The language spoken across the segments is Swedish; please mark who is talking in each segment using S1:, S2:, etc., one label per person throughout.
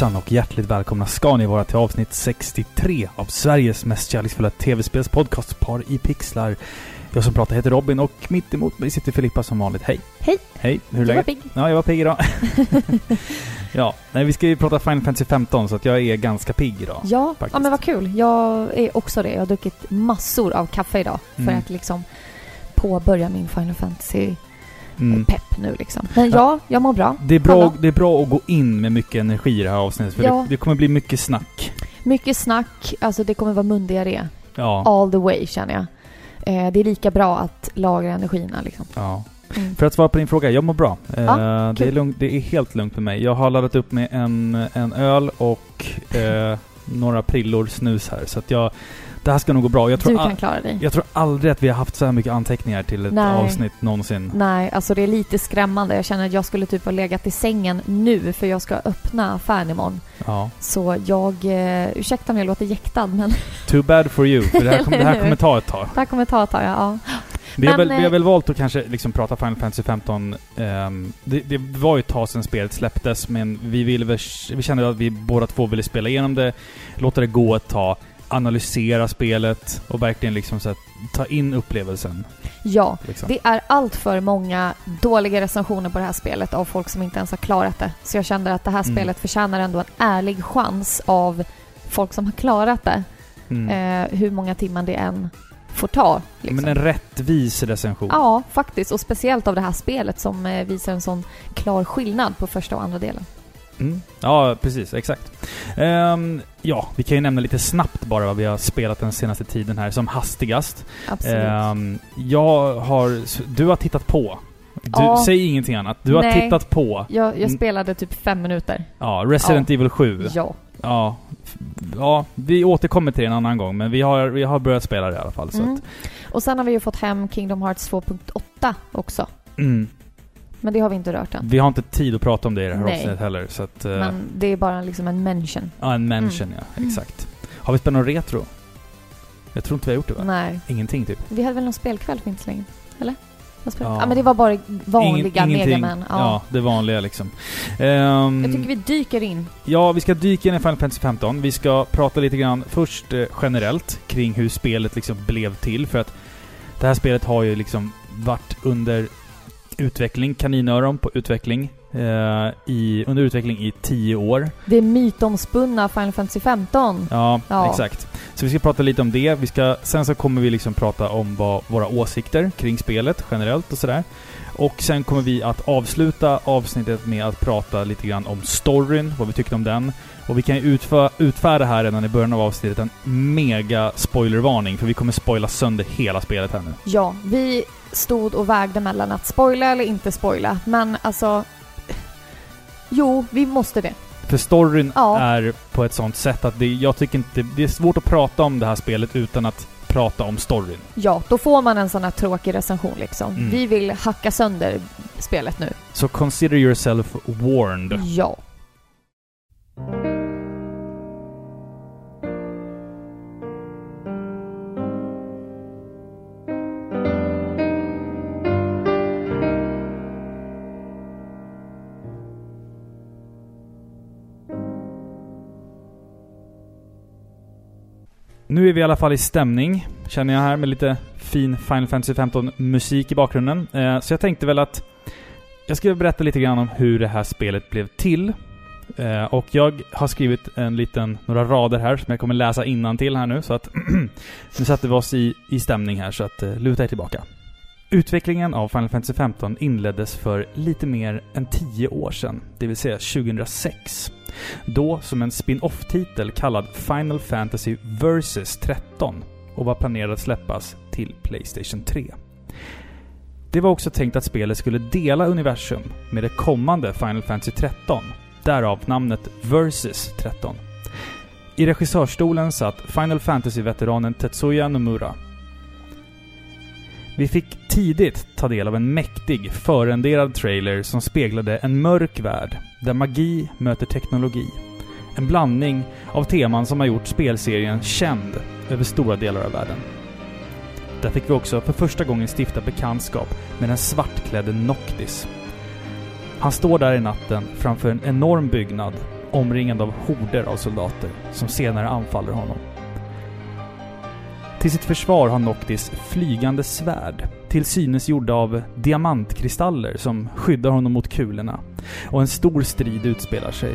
S1: Hejsan och hjärtligt välkomna ska ni vara till avsnitt 63 av Sveriges mest kärleksfulla tv-spelspodcast Par i pixlar. Jag som pratar heter Robin och mitt emot mig sitter Filippa som vanligt. Hej!
S2: Hej!
S1: Hej! Hur är
S2: Du var
S1: läget?
S2: pigg.
S1: Ja, jag var pigg idag. ja, nej, vi ska ju prata Final Fantasy 15 så att jag är ganska pigg idag.
S2: Ja,
S1: Faktiskt.
S2: ja, men vad kul. Jag är också det. Jag har druckit massor av kaffe idag för
S1: Mm.
S2: att liksom påbörja min Final Fantasy
S1: Mm.
S2: pepp nu liksom. Men
S1: Ja.
S2: ja, jag mår bra.
S1: Det är, bra,
S2: Hallå.
S1: det är bra att gå in med mycket energi i det här avsnittet för
S2: Ja.
S1: det, det kommer bli mycket snack.
S2: Mycket snack, alltså det kommer vara mundiarré
S1: Ja.
S2: all the way känner jag. Eh, det är lika bra att lagra energierna liksom.
S1: ja.
S2: Mm.
S1: För att svara på din fråga, jag mår bra. Eh,
S2: Ja,
S1: det, är lugnt, det är helt lugnt med mig. Jag har laddat upp med en, en öl och eh, några prillor snus här. Så att jag... Det här ska nog gå bra. Jag tror,
S2: Du kan klara dig.
S1: jag tror aldrig att vi har haft så här mycket anteckningar till ett
S2: Nej.
S1: avsnitt någonsin.
S2: Nej, alltså det är lite skrämmande. Jag känner att jag skulle typ ha legat i sängen nu för jag ska öppna affären imorgon.
S1: Ja.
S2: Så jag, eh, ursäkta om jag låter jäktad men
S1: Too bad for you, för det här, kom, det här kommer ta ett tag.
S2: det här kommer ta ett tag, ja.
S1: Vi har,
S2: Men,
S1: väl, vi har
S2: eh,
S1: väl valt att kanske liksom prata Final Fantasy 15. ehm, det, det var ju ett tag sedan spelet släpptes, men vi, ville vi kände att vi båda två ville spela igenom det, låta det gå ett tag, analysera spelet och verkligen liksom så ta in upplevelsen.
S2: Ja,
S1: Liksom.
S2: det är allt för många dåliga recensioner på det här spelet av folk som inte ens har klarat det. Så jag kände att det här
S1: Mm.
S2: spelet förtjänar ändå en ärlig chans av folk som har klarat det.
S1: Mm.
S2: Eh, hur många timmar det än får ta. Liksom.
S1: Men en rättvis recension.
S2: Ja, faktiskt. Och speciellt av det här spelet som eh, visar en sån klar skillnad på första och andra delen.
S1: Mm. Ja, precis. Exakt. Ehm, ja, vi kan ju nämna lite snabbt bara vad vi har spelat den senaste tiden här, som hastigast.
S2: Absolut.
S1: Ehm, jag har... Du har tittat på. Du,
S2: Ja.
S1: Säg ingenting annat. Du har
S2: Nej.
S1: tittat på.
S2: jag, jag
S1: Mm.
S2: spelade typ fem minuter.
S1: Ja, Resident Evil 7. Ja.
S2: Ja.
S1: Ja. vi återkommer till det en annan gång, men vi har, vi har börjat spela det i alla fall. Så
S2: Mm.
S1: att,
S2: Och sen har vi ju fått hem Kingdom Hearts 2.8 också.
S1: mm.
S2: Men det har vi inte rört än.
S1: Vi har inte tid att prata om det i det här
S2: Nej.
S1: avsnittet heller, så att... eh,
S2: Men det är bara liksom en mention.
S1: Ja, en mention, ja.
S2: Mm.
S1: Exakt. Har vi spelat någon retro? Jag tror inte vi har gjort det, va?
S2: Nej.
S1: Ingenting, typ.
S2: Vi hade väl någon spelkväll för inte så länge? Eller?
S1: Ja.
S2: Ja. men det var bara vanliga
S1: Ingen-.
S2: Megaman.
S1: Ja.
S2: Ja.
S1: det vanliga liksom. Ehm,
S2: Jag tycker vi dyker in.
S1: Ja, vi ska dyka in i Final Fantasy 15. Vi ska prata lite grann först eh, generellt kring hur spelet liksom blev till. För att det här spelet har ju liksom varit under utveckling, kaninöron på utveckling, eh, i, under utveckling i tio år.
S2: Det mytomspunna Final Fantasy 15.
S1: Ja,
S2: Ja.
S1: exakt. Så vi ska prata lite om det. Vi ska, sen så kommer vi liksom prata om vad, våra åsikter kring spelet generellt och sådär. Och sen kommer vi att avsluta avsnittet med att prata lite grann om storyn, vad vi tyckte om den. Och vi kan ju utfärda här redan i början av avsnittet en mega spoilervarning, för vi kommer spoila sönder hela spelet här nu.
S2: Ja, vi stod och vägde mellan att spoila eller inte spoila. Men alltså... Jo, vi måste det.
S1: För storyn
S2: Ja.
S1: är på ett sånt sätt att det, jag tycker inte... Det är svårt att prata om det här spelet utan att prata om storyn.
S2: Ja, då får man en sån här tråkig recension liksom.
S1: Mm.
S2: Vi vill hacka sönder spelet nu.
S1: Så consider yourself warned.
S2: Ja.
S1: Nu är vi i alla fall i stämning, känner jag här med lite fin Final Fantasy 15 musik i bakgrunden. Eh, så jag tänkte väl att jag ska berätta lite grann om hur det här spelet blev till. Eh, och jag har skrivit en liten, några rader här som jag kommer läsa till här nu, så att nu sätter vi oss i, i stämning här, så att eh, luta er tillbaka. Utvecklingen av Final Fantasy 15 inleddes för lite mer än 10 år sedan, det vill säga 2006. Då som en spin-off-titel kallad Final Fantasy Versus 13 och var planerad att släppas till Playstation 3. Det var också tänkt att spelet skulle dela universum med det kommande Final Fantasy 13, därav namnet Versus 13. I regissörstolen satt Final Fantasy-veteranen Tetsuya Nomura. Vi fick tidigt ta del av en mäktig, förenderad trailer som speglade en mörk värld, där magi möter teknologi. En blandning av teman som har gjort spelserien känd över stora delar av världen. Där fick vi också för första gången stifta bekantskap med den svartklädde Noctis. Han står där i natten framför en enorm byggnad omringad av horder av soldater som senare anfaller honom. Till sitt försvar har Noctis flygande svärd, till synes gjorda av diamantkristaller som skyddar honom mot kulorna. Och en stor strid utspelar sig.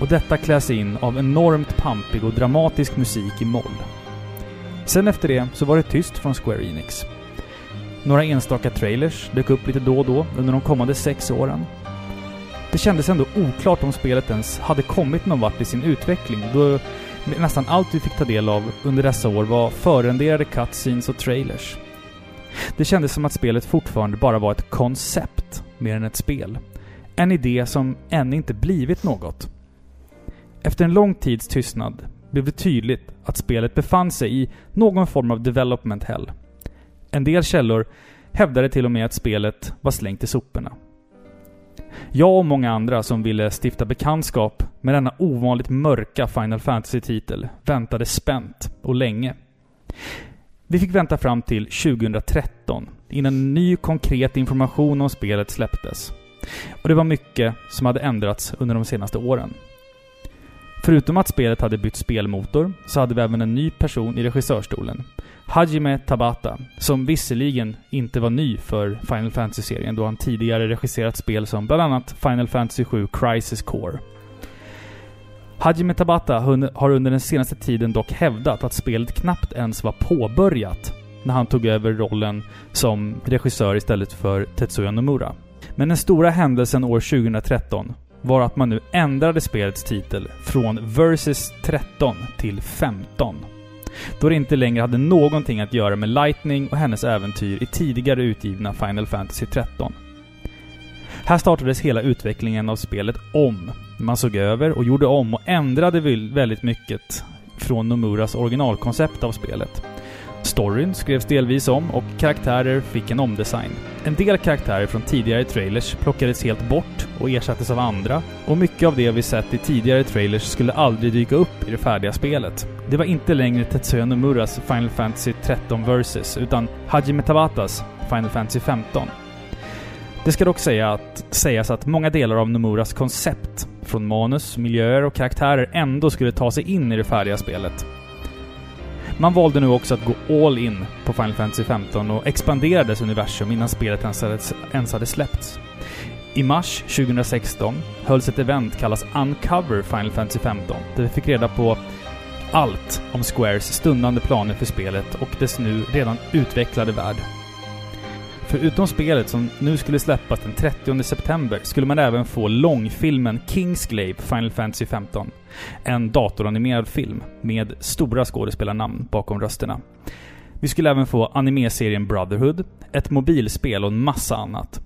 S1: Och detta kläs in av enormt pampig och dramatisk musik i moll. Sen efter det så var det tyst från Square Enix. Några enstaka trailers dök upp lite då och då under de kommande sex åren. Det kändes ändå oklart om spelet ens hade kommit någon vart i sin utveckling då nästan allt vi fick ta del av under dessa år var förrenderade cutscenes och trailers. Det kändes som att spelet fortfarande bara var ett koncept mer än ett spel. En idé som ännu inte blivit något. Efter en lång tids tystnad blev det tydligt att spelet befann sig i någon form av development hell. En del källor hävdade till och med att spelet var slängt i soporna. Jag och många andra som ville stifta bekantskap med denna ovanligt mörka Final Fantasy-titel väntade spänt och länge. Vi fick vänta fram till 2013 innan ny konkret information om spelet släpptes. Och det var mycket som hade ändrats under de senaste åren. Förutom att spelet hade bytt spelmotor så hade vi även en ny person i regissörstolen. Hajime Tabata, som visserligen inte var ny för Final Fantasy-serien då han tidigare regisserat spel som bland annat Final Fantasy 7 Crisis Core. Hajime Tabata har under den senaste tiden dock hävdat att spelet knappt ens var påbörjat när han tog över rollen som regissör istället för Tetsuya Nomura. Men den stora händelsen år 2013 var att man nu ändrade spelets titel från Versus 13 till 15. Då det inte längre hade någonting att göra med Lightning och hennes äventyr i tidigare utgivna Final Fantasy 13. Här startades hela utvecklingen av spelet om. Man såg över och gjorde om och ändrade väldigt mycket från Nomuras originalkoncept av spelet. Storyn skrevs delvis om och karaktärer fick en omdesign. En del karaktärer från tidigare trailers plockades helt bort och ersattes av andra och mycket av det vi sett i tidigare trailers skulle aldrig dyka upp i det färdiga spelet. Det var inte längre Tetsuya Nomuras Final Fantasy 13 Versus utan Hajime Tabatas Final Fantasy 15. Det ska dock säga att, sägas att många delar av Nomuras koncept, från manus, miljöer och karaktärer, ändå skulle ta sig in i det färdiga spelet. Man valde nu också att gå all in på Final Fantasy 15 och expandera dess universum innan spelet ens hade, ens hade släppts. I mars 2016 hölls ett event kallas Uncover Final Fantasy 15, där vi fick reda på allt om Squares stundande planer för spelet och dess nu redan utvecklade värld. Förutom spelet som nu skulle släppas den 30 september skulle man även få långfilmen Kingsglaive Final Fantasy 15. En datoranimerad film med stora skådespelarnamn bakom rösterna. Vi skulle även få animeserien Brotherhood, ett mobilspel och en massa annat.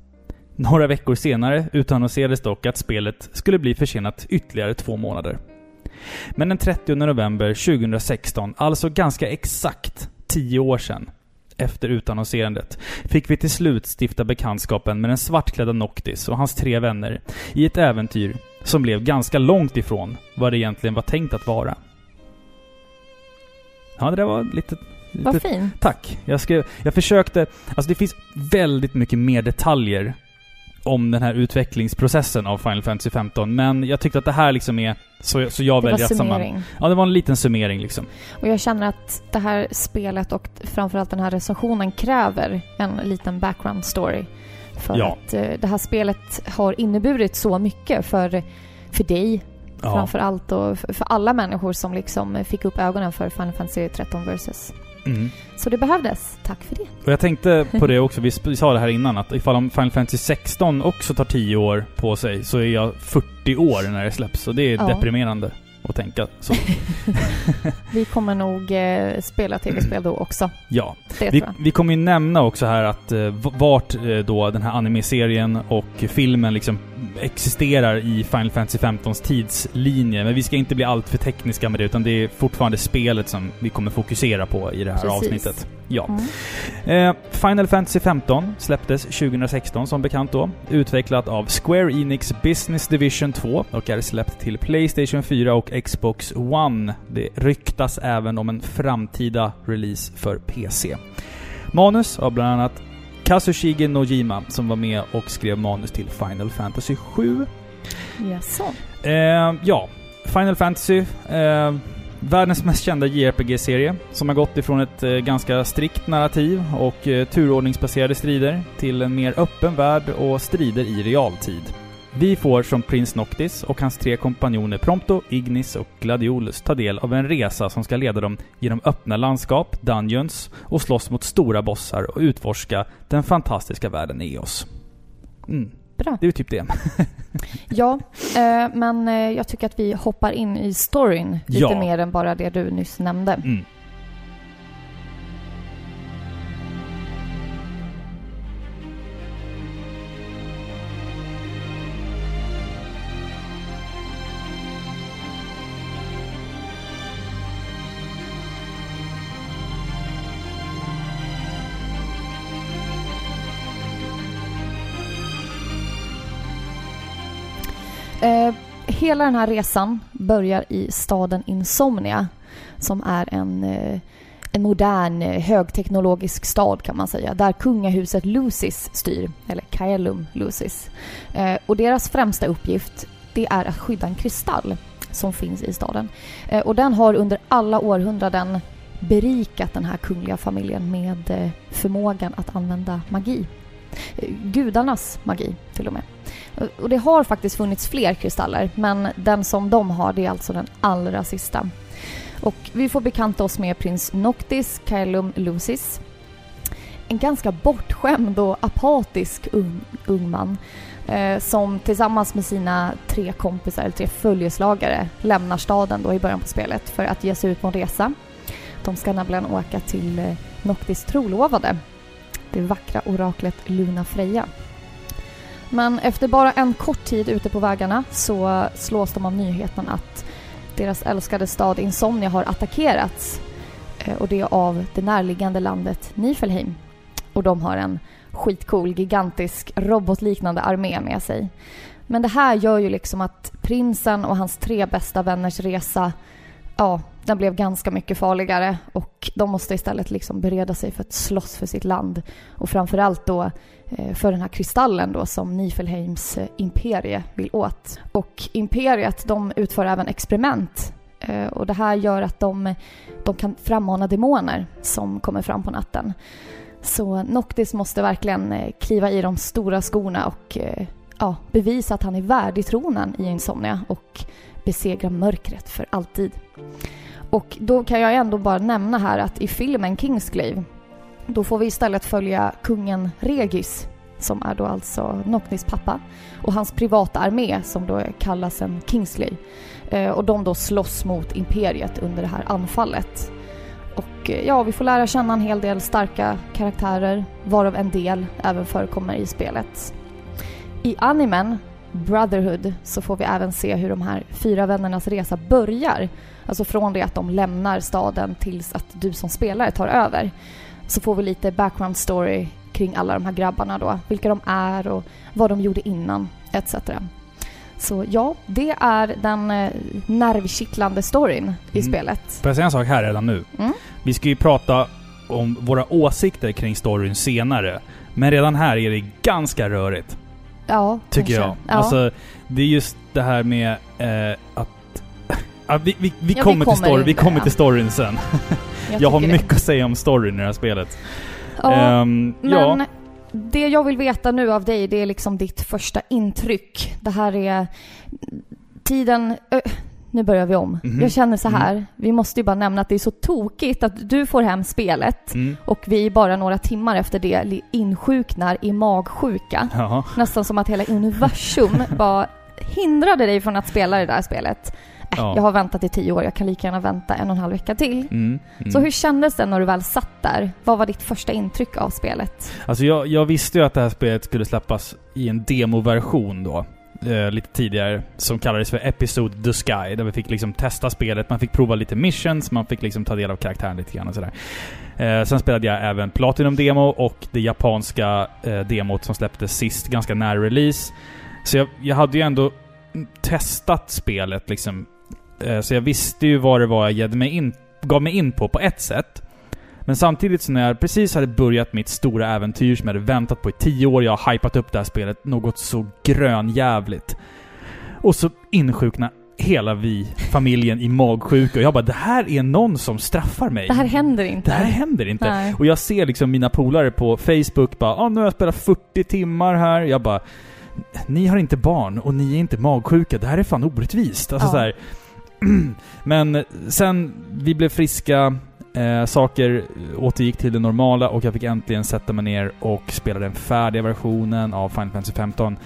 S1: Några veckor senare utannonserades dock att spelet skulle bli försenat ytterligare två månader. Men den 30 november 2016, alltså ganska exakt 10 år sedan, efter utannonserandet, fick vi till slut stifta bekantskapen med den svartklädda Noctis och hans tre vänner i ett äventyr som blev ganska långt ifrån vad det egentligen var tänkt att vara. Ja, det där var lite... lite
S2: Vad fint.
S1: Tack. Jag, skrev, jag försökte... Alltså det finns väldigt mycket mer detaljer om den här utvecklingsprocessen av Final Fantasy 15. Men jag tyckte att det här liksom är... Så, så jag
S2: Det
S1: väljer att samman... Ja, det var en liten summering liksom.
S2: Och jag känner att det här spelet och framförallt den här recensionen kräver en liten background story. För
S1: Ja.
S2: att eh, det här spelet har inneburit så mycket för, för dig
S1: Ja.
S2: framför allt och för alla människor som liksom fick upp ögonen för Final Fantasy 13 Versus.
S1: Mm.
S2: Så det behövdes. Tack för det.
S1: Och jag tänkte på det också, vi sa det här innan, att ifall om Final Fantasy 16 också tar 10 år på sig så är jag 40 år när det släpps. Så det är
S2: Ja.
S1: deprimerande att tänka så.
S2: Vi kommer nog eh, spela tv-spel då också.
S1: Ja.
S2: Det
S1: Vi, vi kommer ju nämna också här att eh, vart eh, då den här anime-serien och filmen liksom existerar i Final Fantasy 15s tidslinje. Men vi ska inte bli allt för tekniska med det, utan det är fortfarande spelet som vi kommer fokusera på i det här
S2: Precis.
S1: avsnittet. Ja.
S2: Mm.
S1: Eh, Final Fantasy 15 släpptes 2016 som bekant då. Utvecklat av Square Enix Business Division 2 och är släppt till Playstation 4 och Xbox One. Det ryktas även om en framtida release för PC. Manus av bland annat Kazushige Nojima som var med och skrev manus till Final Fantasy 7.
S2: Jaså?
S1: Eh, ja, Final Fantasy. Eh, världens mest kända JRPG-serie som har gått ifrån ett eh, ganska strikt narrativ och eh, turordningsbaserade strider till en mer öppen värld och strider i realtid. Vi får som prins Noctis och hans tre kompanjoner Prompto, Ignis och Gladiolus ta del av en resa som ska leda dem genom öppna landskap, dungeons och slåss mot stora bossar och utforska den fantastiska världen Eos. Mm.
S2: Bra.
S1: Det är ju typ det.
S2: Ja, eh, men eh, jag tycker att vi hoppar in i storyn lite
S1: Ja.
S2: mer än bara det du nyss nämnde.
S1: Mm.
S2: Eh, hela den här resan börjar i staden Insomnia som är en, eh, en modern eh, högteknologisk stad kan man säga där kungahuset Lucis styr, eller Kaelum Lucis. Eh, och deras främsta uppgift det är att skydda en kristall som finns i staden. Eh, och den har under alla århundraden berikat den här kungliga familjen med eh, förmågan att använda magi. Gudarnas magi till och med. Och det har faktiskt funnits fler kristaller, men den som de har, det är alltså den allra sista. Och vi får bekanta oss med prins Noctis Caelum Lucis. En ganska bortskämd och apatisk ung, ung man eh, som tillsammans med sina tre kompisar, eller tre följeslagare, lämnar staden då i början på spelet för att ge sig ut på en resa. De ska nämligen åka till eh, Noctis trolovade, det vackra oraklet Luna Freja. Men efter bara en kort tid ute på vägarna så slås de av nyheten att deras älskade stad Insomnia har attackerats eh, och det av det närliggande landet Nifelheim. Och de har en skitcool, gigantisk, robotliknande armé med sig. Men det här gör ju liksom att prinsen och hans tre bästa vänners resa, ja, den blev ganska mycket farligare och de måste istället liksom bereda sig för att slåss för sitt land och framförallt då eh, för den här kristallen då som Nifelheims eh, imperie vill åt. Och imperiet de utför även experiment eh, och det här gör att de, de kan frammana demoner som kommer fram på natten. Så Noctis måste verkligen kliva i de stora skorna och ja, bevisa att han är värdig tronen i Insomnia och besegra mörkret för alltid. Och då kan jag ändå bara nämna här att i filmen Kingsglaive då får vi istället följa kungen Regis som är då alltså Noknis pappa och hans privata armé som då kallas en Kingsley. Eh, och de då slåss mot imperiet under det här anfallet. Och eh, ja, vi får lära känna en hel del starka karaktärer varav en del även förekommer i spelet. I animen Brotherhood så får vi även se hur de här fyra vännernas resa börjar. Alltså från det att de lämnar staden tills att du som spelare tar över. Så får vi lite background story kring alla de här grabbarna då. Vilka de är och vad de gjorde innan etc. Så ja, det är den eh, nervkittlande storyn i
S1: Mm.
S2: spelet.
S1: Får jag säga en sak här redan nu?
S2: Mm.
S1: Vi ska ju prata om våra åsikter kring storyn senare. Men redan här är det ganska rörigt.
S2: Ja,
S1: Tycker
S2: kanske.
S1: jag.
S2: Ja.
S1: Alltså, det är just det här med eh, att... Ja, vi vi, vi
S2: Ja, vi
S1: kommer till
S2: kommer
S1: storyn,
S2: in
S1: vi kommer
S2: ja.
S1: till storyn sen. Jag, har
S2: tycker det.
S1: mycket att säga om storyn i det här spelet.
S2: Ja,
S1: ja.
S2: Men det jag vill veta nu av dig, det är liksom ditt första intryck. Det här är tiden... Ö, nu börjar vi om.
S1: Mhm.
S2: Jag känner så här, vi måste ju bara nämna att det är så tokigt att du får hem spelet
S1: Mm.
S2: och vi bara några timmar efter det insjuknar i magsjuka.
S1: Jaha.
S2: Nästan som att hela universum bara hindrade dig från att spela det där spelet.
S1: Ja.
S2: Jag har väntat i tio år, jag kan lika gärna vänta en och en halv vecka till.
S1: Mm. Mm.
S2: Så hur kändes det när du väl satt där? Vad var ditt första intryck av spelet?
S1: Alltså jag, jag visste ju att det här spelet skulle släppas i en demoversion då. Eh, lite tidigare. Som kallades för Episode The Sky. Där vi fick liksom testa spelet. Man fick prova lite missions. Man fick liksom ta del av karaktären lite grann och sådär. Eh, sen spelade jag även Platinum Demo och det japanska eh, demot som släpptes sist, ganska nära release. Så jag, jag hade ju ändå testat spelet liksom. Eh, så jag visste ju vad det var jag gav mig in, gav mig in på, på ett sätt. Men samtidigt så när jag precis hade börjat mitt stora äventyr som jag hade väntat på i tio år, jag har hypat upp det här spelet något så grönjävligt. Och så insjukna hela vi, familjen, i magsjuka. Och jag bara, det här är någon som straffar mig.
S2: Det här händer inte.
S1: Det här händer inte.
S2: Nej.
S1: Och jag ser liksom mina polare på Facebook bara, ah, nu har jag spelat 40 timmar här. Jag bara, ni har inte barn och ni är inte magsjuka. Det här är fan orättvist. Alltså
S2: Ja.
S1: så här. Men sen vi blev friska, eh, saker återgick till det normala och jag fick äntligen sätta mig ner och spela den färdiga versionen av Final Fantasy 15.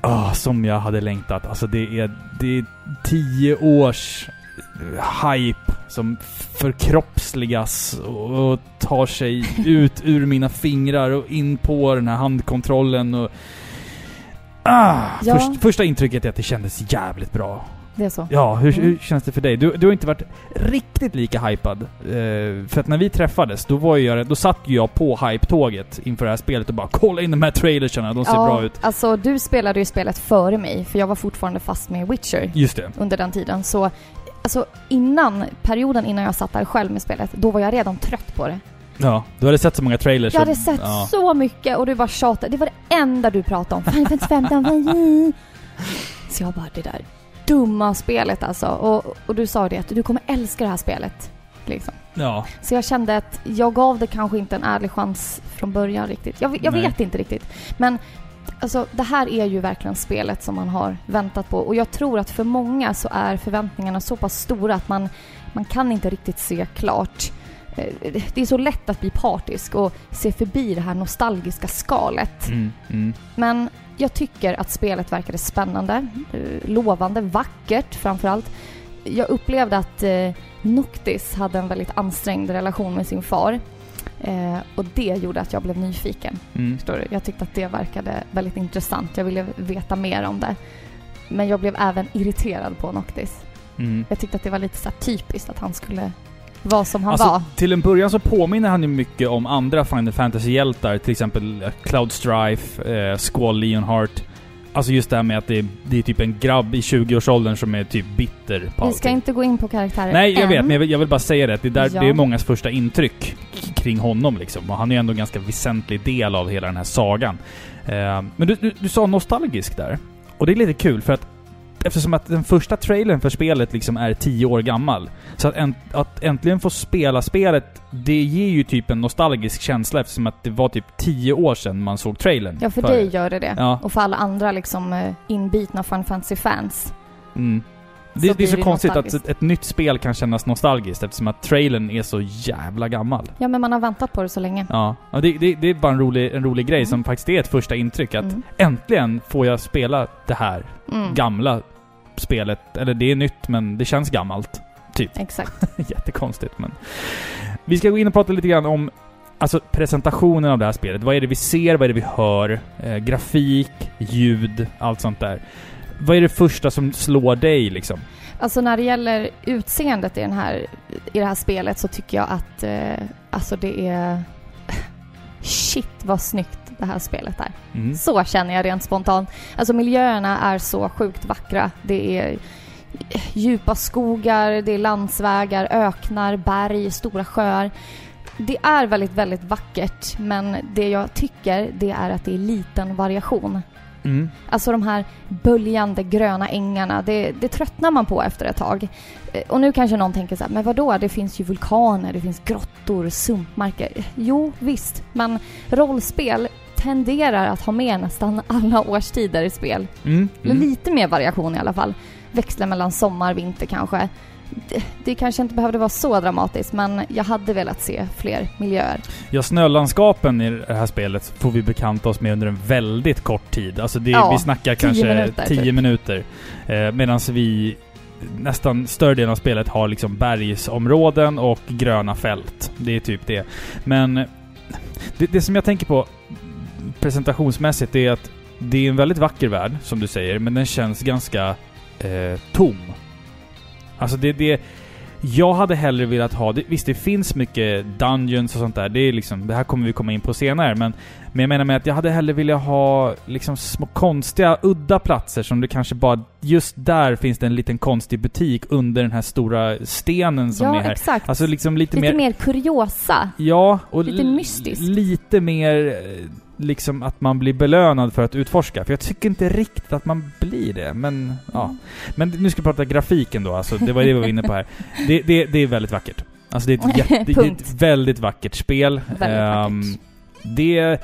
S1: Ah, som jag hade längtat. Alltså det är, det är tio års eh, hype som förkroppsligas och, och tar sig ut ur mina fingrar och in på den här handkontrollen och... Ah,
S2: Ja.
S1: först, första intrycket är att det kändes jävligt bra.
S2: Det är så.
S1: Ja, hur,
S2: Mm.
S1: hur känns det för dig? Du, du har inte varit riktigt lika hypad. Eh, för att när vi träffades, då var jag, då satt jag på hype-tåget inför det här spelet och bara kolla in de här trailersarna, de ser bra ut.
S2: Alltså du spelade ju spelet före mig, för jag var fortfarande fast med Witcher
S1: Just det.
S2: under den tiden. Så alltså innan, perioden innan jag satt där själv med spelet, då var jag redan trött på det.
S1: Ja, du hade sett så många trailers.
S2: Jag hade
S1: och-
S2: sett
S1: ja.
S2: så mycket och du bara tjatade. Det var det enda du pratade om. Final Fantasy 15. Så jag bara, det där dumma spelet alltså. Och, och du sa det att du kommer älska det här spelet. Liksom.
S1: Ja.
S2: Så jag kände att jag gav det kanske inte en ärlig chans från början riktigt. Jag, jag vet inte riktigt. Men alltså, det här är ju verkligen spelet som man har väntat på. Och jag tror att för många så är förväntningarna så pass stora att man, man kan inte riktigt se klart. Eh, Det är så lätt att bli partisk och se förbi det här nostalgiska skalet.
S1: Mm, mm.
S2: Men jag tycker att spelet verkade spännande, eh, lovande, vackert framförallt. Jag upplevde att eh, Noctis hade en väldigt ansträngd relation med sin far. Eh, och det gjorde att jag blev nyfiken.
S1: Mm.
S2: Förstår du? Jag tyckte att det verkade väldigt intressant. Jag ville veta mer om det. Men jag blev även irriterad på Noctis.
S1: Mm.
S2: Jag tyckte att det var lite så typiskt att han skulle vara som han
S1: Alltså,
S2: var.
S1: till en början så påminner han ju mycket om andra Final Fantasy-hjältar, till exempel eh, Cloud Strife, eh, Squall Leonheart. Alltså just det här med att det är, det är typ en grabb i 20-årsåldern som är typ bitter på
S2: Vi ska
S1: allting.
S2: inte gå in på karaktärer
S1: Nej, jag
S2: än.
S1: vet, men jag vill, jag vill bara säga det. att Det, är där,
S2: Ja.
S1: det är mångas första intryck kring honom liksom. Och han är ju ändå en ganska väsentlig del av hela den här sagan. Eh, men du, du, du sa nostalgisk där. Och det är lite kul för att eftersom att den första trailern för spelet liksom är tio år gammal. Så att, änt, att äntligen få spela spelet, det ger ju typ en nostalgisk känsla eftersom att det var typ tio år sedan man såg trailern.
S2: Ja, för dig gör det det.
S1: Ja.
S2: Och för alla andra liksom eh, inbitna Final Fantasy-fans.
S1: Mm. Det, det är så
S2: det
S1: konstigt att ett, ett nytt spel kan kännas nostalgiskt eftersom att trailern är så jävla gammal.
S2: Ja, men man har väntat på det så länge.
S1: Ja, ja det, det, det är bara en rolig, en rolig grej
S2: Mm.
S1: som faktiskt är ett första intryck. Att
S2: Mm.
S1: äntligen får jag spela det här
S2: Mm.
S1: gamla spelet. Eller det är nytt, men det känns gammalt.
S2: Exakt.
S1: Jättekonstigt, men... Vi ska gå in och prata lite grann om alltså, presentationen av det här spelet. Vad är det vi ser? Vad är det vi hör? Eh, grafik, ljud, allt sånt där. Vad är det första som slår dig liksom?
S2: Alltså när det gäller utseendet i, den här, i det här spelet så tycker jag att eh, alltså det är... Shit vad snyggt det här spelet är.
S1: Mm.
S2: Så känner jag rent spontant. Alltså miljöerna är så sjukt vackra. Det är djupa skogar, det är landsvägar, öknar, berg, stora sjöar. Det är väldigt, väldigt vackert men det jag tycker det är att det är liten variation.
S1: Mm.
S2: Alltså de här böljande gröna ängarna, det, det tröttnar man på efter ett tag. Eh, Och nu kanske någon tänker så här, men vadå, det finns ju vulkaner, det finns grottor, sumpmarker. Jo, visst, men rollspel tenderar att ha med nästan alla årstider i spel.
S1: Mm. Mm.
S2: lite mer variation i alla fall. Växla mellan sommar, vinter kanske. Det, det kanske inte behövde vara så dramatiskt, men jag hade velat se fler miljöer.
S1: Ja, snölandskapen i det här spelet får vi bekanta oss med under en väldigt kort tid. Alltså det,
S2: Ja,
S1: vi snackar
S2: tio
S1: kanske
S2: minuter,
S1: 10
S2: typ.
S1: minuter. Eh, Medan vi nästan större delen av spelet har liksom bergsområden och gröna fält. Det är typ det. Men det, det som jag tänker på presentationsmässigt är att det är en väldigt vacker värld, som du säger, men den känns ganska eh, tom. Alltså det, det... Jag hade hellre velat ha... Det, visst, det finns mycket dungeons och sånt där. Det är liksom... Det här kommer vi komma in på senare, men... Men jag menar med att jag hade hellre velat ha liksom små konstiga, udda platser som det kanske bara... Just där finns det en liten konstig butik under den här stora stenen som
S2: ja,
S1: är här.
S2: exakt.
S1: Alltså liksom lite,
S2: Lite
S1: mer...
S2: mer kuriosa.
S1: Ja, och
S2: Lite mystiskt.
S1: Lite mer... liksom att man blir belönad för att utforska. För jag tycker inte riktigt att man blir det. Men ja.
S2: Mm.
S1: Men nu ska vi prata grafiken då. Alltså, det var det vi var inne på här. Det, det, det är väldigt vackert. Alltså det är ett, jätte, det är ett väldigt vackert spel.
S2: Väldigt
S1: Ehm,
S2: vackert.
S1: det...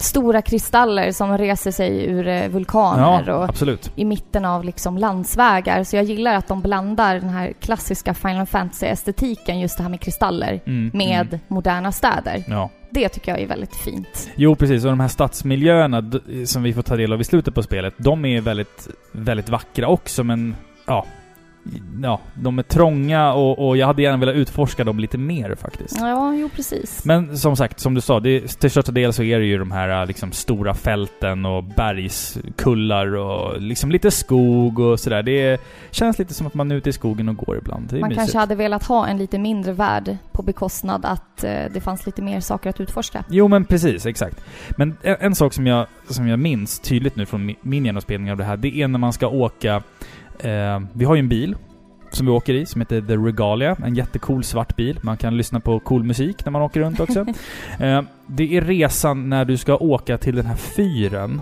S2: Stora kristaller som reser sig ur eh, vulkaner
S1: Ja,
S2: och
S1: absolut.
S2: i mitten av liksom landsvägar. Så jag gillar att de blandar den här klassiska Final Fantasy-estetiken, just det här med kristaller,
S1: Mm,
S2: med
S1: mm.
S2: moderna städer.
S1: Ja.
S2: Det tycker jag är väldigt fint.
S1: Jo, precis. Och de här stadsmiljöerna som vi får ta del av i slutet på spelet, de är väldigt, väldigt vackra också, men ja. Ja, de är trånga och, och jag hade gärna velat utforska dem lite mer faktiskt.
S2: Ja, jo precis.
S1: Men som sagt, som du sa, det, till största del så är det ju de här liksom stora fälten och bergskullar och liksom lite skog och sådär. Det känns lite som att man är ute i skogen och går ibland. Det
S2: Man
S1: mysigt.
S2: kanske hade velat ha en lite mindre värld på bekostnad att eh, det fanns lite mer saker att utforska.
S1: Jo men precis, exakt. Men en, en sak som jag, som jag minns tydligt nu från mi- min genomspelning av det här, det är när man ska åka... Eh, vi har ju en bil som vi åker i, som heter The Regalia. En jättecool svart bil. Man kan lyssna på cool musik när man åker runt också. eh, det är resan när du ska åka till den här fyren.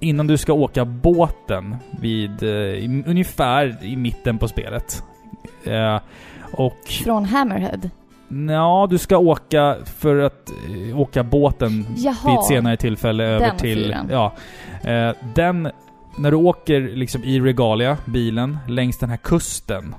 S1: Innan du ska åka båten vid... Eh, i, ungefär i mitten på spelet. Eh, och...
S2: Från Hammerhead.
S1: Ja, du ska åka för att eh, åka båten
S2: Jaha.
S1: vid ett senare tillfälle över till...
S2: fyren.
S1: Ja. Eh, den... När du åker liksom i Regalia, bilen, längs den här kusten.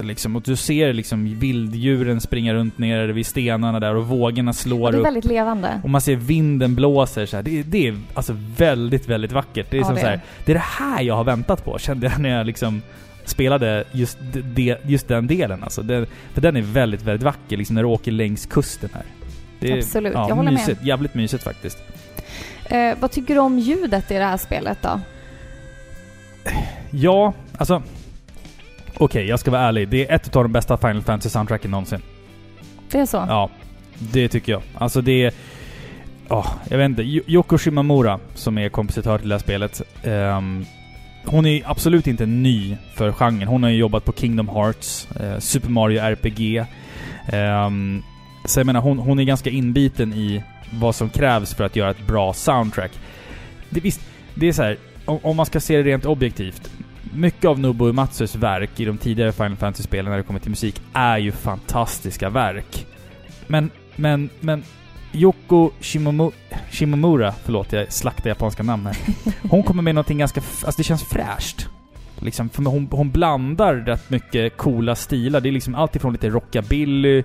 S1: Liksom, och du ser liksom vilddjuren springa runt nere vid stenarna där och vågorna slår
S2: det är
S1: upp.
S2: väldigt levande.
S1: Och man ser vinden blåser så. Det, det är alltså väldigt, väldigt vackert. Det är
S2: Ja,
S1: som
S2: det
S1: så
S2: är.
S1: här, det är det här jag har väntat på, kände jag när jag liksom spelade just, det, just den delen alltså. Det, för den är väldigt, väldigt vacker liksom när du åker längs kusten här. Det är,
S2: Absolut,
S1: ja,
S2: jag håller med.
S1: mysigt, Jävligt mysigt faktiskt.
S2: Eh, vad tycker du om ljudet i det här spelet då?
S1: Ja, alltså... Okej, jag ska vara ärlig. Det är ett av de bästa Final Fantasy-soundtracken någonsin.
S2: Det är så?
S1: Ja, det tycker jag. Alltså det är... Ja, jag vet inte. Yo- Yoko Shimamura, som är kompositör till det här spelet. ehm, hon är absolut inte ny för genren. Hon har ju jobbat på Kingdom Hearts, eh, Super Mario RPG. ehm, så jag menar, hon, hon är ganska inbiten i vad som krävs för att göra ett bra soundtrack. Det, visst, det är så här, om, man ska se det rent objektivt. Mycket av Nobuo Uematsus verk i de tidigare Final Fantasy-spelen när det kommer till musik är ju fantastiska verk. Men, men, men Yoko Shimomu, Shimomura, förlåt jag slaktar japanska namn här. Hon kommer med någonting ganska, alltså det känns fräscht. Liksom, för hon, hon blandar rätt mycket coola stilar. Det är liksom allt ifrån lite rockabilly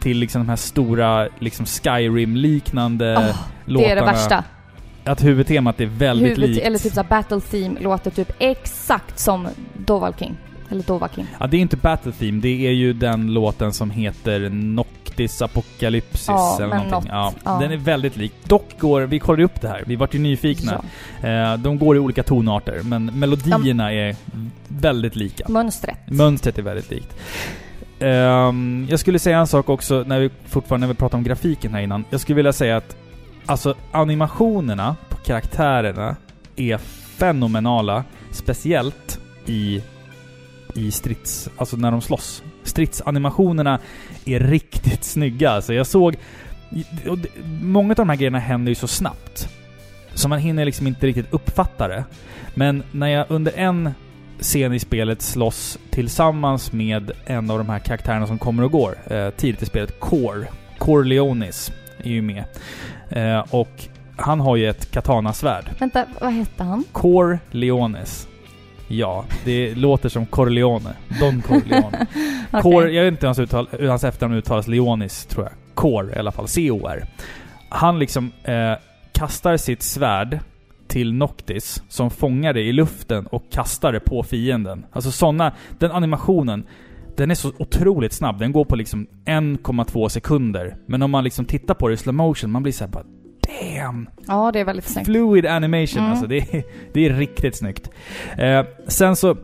S1: till liksom de här stora liksom Skyrim-liknande
S2: Åh,
S1: låtarna.
S2: det är det värsta.
S1: Att huvudtemat är väldigt
S2: Huvud,
S1: likt.
S2: eller typ såhär Battle Theme låter typ exakt som Doval King. Eller Dova King.
S1: Ja, det är inte Battle Theme. Det är ju den låten som heter Noctis Apocalypsis
S2: Ja,
S1: eller någonting.
S2: något,
S1: ja,
S2: ja.
S1: Den är väldigt lik. Dock går, vi kollade upp det här, vi vart ju nyfikna.
S2: Ja.
S1: Eh, de går i olika tonarter, men melodierna är väldigt lika.
S2: Mönstret.
S1: Mönstret är väldigt likt. Ehm, jag skulle säga en sak också, när vi fortfarande när vi pratar om grafiken här innan. Jag skulle vilja säga att alltså animationerna på karaktärerna är fenomenala. Speciellt i, i strids... Alltså när de slåss. Stridsanimationerna är riktigt snygga. Alltså jag såg... och Många av de här grejerna händer ju så snabbt. Så man hinner liksom inte riktigt uppfatta det. Men när jag under en scen i spelet slåss tillsammans med en av de här karaktärerna som kommer och går eh, tidigt i spelet, Core. Core Leonis är ju med. Eh, och han har ju ett katanasvärd.
S2: Vänta, vad hette han?
S1: Core Leonis. Ja, det låter som Corleone. Don Corleone.
S2: Okej.
S1: Core, jag vet inte hur hans, uttal, hur hans efternamn uttalas, Leonis tror jag. Core i alla fall, C-O-R. Han liksom eh, kastar sitt svärd till Noctis, som fångar det i luften och kastar det på fienden. Alltså såna, den animationen, den är så otroligt snabb. Den går på liksom 1,2 sekunder. Men om man liksom tittar på det i slow motion, man blir såhär bara Damn!
S2: Ja, det är väldigt snyggt.
S1: Fluid animation,
S2: Mm.
S1: alltså. Det är, det är riktigt snyggt. Eh, sen så...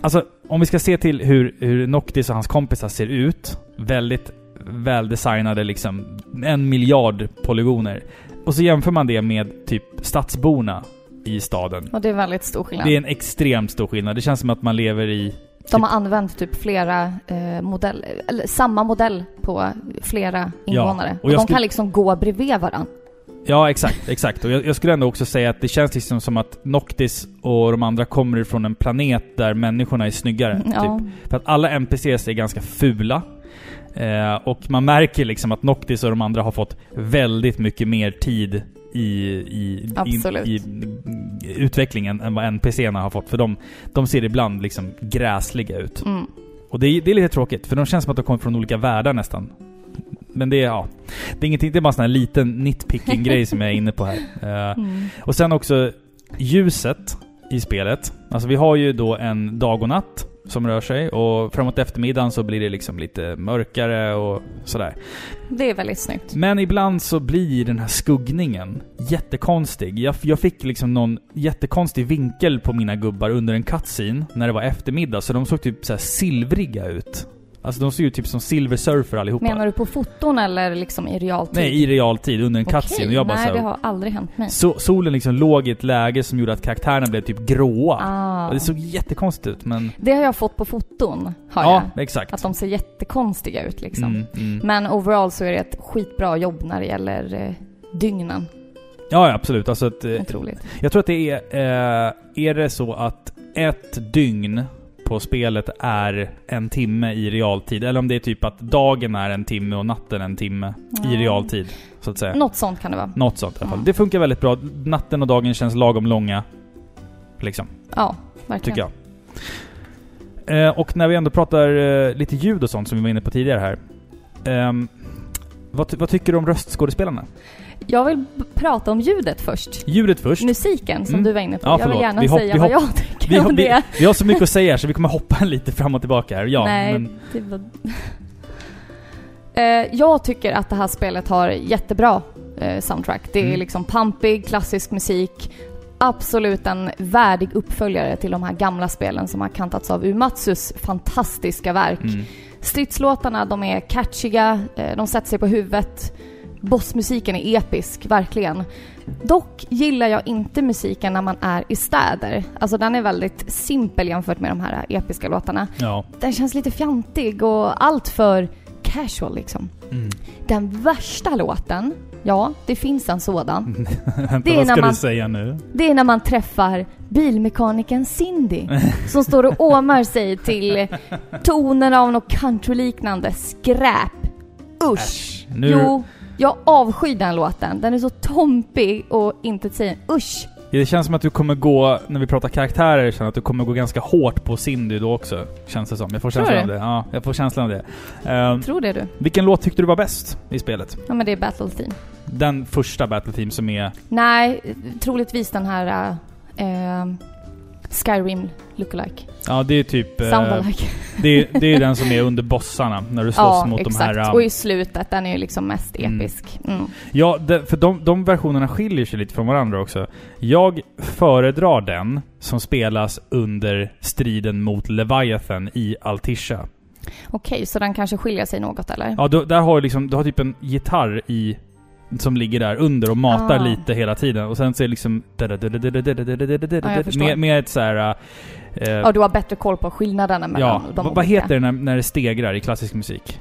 S1: Alltså, om vi ska se till hur, hur Noctis och hans kompisar ser ut. Väldigt väldesignade liksom. En miljard polygoner. Och så jämför man det med typ stadsborna i staden.
S2: Och det är väldigt stor skillnad.
S1: Det är en extremt stor skillnad. Det känns som att man lever i...
S2: De har använt typ flera eh, modeller, eller samma modell på flera invånare.
S1: och
S2: och
S1: jag
S2: de
S1: skulle-
S2: kan liksom gå bredvid varandra.
S1: Ja, exakt, exakt. Och jag, jag skulle ändå också säga att det känns liksom som att Noctis och de andra kommer ifrån en planet där människorna är snyggare.
S2: Ja.
S1: Typ. För att alla NPCs är ganska fula. Eh, och man märker liksom att Noctis och de andra har fått väldigt mycket mer tid i, i,
S2: Absolut.
S1: i, i utvecklingen än vad NPCerna har fått. För de, de ser ibland liksom gräsliga ut.
S2: Mm.
S1: Och det är, det är lite tråkigt, för de känns som att de kommer från olika världar nästan. Men det är, ja. Det är ingenting, det är bara en sån här liten nitpicking-grej som jag är inne på här. Eh,
S2: Mm.
S1: och sen också ljuset i spelet. Alltså vi har ju då en dag och natt som rör sig och framåt eftermiddagen så blir det liksom lite mörkare och sådär.
S2: Det är väldigt snyggt.
S1: Men ibland så blir den här skuggningen jättekonstig. Jag, jag fick liksom någon jättekonstig vinkel på mina gubbar under en cutscene när det var eftermiddag, så de såg typ så silvriga ut. Alltså de såg ju typ som Silver Surfer allihopa.
S2: Menar du på foton eller liksom i realtid?
S1: Nej, i realtid under en cutscene. Och jag bara
S2: nej
S1: så
S2: det har aldrig hänt mig.
S1: so Solen liksom låg i ett läge som gjorde att karaktärerna blev typ gråa.
S2: Ah.
S1: Och det såg jättekonstigt ut, men...
S2: Det har jag fått på foton, har
S1: Ja,
S2: jag.
S1: exakt.
S2: Att de ser jättekonstiga ut liksom.
S1: Mm, mm.
S2: Men overall så är det ett skitbra jobb när det gäller eh, dygnen.
S1: Ja, ja, absolut. Alltså att, eh,
S2: Otroligt.
S1: jag tror att det är... Eh, är det så att ett dygn på spelet är en timme i realtid, eller om det är typ att dagen är en timme och natten en timme i
S2: Ja.
S1: realtid, så att säga.
S2: Något sånt kan det vara.
S1: Något sånt i alla fall.
S2: Ja.
S1: Det funkar väldigt bra. Natten och dagen känns lagom långa. Liksom,
S2: Ja, verkligen.
S1: tycker jag. Eh, och när vi ändå pratar eh, lite ljud och sånt som vi var inne på tidigare här. ehm, vad, ty- vad tycker du om röstskådespelarna?
S2: Jag vill prata om ljudet först.
S1: Ljudet först.
S2: Musiken som
S1: Mm.
S2: du var inne på.
S1: Ja,
S2: jag vill gärna
S1: Vi hopp-
S2: säga
S1: vi
S2: vad
S1: hopp-
S2: jag tycker
S1: Vi har,
S2: om
S1: vi,
S2: det.
S1: vi har så mycket att säga så vi kommer hoppa lite fram och tillbaka här. Ja,
S2: Nej,
S1: men...
S2: det var... Eh, jag tycker att det här spelet har jättebra eh, soundtrack. Det är
S1: Mm.
S2: liksom pampig, klassisk musik. Absolut en värdig uppföljare till de här gamla spelen som har kantats av Umatsus fantastiska verk.
S1: Mm.
S2: Stridslåtarna, de är catchiga, eh, de sätter sig på huvudet. Bossmusiken är episk, verkligen. Dock gillar jag inte musiken när man är i städer. Alltså den är väldigt simpel jämfört med de här episka låtarna.
S1: Ja.
S2: Den känns lite fjantig och allt för casual liksom.
S1: Mm.
S2: Den värsta låten, ja, det finns en sådan.
S1: Vänta,
S2: Det är
S1: vad ska
S2: man-
S1: du säga nu?
S2: Det är när man träffar bilmekanikern Cindy som står och åmar sig till tonerna av något countryliknande skräp. Usch!
S1: Nu,
S2: Jo, jag avskyr den låten. Den är så tompig och inte säger usch.
S1: Det känns som att du kommer gå, när vi pratar karaktärer, känner att du kommer gå ganska hårt på Cindy då också. Känns det som. Jag får
S2: Tror
S1: känslan av det. Ja, jag får känslan av det. Ehm,
S2: Tror det du?
S1: vilken låt tyckte du var bäst i spelet?
S2: Ja men det är Battle Theme.
S1: Den första Battle Team som är...
S2: Nej, troligtvis den här eh, Skyrim lookalike.
S1: Ja, det är typ... eh,
S2: Soundalike.
S1: det, är, det är den som är under bossarna, när du slåss
S2: ja,
S1: mot
S2: exakt.
S1: de här...
S2: Och i slutet, den är ju liksom mest
S1: Mm.
S2: episk. Mm.
S1: Ja, det, för de, de versionerna skiljer sig lite från varandra också. Jag föredrar den som spelas under striden mot Leviathan i Altisha.
S2: Okej, så den kanske skiljer sig något eller?
S1: Ja, du, där har du liksom, du har typ en gitarr i som ligger där under och matar
S2: Ah.
S1: lite hela tiden. Och sen så är det liksom... Med, med ett så här... eh,
S2: Ja, du har bättre koll på skillnaderna mellan
S1: ja,
S2: de
S1: vad,
S2: olika.
S1: heter det när, när det stegrar i klassisk musik?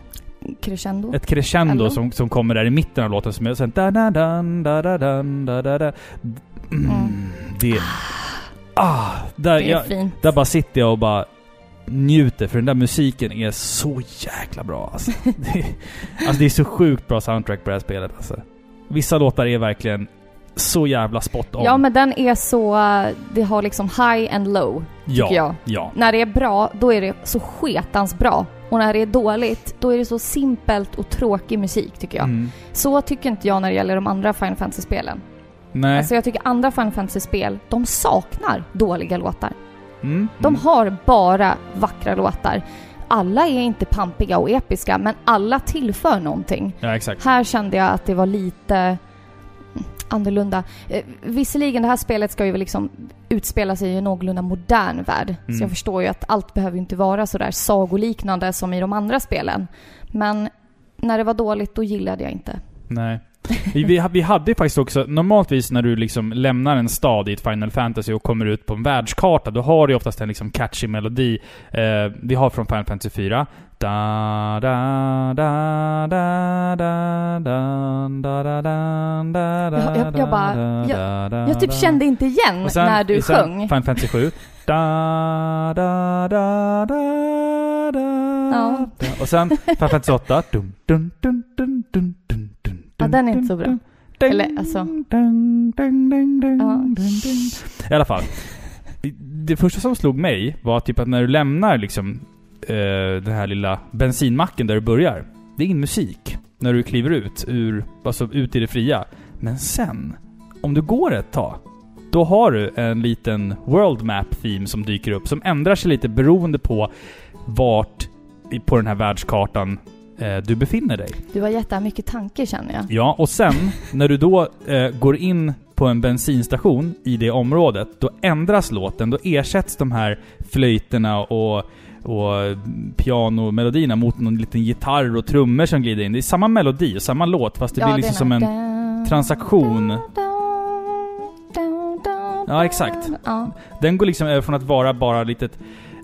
S2: Crescendo?
S1: Ett crescendo
S2: Eller?
S1: som, som kommer där i mitten av låten som är sen... Da, da, dan, da, da, dan, da, da, da. Mm,
S2: Mm.
S1: Det... Ah! Där,
S2: det är
S1: jag,
S2: fint.
S1: där bara sitter jag och bara njuter, för den där musiken är så jäkla bra alltså. det, är, alltså det är så sjukt bra soundtrack på det här spelet alltså. Vissa låtar är verkligen så jävla spot on.
S2: Ja, men den är så... Det har liksom high and low,
S1: ja,
S2: tycker jag.
S1: ja.
S2: När det är bra, då är det så sketans bra. Och när det är dåligt, då är det så simpelt och tråkig musik, tycker jag.
S1: Mm.
S2: Så tycker inte jag när det gäller de andra Final Fantasy-spelen.
S1: Nej.
S2: Alltså jag tycker andra Final Fantasy-spel, de saknar dåliga låtar.
S1: Mm.
S2: De
S1: mm.
S2: har bara vackra låtar. Alla är inte pampiga och episka, men alla tillför någonting.
S1: Ja, exakt.
S2: Här kände jag att det var lite mm, annorlunda. Eh, visserligen, det här spelet ska ju liksom utspela sig i en någorlunda modern värld.
S1: Mm.
S2: Så jag förstår ju att allt behöver ju inte vara sådär sagoliknande som i de andra spelen. Men när det var dåligt, då gillade jag inte.
S1: Nej. Vi, vi, hade faktiskt också, normaltvis när du liksom lämnar en stad i ett Final Fantasy och kommer ut på en världskarta, då har du oftast en liksom catchy melodi. Eh, vi har från Final Fantasy 4. Da, da, da, da, da, da, da, da, da, da,
S2: Jag- jag- jag bara-
S1: da,
S2: Jag typ kände inte igen
S1: sen-
S2: när du
S1: sen
S2: sjöng.
S1: Final Fantasy 7. Da, da, da, da, da,
S2: Ja.
S1: Och sen Final Fantasy 8. Dun, dun, dun, dun, dun, dun, dun,
S2: Ja, den är inte så bra. Eller, alltså.
S1: I alla fall. Det första som slog mig var typ att när du lämnar liksom eh, den här lilla bensinmacken där du börjar. Det är ingen musik när du kliver ut ur, alltså ut i det fria. Men sen, om du går ett tag, då har du en liten world map theme som dyker upp som ändrar sig lite beroende på vart på den här världskartan du befinner dig.
S2: Du har gett det här mycket tanke känner jag.
S1: Ja, och sen när du då eh, går in på en bensinstation i det området, då ändras låten. Då ersätts de här flöjterna och, och pianomelodierna mot någon liten gitarr och trummor som glider in. Det är samma melodi och samma låt, fast det blir liksom som en... transaktion. Ja, exakt.
S2: Ja.
S1: Den går liksom över från att vara bara litet...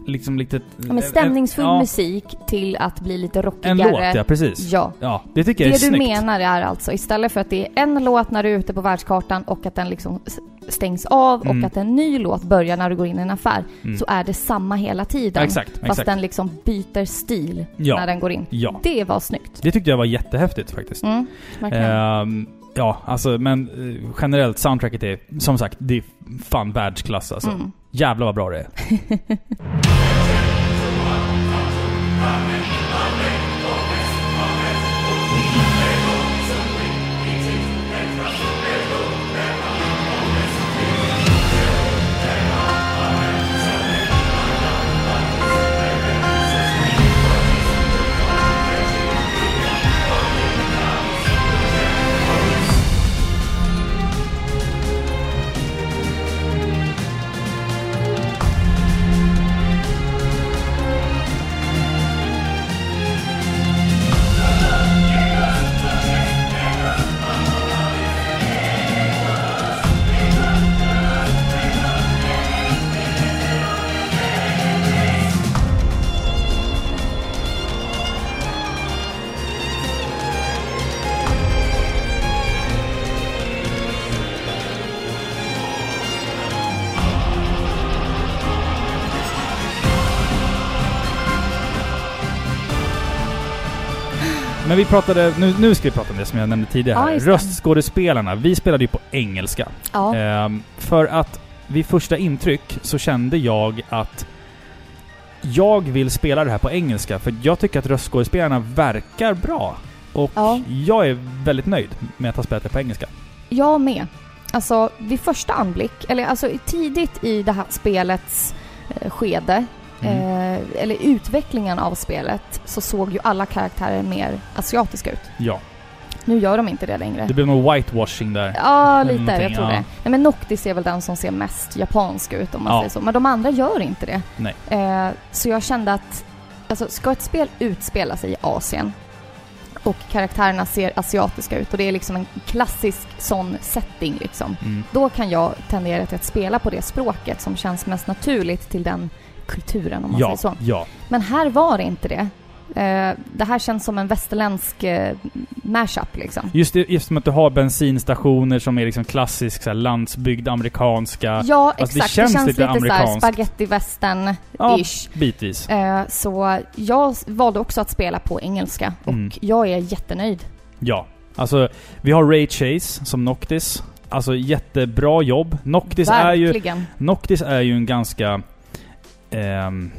S1: Liksom litet...
S2: Ja, men stämningsfull
S1: ja,
S2: musik till att bli lite
S1: En
S2: rockigare.
S1: låt, ja precis.
S2: Ja.
S1: Ja, det tycker jag är
S2: Det du
S1: snyggt.
S2: menar är alltså istället för att det är en låt när du är ute på världskartan och att den liksom stängs av
S1: Mm.
S2: och att en ny låt börjar när du går in i en affär
S1: Mm.
S2: så är det samma hela tiden.
S1: Ja, exakt,
S2: Fast
S1: exakt.
S2: den liksom byter stil
S1: Ja.
S2: när den går in.
S1: Ja.
S2: Det var snyggt.
S1: Det tyckte jag var jättehäftigt faktiskt.
S2: Mm.
S1: Ehm, ja, alltså men eh, generellt soundtracket är som sagt, det är fan världsklass alltså. Jävlar vad bra det är. Men vi pratade, nu, nu ska vi prata om det som jag nämnde tidigare.
S2: Det.
S1: Röstskådespelarna, vi spelade ju på engelska.
S2: ja.
S1: Ehm, för att vid första intryck så kände jag att jag vill spela det här på engelska, för jag tycker att röstskådespelarna verkar bra. Och
S2: Ja.
S1: jag är väldigt nöjd med att ha spelat det på engelska.
S2: Jag med. Alltså vid första anblick, eller alltså tidigt i det här spelets eh, skede,
S1: Mm.
S2: eh, eller utvecklingen av spelet, så såg ju alla karaktärer mer asiatiska ut.
S1: Ja.
S2: Nu gör de inte det längre.
S1: Det blev nog whitewashing där.
S2: Ja, lite.
S1: någonting,
S2: Jag tror
S1: ja.
S2: det. Nej, men Noctis är väl den som ser mest japansk ut om man
S1: Ja.
S2: säger så. Men de andra gör inte det.
S1: Nej.
S2: Eh, så jag kände att, alltså ska ett spel utspela sig i Asien och karaktärerna ser asiatiska ut och det är liksom en klassisk sån setting liksom.
S1: Mm.
S2: Då kan jag tendera till att spela på det språket som känns mest naturligt till den kulturen om man
S1: Ja,
S2: säger så.
S1: ja.
S2: Men här var det inte det. Eh, det här känns som en västerländsk eh, mashup liksom.
S1: Just, det, just som att du har bensinstationer som är liksom klassisk så här, landsbygd, amerikanska.
S2: Ja,
S1: det
S2: exakt.
S1: känns
S2: det känns
S1: lite
S2: lite, såhär spaghetti western
S1: Ja,
S2: ish
S1: bitvis.
S2: Eh, så jag valde också att spela på engelska och
S1: Mm.
S2: jag är jättenöjd.
S1: Ja. Alltså, vi har Ray Chase som Noctis. Alltså jättebra jobb. Noctis är ju... Noctis är ju en ganska... ehm,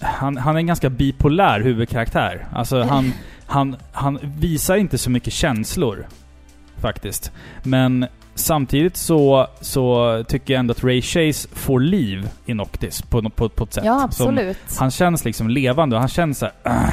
S1: han, han är en ganska bipolär huvudkaraktär. Alltså han, han, han visar inte så mycket känslor. Faktiskt. Men samtidigt så, så tycker jag ändå att Ray Chase får liv i Noctis på, på, på ett sätt.
S2: Ja,
S1: Som-
S2: absolut.
S1: han känns liksom levande och han känns såhär... Uh,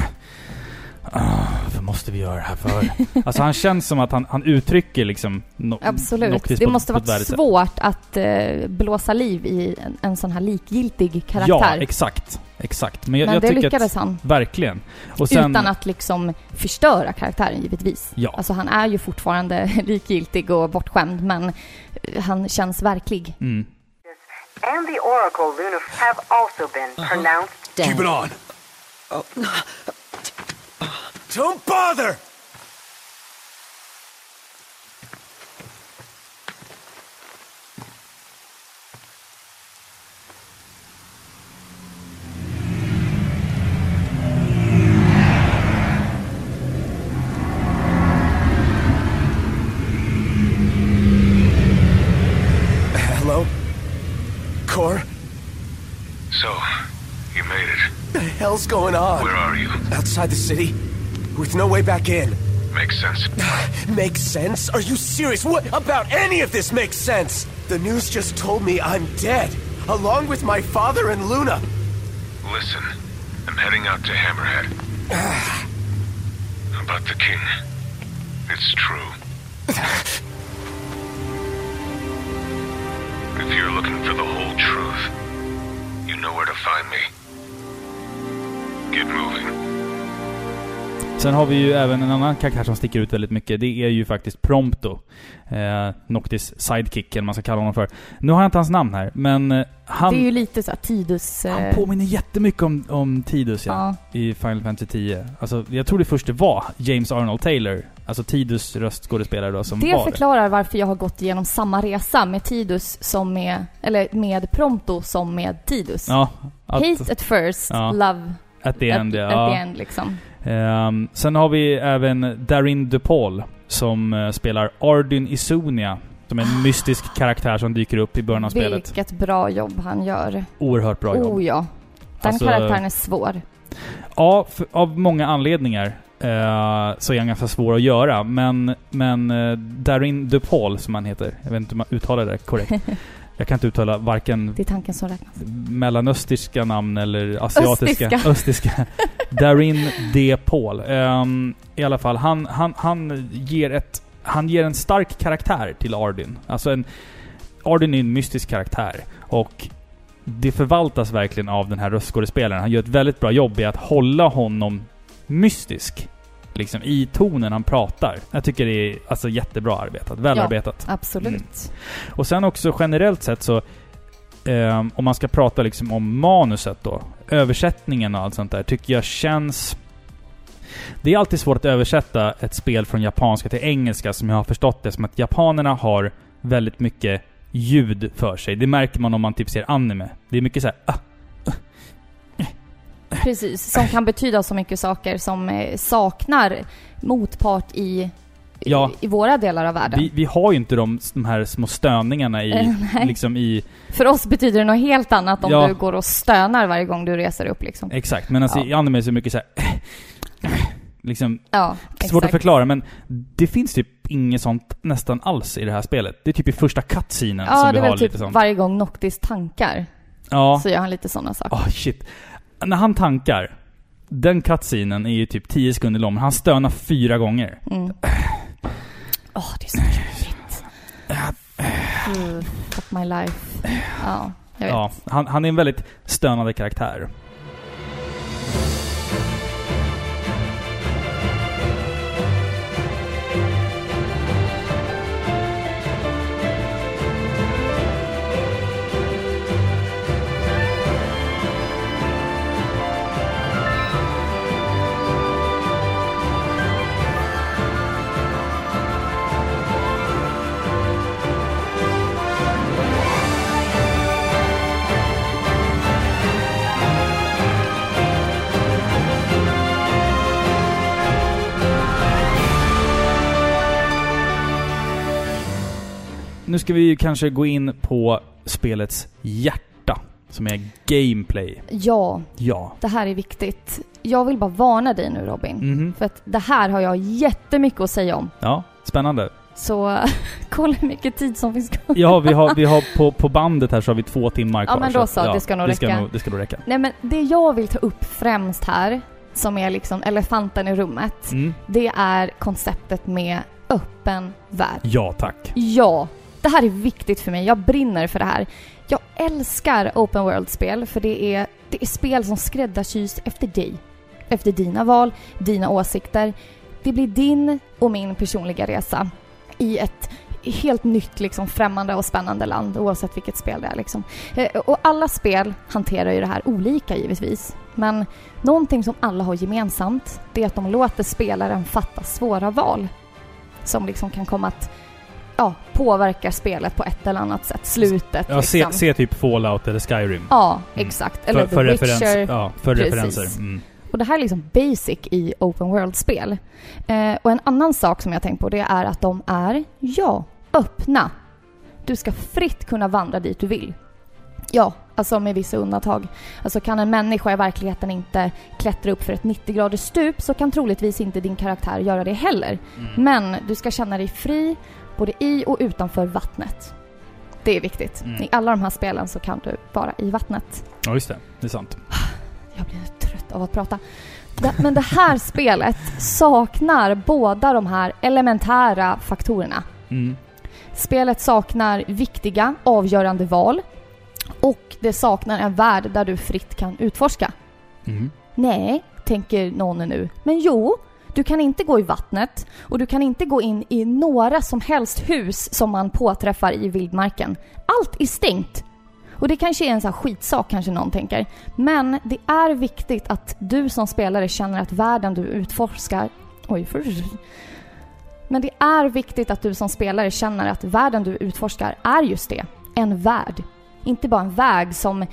S1: uh, för måste vi göra det här för? alltså han känns som att han, han uttrycker liksom no,
S2: Absolut.
S1: Noctis
S2: Det
S1: på-
S2: måste
S1: på
S2: vara svårt att eh, blåsa liv i en, en sån här likgiltig
S1: Ja,
S2: karaktär.
S1: exakt. Exakt. Men jag,
S2: Men
S1: jag
S2: det lyckades
S1: att,
S2: han.
S1: Verkligen. Och sen,
S2: Utan att liksom förstöra karaktären givetvis.
S1: Ja.
S2: Alltså han är ju fortfarande likgiltig och bortskämd men eh, han känns verklig.
S1: Mm.
S3: and the Oracle Luna have also been pronounced
S4: Keep it on. Don't bother! Hello? Core?
S5: So, you made it.
S4: The hell's going on?
S5: Where are you?
S4: Outside the city? With no way back in.
S5: Makes sense.
S4: Makes sense? Are you serious? What about any of this makes sense? The news just told me I'm dead, along with my father and Luna.
S5: Listen, I'm heading out to Hammerhead. About the king. It's true. if you're looking for the whole truth, you know where to find me. Get moving.
S1: Sen har vi ju även en annan karaktär som sticker ut väldigt mycket. Det är ju faktiskt Prompto. Eh, Noctis sidekick, eller man ska kalla honom för. Nu har jag inte hans namn här, men eh, han,
S2: Det är ju lite så här Tidus... eh,
S1: han påminner jättemycket om, om Tidus ja,
S2: ja.
S1: i Final Fantasy 10. Alltså, jag tror det först det var James Arnold Taylor, alltså Tidus röstskådespelare då, som
S2: Det
S1: var
S2: förklarar varför jag har gått igenom samma resa med Tidus som med... Eller med Prompto som med Tidus.
S1: Ja, att,
S2: Hate at first, love
S1: at the end,
S2: at,
S1: ja.
S2: at the end liksom.
S1: Ehm, sen har vi även Darin DePaul som eh, spelar Ardyn Isonia. Som är en mystisk karaktär som dyker upp i början av spelet.
S2: Vilket bra jobb han gör.
S1: Oerhört bra jobb.
S2: Oh ja. Den
S1: Alltså-
S2: karaktären är svår.
S1: Ja, för, av många anledningar eh, så är han ganska svår att göra. Men, men eh, Darin DePaul, som han heter. Jag vet inte om man uttalar det korrekt. Jag kan inte uttala varken
S2: Det är tanken som räknas.
S1: mellanöstiska namn eller asiatiska.
S2: Östiska.
S1: Östiska. Darin D. Paul. Ehm, I alla fall, han, han, han ger ett... Han ger en stark karaktär till Ardyn. Alltså en... Ardyn är en mystisk karaktär. Och det förvaltas verkligen av den här röstskådespelaren. Han gör ett väldigt bra jobb i att hålla honom mystisk. Liksom i tonen han pratar. Jag tycker det är alltså jättebra arbetat. Välarbetat.
S2: Absolut.
S1: Mm. Och sen också generellt sett så, ehm, om man ska prata liksom om manuset då, översättningen och allt sånt där, tycker jag känns... Det är alltid svårt att översätta ett spel från japanska till engelska, som jag har förstått det, som att japanerna har väldigt mycket ljud för sig. Det märker man om man typ ser anime. Det är mycket så här, ah, ah eh, eh.
S2: Precis. Som kan betyda så mycket saker som eh, saknar motpart i,
S1: Ja.
S2: i, våra delar av världen.
S1: vi, vi har ju inte de, de här små stöningarna i, liksom i...
S2: För oss betyder det något helt annat om
S1: Ja.
S2: du går och stönar varje gång du reser upp liksom.
S1: Exakt, men alltså
S2: Ja.
S1: i anime så är det mycket så här, liksom
S2: Ja,
S1: Svårt att
S2: exakt.
S1: förklara, men det finns typ inget sånt nästan alls i det här spelet. Det är typ i första cutscenen som
S2: Ja,
S1: vi
S2: det är
S1: har lite
S2: typ
S1: sånt.
S2: varje gång Noctis tankar
S1: Ja.
S2: så gör han lite sådana saker.
S1: Oh, shit. När han tankar, den cutscenen är ju typ 10 sekunder lång, men han stönar fyra gånger.
S2: Mm. Åh, det är så jobbigt. Mm, Fuck my life. Ja, jag vet.
S1: Ja, han, han är en väldigt stönande karaktär. Nu ska vi ju kanske gå in på spelets hjärta, som är gameplay.
S2: Ja,
S1: Ja.
S2: det här är viktigt. Jag vill bara varna dig nu Robin.
S1: Mhm.
S2: För att det här har jag jättemycket att säga om.
S1: Ja, spännande.
S2: Så kolla hur mycket tid som finns kvar.
S1: Ja, vi har, vi har på, på bandet här så har vi två timmar
S2: Ja,
S1: kvar.
S2: men då
S1: att,
S2: så, det ska nog
S1: det ska
S2: räcka.
S1: nog, det ska nog räcka.
S2: Nej men det jag vill ta upp främst här, som är liksom elefanten i rummet,
S1: Mm.
S2: det är konceptet med öppen värld.
S1: Ja, tack.
S2: Ja, det här är viktigt för mig. Jag brinner för det här. Jag älskar open world-spel för det är, det är spel som skräddarsys efter dig. Efter dina val, dina åsikter. Det blir din och min personliga resa i ett helt nytt, liksom, främmande och spännande land oavsett vilket spel det är. Liksom. Eh, och alla spel hanterar ju det här olika givetvis. Men någonting som alla har gemensamt, det är att de låter spelaren fatta svåra val. Som liksom kan komma att ja, påverka spelet på ett eller annat sätt. Slutet
S1: Ja, se,
S2: liksom.
S1: se typ Fallout eller Skyrim.
S2: Ja,
S1: Mm.
S2: exakt. Eller
S1: för, för,
S2: The
S1: referens,
S2: Witcher.
S1: ja, för
S2: Precis.
S1: referenser. Mm.
S2: Och det här är liksom basic i open world-spel. Eh, och en annan sak som jag tänkt på det är att de är, ja, öppna. Du ska fritt kunna vandra dit du vill. Ja, alltså med vissa undantag. Alltså kan en människa i verkligheten inte klättra upp för ett 90 graders stup så kan troligtvis inte din karaktär göra det heller.
S1: Mm.
S2: Men du ska känna dig fri både i och utanför vattnet. Det är viktigt.
S1: Mm.
S2: I alla de här spelen så kan du vara i vattnet.
S1: Ja, just det. Det är sant.
S2: Jag blir trött av att prata. Men det här spelet saknar båda de här elementära faktorerna.
S1: Mm.
S2: Spelet saknar viktiga, avgörande val. Och det saknar en värld där du fritt kan utforska.
S1: Mm.
S2: Nej, tänker någon nu. Men jo, du kan inte gå i vattnet och du kan inte gå in i några som helst hus som man påträffar i vildmarken. Allt är stängt. Och det kanske är en sån här skitsak kanske någon tänker. Men det är viktigt att du som spelare känner att världen du utforskar... Oj, för... Men det är viktigt att du som spelare känner att världen du utforskar är just det. En värld. Inte bara en väg som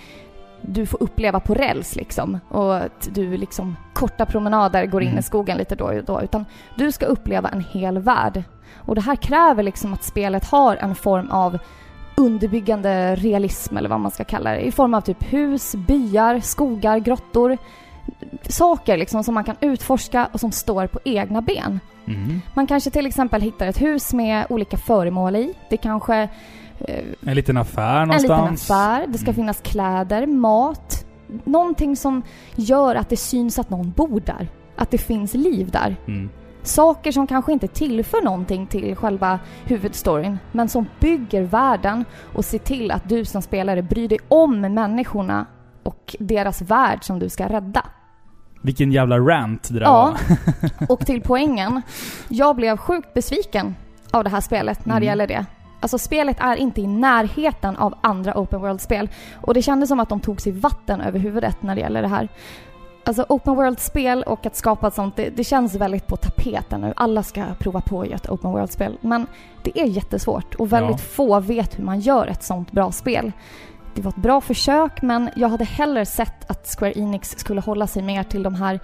S2: du får uppleva på räls liksom. Och att du liksom korta promenader går in
S1: Mm.
S2: i skogen lite då och då. Utan du ska uppleva en hel värld. Och det här kräver liksom att spelet har en form av underbyggande realism eller vad man ska kalla det. I form av typ hus, byar, skogar, grottor. Saker liksom som man kan utforska och som står på egna ben.
S1: Mm.
S2: Man kanske till exempel hittar ett hus med olika föremål i. Det kanske
S1: En liten affär
S2: en liten
S1: någonstans.
S2: affär, det ska
S1: Mm.
S2: finnas kläder, mat. Någonting som gör att det syns att någon bor där. Att det finns liv där.
S1: Mm.
S2: Saker som kanske inte tillför någonting till själva huvudstoryn, men som bygger världen och ser till att du som spelare bryr dig om människorna och deras värld som du ska rädda.
S1: Vilken jävla rant det där
S2: Ja,
S1: var.
S2: och till poängen. Jag blev sjukt besviken av det här spelet när det
S1: Mm.
S2: gäller det. Alltså spelet är inte i närheten av andra open world-spel. Och det kändes som att de tog sig vatten över huvudet när det gäller det här. Alltså open world-spel och att skapa sånt, det, det känns väldigt på tapeten nu. Alla ska prova på att göra ett open world-spel. Men det är jättesvårt och väldigt
S1: Ja.
S2: få vet hur man gör ett sånt bra spel. Det var ett bra försök men jag hade hellre sett att Square Enix skulle hålla sig mer till de här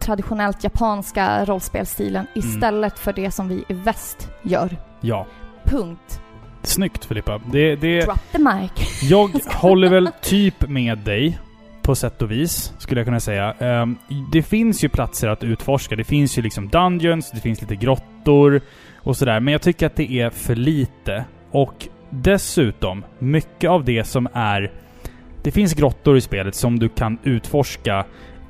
S2: traditionellt japanska rollspelstilen istället för det som vi i väst gör.
S1: Ja.
S2: Punkt.
S1: Snyggt Filippa. Det, det,
S2: Drop the mic.
S1: jag håller väl typ med dig. På sätt och vis, skulle jag kunna säga. Ehm, det finns ju platser att utforska. Det finns ju liksom dungeons, det finns lite grottor och sådär. Men jag tycker att det är för lite. Och dessutom, mycket av det som är... Det finns grottor i spelet som du kan utforska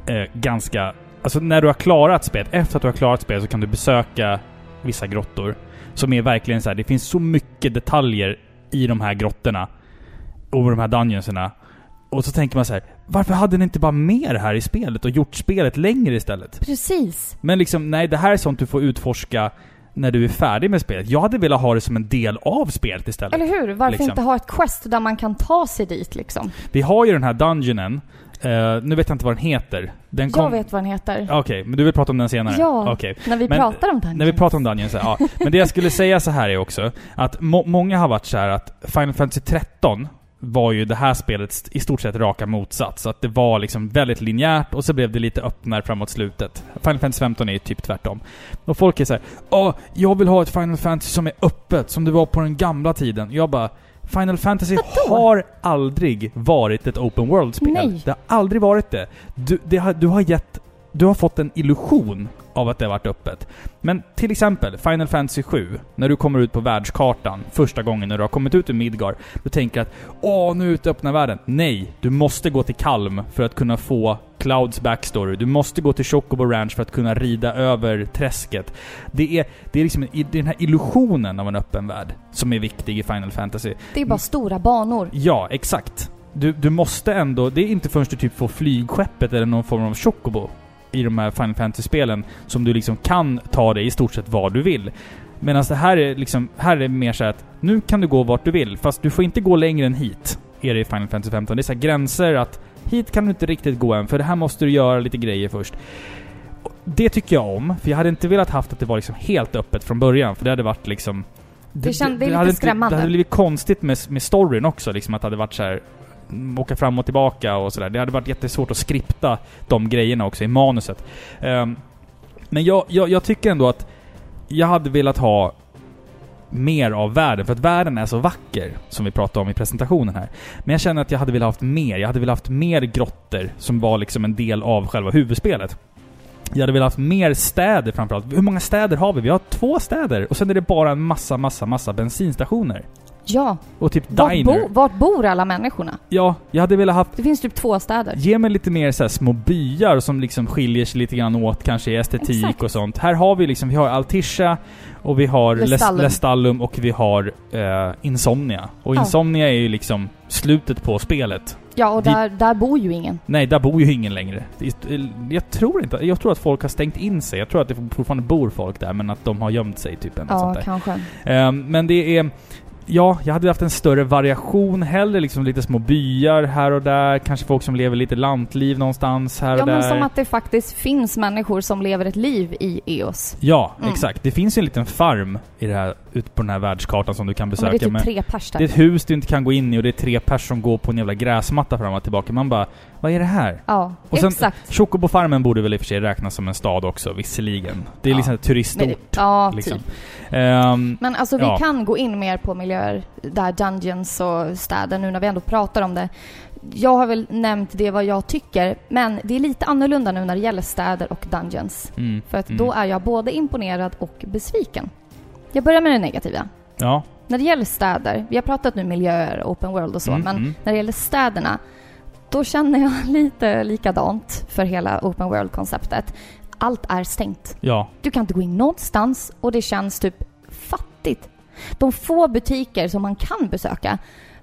S1: eh, ganska... Alltså när du har klarat spelet, efter att du har klarat spelet så kan du besöka vissa grottor. Som är verkligen så här. det finns så mycket detaljer i de här grottorna. Och de här dungeonserna. Och så tänker man så här, varför hade ni inte bara med det här i spelet och gjort spelet längre istället?
S2: Precis.
S1: Men liksom, nej det här är sånt du får utforska när du är färdig med spelet. Jag hade velat ha det som en del av spelet istället.
S2: Eller hur? Varför
S1: Liksom.
S2: inte ha ett quest där man kan ta sig dit liksom?
S1: Vi har ju den här dungeonen. Eh, nu vet jag inte vad den heter. Den
S2: Jag vet vad den heter.
S1: Okej, men du vill prata om den senare?
S2: Ja,
S1: Okej.
S2: när vi
S1: Men
S2: pratar om Dungeons.
S1: När vi pratar om Dungeons, ja. Men det jag skulle säga så här är också att må många har varit så här att Final Fantasy 13 var ju det här spelets i stort sett raka motsats. Att det var liksom väldigt linjärt och så blev det lite öppnare framåt slutet. Final Fantasy 15 är ju typ tvärtom. Och folk är så här, Åh, jag vill ha ett Final Fantasy som är öppet, som det var på den gamla tiden. Jag bara, Final Fantasy
S2: Vadå?
S1: har aldrig varit ett open world-spel.
S2: Nej.
S1: Det har aldrig varit det. Du, det har, du har gett... Du har fått en illusion av att det har varit öppet. Men till exempel Final Fantasy 7, när du kommer ut på världskartan första gången när du har kommit ut ur Midgar. Du tänker att åh, nu är ute öppna världen. Nej, du måste gå till Kalm för att kunna få Clouds backstory. Du måste gå till Chocobo Ranch för att kunna rida över träsket. Det är, det är liksom det är den här illusionen av en öppen värld som är viktig i Final Fantasy.
S2: Det är bara stora banor.
S1: Ja, exakt. Du, du måste ändå... Det är inte förrän du typ får flygskeppet eller någon form av chocobo i de här Final Fantasy-spelen som du liksom kan ta dig i stort sett var du vill. Medan det här är liksom... Här är det mer så att nu kan du gå vart du vill, fast du får inte gå längre än hit. Är det i Final Fantasy 15. Det är så gränser att hit kan du inte riktigt gå än, för det här måste du göra lite grejer först. Det tycker jag om, för jag hade inte velat haft att det var liksom helt öppet från början, för det hade varit liksom...
S2: Det det är lite
S1: inte-
S2: skrämmande.
S1: Det hade blivit konstigt med, med storyn också, liksom att det hade varit så här åka fram och tillbaka och sådär. Det hade varit jättesvårt att skripta de grejerna också i manuset. Um, men jag, jag, jag tycker ändå att jag hade velat ha mer av världen, för att världen är så vacker, som vi pratade om i presentationen här. Men jag känner att jag hade velat haft mer. Jag hade velat haft mer grottor som var liksom en del av själva huvudspelet. Jag hade velat haft mer städer framförallt. Hur många städer har vi? Vi har två städer och sen är det bara en massa, massa, massa bensinstationer.
S2: Ja.
S1: Och typ
S2: Vart,
S1: diner.
S2: bo, vart bor alla människorna?
S1: Ja, jag hade velat haft
S2: Det finns typ två städer.
S1: Ge mig lite mer så små byar som liksom skiljer sig lite grann åt kanske i estetik
S2: Exakt.
S1: och sånt. Här har vi liksom, vi har Altisha och vi har
S2: Lestallum.
S1: Lestallum, och vi har eh, Insomnia. Och
S2: Ja.
S1: Insomnia är ju liksom slutet på spelet.
S2: Ja, och där, där bor ju ingen.
S1: Nej, där bor ju ingen längre. Jag tror inte, jag tror att folk har stängt in sig. Jag tror att det fortfarande bor folk där, men att de har gömt sig typ.
S2: Ja,
S1: sånt där.
S2: kanske.
S1: Ehm, men det är... Ja, jag hade haft en större variation. Hellre liksom lite små byar här och där. Kanske folk som lever lite lantliv någonstans här
S2: Ja,
S1: och där.
S2: men som att det faktiskt finns människor som lever ett liv i EOS.
S1: Ja,
S2: Mm.
S1: exakt. Det finns ju en liten farm i det här, ute på den här världskartan som du kan
S2: Men
S1: besöka.
S2: det är typ
S1: men
S2: tre pers där.
S1: det är ett hus du inte kan gå in i och det är tre pers som går på en jävla gräsmatta fram och tillbaka. Man bara, vad är det här?
S2: Ja,
S1: Och sen-
S2: exakt.
S1: Chocobo-farmen borde väl i och för sig räknas som en stad också, visserligen. Det är
S2: Ja.
S1: liksom en turistort.
S2: Men ja,
S1: liksom.
S2: typ.
S1: Ehm,
S2: Men alltså vi
S1: Ja.
S2: kan gå in mer på miljöer, där dungeons och städer nu när vi ändå pratar om det. Jag har väl nämnt det vad jag tycker, men det är lite annorlunda nu när det gäller städer och dungeons.
S1: mm,
S2: För att
S1: mm.
S2: då är jag både imponerad och besviken. Jag börjar med det negativa.
S1: Ja.
S2: När det gäller städer, vi har pratat nu miljöer, open world och så,
S1: Mm,
S2: men
S1: mm.
S2: när det gäller städerna, då känner jag lite likadant för hela open world-konceptet. Allt är stängt.
S1: Ja.
S2: Du kan inte gå in någonstans och det känns typ fattigt. De få butiker som man kan besöka,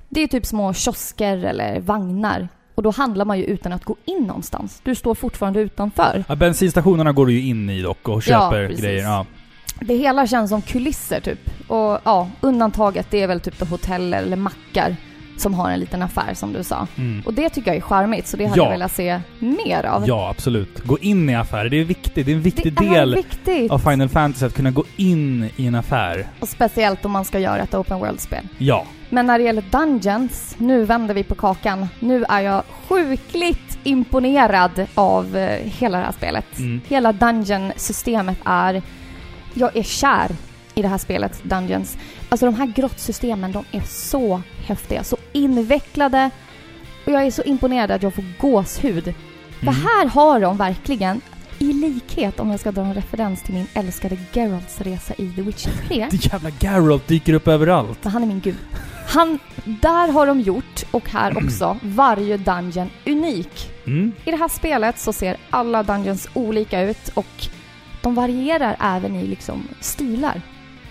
S2: det är typ små kiosker eller vagnar. Och då handlar man ju utan att gå in någonstans. Du står fortfarande utanför.
S1: ja. Bensinstationerna går du ju in i dock och köper
S2: precis.
S1: grejer. Ja.
S2: Det hela känns som kulisser typ. Och ja, undantaget det är väl typ då hotell eller mackar som har en liten affär som du sa.
S1: Mm.
S2: Och det tycker jag är charmigt, så det hade
S1: Ja.
S2: jag velat se mer av.
S1: Ja, absolut. Gå in i affärer. Det är viktigt. Det är en viktig
S2: det
S1: del av Final Fantasy att kunna gå in i en affär.
S2: Och speciellt om man ska göra ett open world-spel.
S1: Ja.
S2: Men när det gäller Dungeons, nu vänder vi på kakan. Nu är jag sjukligt imponerad av eh, hela det här spelet.
S1: Mm.
S2: Hela Dungeon-systemet är... Jag är kär i det här spelet, Dungeons. Alltså de här grottsystemen, de är så häftiga, så invecklade. Och jag är så imponerad att jag får gåshud. För
S1: Mm.
S2: här har de verkligen, i likhet om jag ska dra en referens till min älskade Geralts resa i The Witcher 3.
S1: Det jävla Geralt dyker upp överallt.
S2: För han är min gud. Han, där har de gjort, och här också, varje dungeon unik.
S1: Mm.
S2: I det här spelet så ser alla dungeons olika ut och de varierar även i liksom stilar.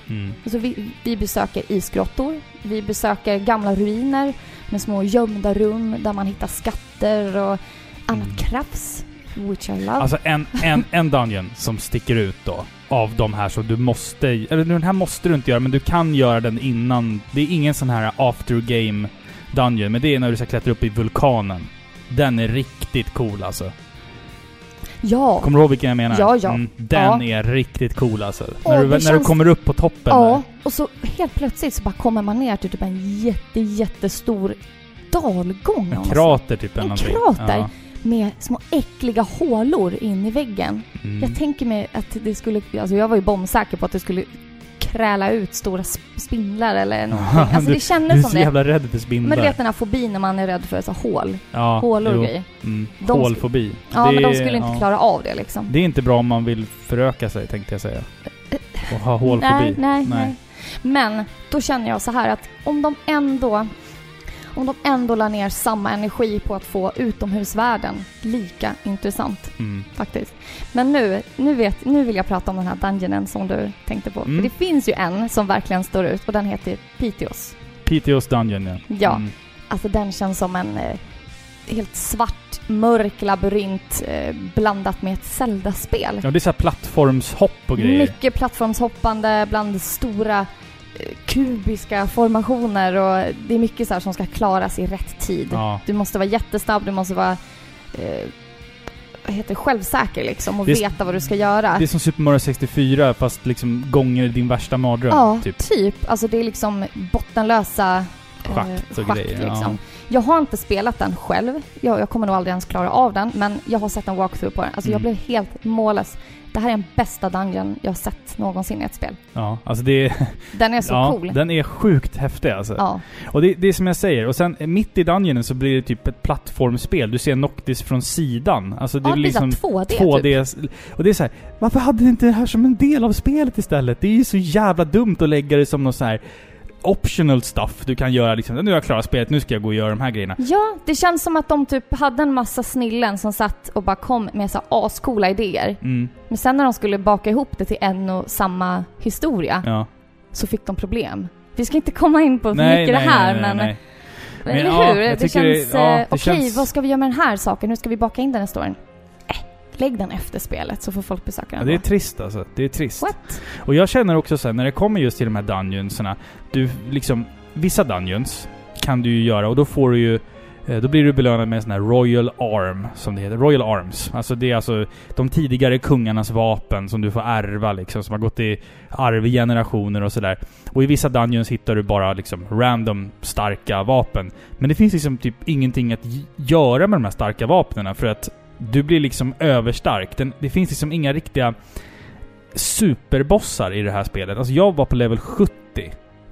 S1: Mm.
S2: Alltså vi, vi besöker isgrottor, vi besöker gamla ruiner med små gömda rum där man hittar skatter och annat
S1: Mm.
S2: krafts. Which I love.
S1: Alltså en, en, en dungeon som sticker ut då. Av de här som du måste... Eller den här måste du inte göra, men du kan göra den innan. Det är ingen sån här after game dungeon, men det är när du ska klättra upp i vulkanen. Den är riktigt cool alltså.
S2: Ja.
S1: Kommer du ihåg vilken jag menar?
S2: Ja, ja.
S1: Mm, den
S2: Ja.
S1: är riktigt cool alltså.
S2: Åh,
S1: när du, när du
S2: känns-
S1: kommer upp på toppen
S2: Ja,
S1: där.
S2: och så helt plötsligt så bara kommer man ner till typ en jätte, jättestor dalgång.
S1: En krater typ.
S2: En
S1: någonting.
S2: krater?
S1: Ja.
S2: med små äckliga hålor in i väggen.
S1: Mm.
S2: Jag tänker mig att det skulle, alltså jag var ju bombsäker på att det skulle kräla ut stora sp- spindlar eller någonting. Alltså
S1: du,
S2: det kändes
S1: du är
S2: som
S1: så
S2: det.
S1: jävla rädd för spindlar.
S2: Men du vet den här fobin när man är rädd för så hål,
S1: ja,
S2: hålor och grejer.
S1: Mm. Hålfobi.
S2: Ja,
S1: Det
S2: men de
S1: är-
S2: skulle inte
S1: ja.
S2: klara av det liksom.
S1: Det är inte bra om man vill föröka sig, tänkte jag säga. Och ha hålfobi.
S2: Nej, nej, nej. Men då känner jag så här att om de ändå om de ändå la ner samma energi på att få utomhusvärlden lika intressant
S1: Mm.
S2: faktiskt. Men nu, nu, vet, nu vill jag prata om den här dungeonen som du tänkte på.
S1: Mm.
S2: För det finns ju en som verkligen står ut och den heter Piteos.
S1: PTO's Dungeon, ja.
S2: Ja.
S1: Mm.
S2: Alltså den känns som en eh, helt svart, mörk labyrint eh, blandat med ett Zelda-spel.
S1: Ja, det är så plattformshopp och grejer.
S2: Mycket plattformshoppande bland stora kubiska formationer och det är mycket så som ska klaras i rätt tid.
S1: Ja.
S2: Du måste vara jättesnabb, du måste vara eh, vad heter självsäker liksom och veta vad du ska göra.
S1: Det är som Super Mario 64 fast liksom gånger din värsta mardröm.
S2: ja,
S1: typ.
S2: typ. Alltså det är liksom bottenlösa eh,
S1: schakt grejer,
S2: liksom. Jag har inte spelat den själv. Jag, jag kommer nog aldrig ens klara av den. Men jag har sett en walkthrough på den. Alltså jag
S1: Mm.
S2: blev helt mållös. Det här är den bästa dungeon jag har sett någonsin i ett spel.
S1: Ja, alltså det är...
S2: Den är så
S1: ja,
S2: cool.
S1: Den är sjukt häftig alltså.
S2: Ja.
S1: Och det, det är som jag säger, och sen mitt i dungeonen så blir det typ ett plattformsspel. Du ser Noctis från sidan. Alltså det
S2: ja,
S1: är
S2: det
S1: liksom
S2: 2D,
S1: 2D.
S2: typ.
S1: Och det är så här, varför hade ni inte det här som en del av spelet istället? Det är ju så jävla dumt att lägga det som något så här optional stuff du kan göra liksom. Nu har jag klarat spelet, nu ska jag gå och göra de här grejerna.
S2: Ja, det känns som att de typ hade en massa snillen som satt och bara kom med så här ascoola idéer.
S1: Mm,
S2: Men sen när de skulle baka ihop det till en och samma historia
S1: ja.
S2: så fick de problem. Vi ska inte komma in på för
S1: Nej,
S2: mycket
S1: nej,
S2: det här
S1: nej,
S2: men...
S1: nej. Men
S2: Eller
S1: ja,
S2: hur? det känns...
S1: det- ja,
S2: eh,
S1: det
S2: Okej,
S1: känns-
S2: vad ska vi göra med den här saken? Hur ska vi baka in den i storyn? Lägg den efter spelet så får folk besöka
S1: Ja,
S2: den
S1: det är trist alltså. Det är trist.
S2: What?
S1: Och jag känner också så här, när det kommer just till de här dungeonsarna, du liksom, vissa dungeons kan du ju göra och då får du ju eh, då blir du belönad med en sån här Royal Arm, som det heter. Royal Arms. Alltså det är alltså de tidigare kungarnas vapen som du får ärva liksom, som har gått i arv i generationer och sådär. Och i vissa dungeons hittar du bara liksom random starka vapen. Men det finns liksom typ ingenting att göra med de här starka vapnen för att du blir liksom överstark. Den, det finns liksom inga riktiga superbossar i det här spelet. Alltså jag var på level 70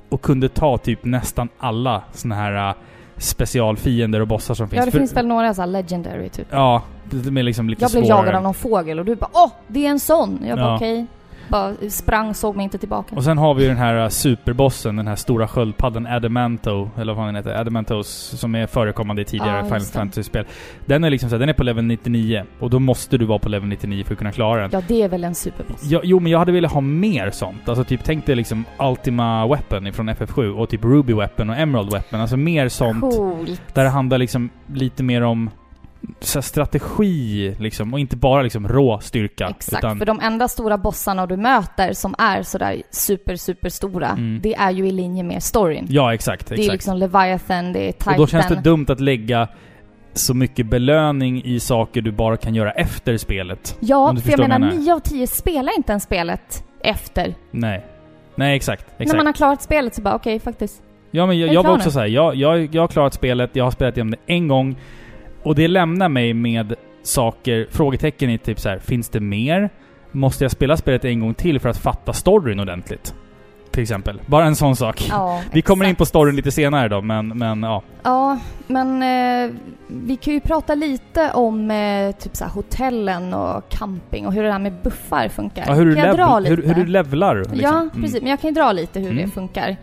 S1: och kunde ta typ nästan alla såna här uh, specialfiender och bossar som finns.
S2: Ja, det
S1: För-
S2: finns väl några så här legendary typ.
S1: Ja, de är liksom lite
S2: Jag blev
S1: svårare.
S2: jagad av någon fågel och du bara åh, det är en sån! Jag bara
S1: Ja.
S2: okej. Bara sprang, såg mig inte tillbaka.
S1: Och sen har vi ju den här uh, superbossen, den här stora sköldpaddan Adamanto, eller vad den heter, Adamantos, som är förekommande i tidigare
S2: Ja,
S1: Final. Fantasy-spel. Den är liksom så här, den är på level 99, och då måste du vara på level 99 för att kunna klara den.
S2: Ja, det är väl en superboss.
S1: Ja, jo, men jag hade velat ha mer sånt. Alltså typ, tänk dig liksom Ultima Weapon ifrån FF7 och typ Ruby Weapon och Emerald Weapon. Alltså mer sånt.
S2: Coolt.
S1: Där det handlar liksom lite mer om så strategi liksom, och inte bara liksom rå styrka.
S2: Exakt,
S1: utan,
S2: för de enda stora bossarna du möter som är sådär super, super stora,
S1: Mm.
S2: det är ju i linje med storyn.
S1: Ja, exakt.
S2: det
S1: exakt.
S2: är liksom Leviathan, det är Titan.
S1: och då känns det dumt att lägga så mycket belöning i saker du bara kan göra efter spelet.
S2: Ja, för jag menar
S1: menar.
S2: 9 av 10 spelar inte ens spelet efter.
S1: Nej. Nej, exakt.
S2: När
S1: exakt.
S2: man har klarat spelet så bara okej, faktiskt.
S1: Ja men jag,
S2: Jag
S1: var också såhär, jag, jag, jag har klarat spelet, jag har spelat igenom det en gång. Och det lämnar mig med saker, frågetecken i typ så här: finns det mer? Måste jag spela spelet en gång till för att fatta storyn ordentligt? Till exempel. Bara en sån sak.
S2: Ja,
S1: Vi kommer in
S2: exakt.
S1: på storyn lite senare då, men, men ja.
S2: Ja, men eh, vi kan ju prata lite om eh, typ så här, hotellen och camping och hur det här med buffar funkar.
S1: ja hur, du
S2: lite?
S1: hur, hur du levlar liksom.
S2: Ja,
S1: Mm.
S2: precis. Men jag kan ju dra lite hur
S1: Mm.
S2: det funkar.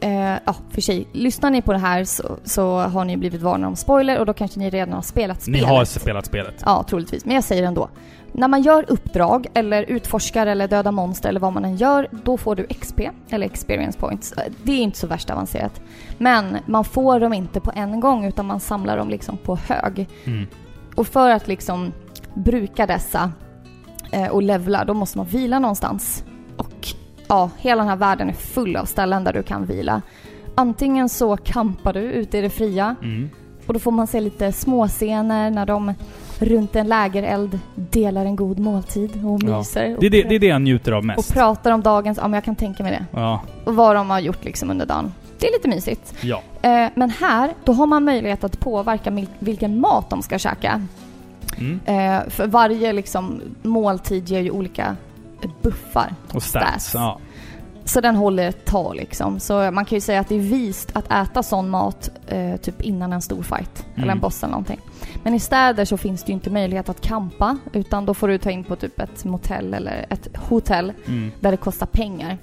S2: Eh, ja, för sig. Lyssnar ni på det här så, så har ni blivit varnade om spoiler och då kanske ni redan har spelat
S1: Ni
S2: spelet.
S1: har spelat spelet.
S2: Ja, troligtvis. Men jag säger ändå. När man gör uppdrag eller utforskar eller dödar monster eller vad man än gör, då får du XP eller experience points. Eh, Det är inte så värst avancerat. Men man får dem inte på en gång utan man samlar dem liksom på hög.
S1: Mm.
S2: Och för att liksom bruka dessa eh, och levla, då måste man vila någonstans. Och ja, hela den här världen är full av ställen där du kan vila. Antingen så kampar du ute i det fria
S1: Mm.
S2: och då får man se lite småscener när de runt en lägereld delar en god måltid och
S1: Ja.
S2: myser. Och,
S1: Det, är det, det är det jag njuter av
S2: och
S1: mest.
S2: pratar om dagens, ja men jag kan tänka mig det.
S1: Ja.
S2: Och vad de har gjort liksom under dagen. Det är lite mysigt.
S1: Ja.
S2: Eh, men här, då har man möjlighet att påverka vilken mat de ska käka.
S1: Mm.
S2: Eh, för varje liksom måltid ger ju olika buffar.
S1: Och stats.
S2: Stats.
S1: Ja.
S2: Så den håller ett tag liksom. Så man kan ju säga att det är vist att äta sån mat eh, typ innan en stor fight. Eller en
S1: Mm.
S2: boss eller någonting. Men i städer så finns det ju inte möjlighet att campa. Utan då får du ta in på typ ett motell eller ett hotell
S1: Mm.
S2: där det kostar pengar.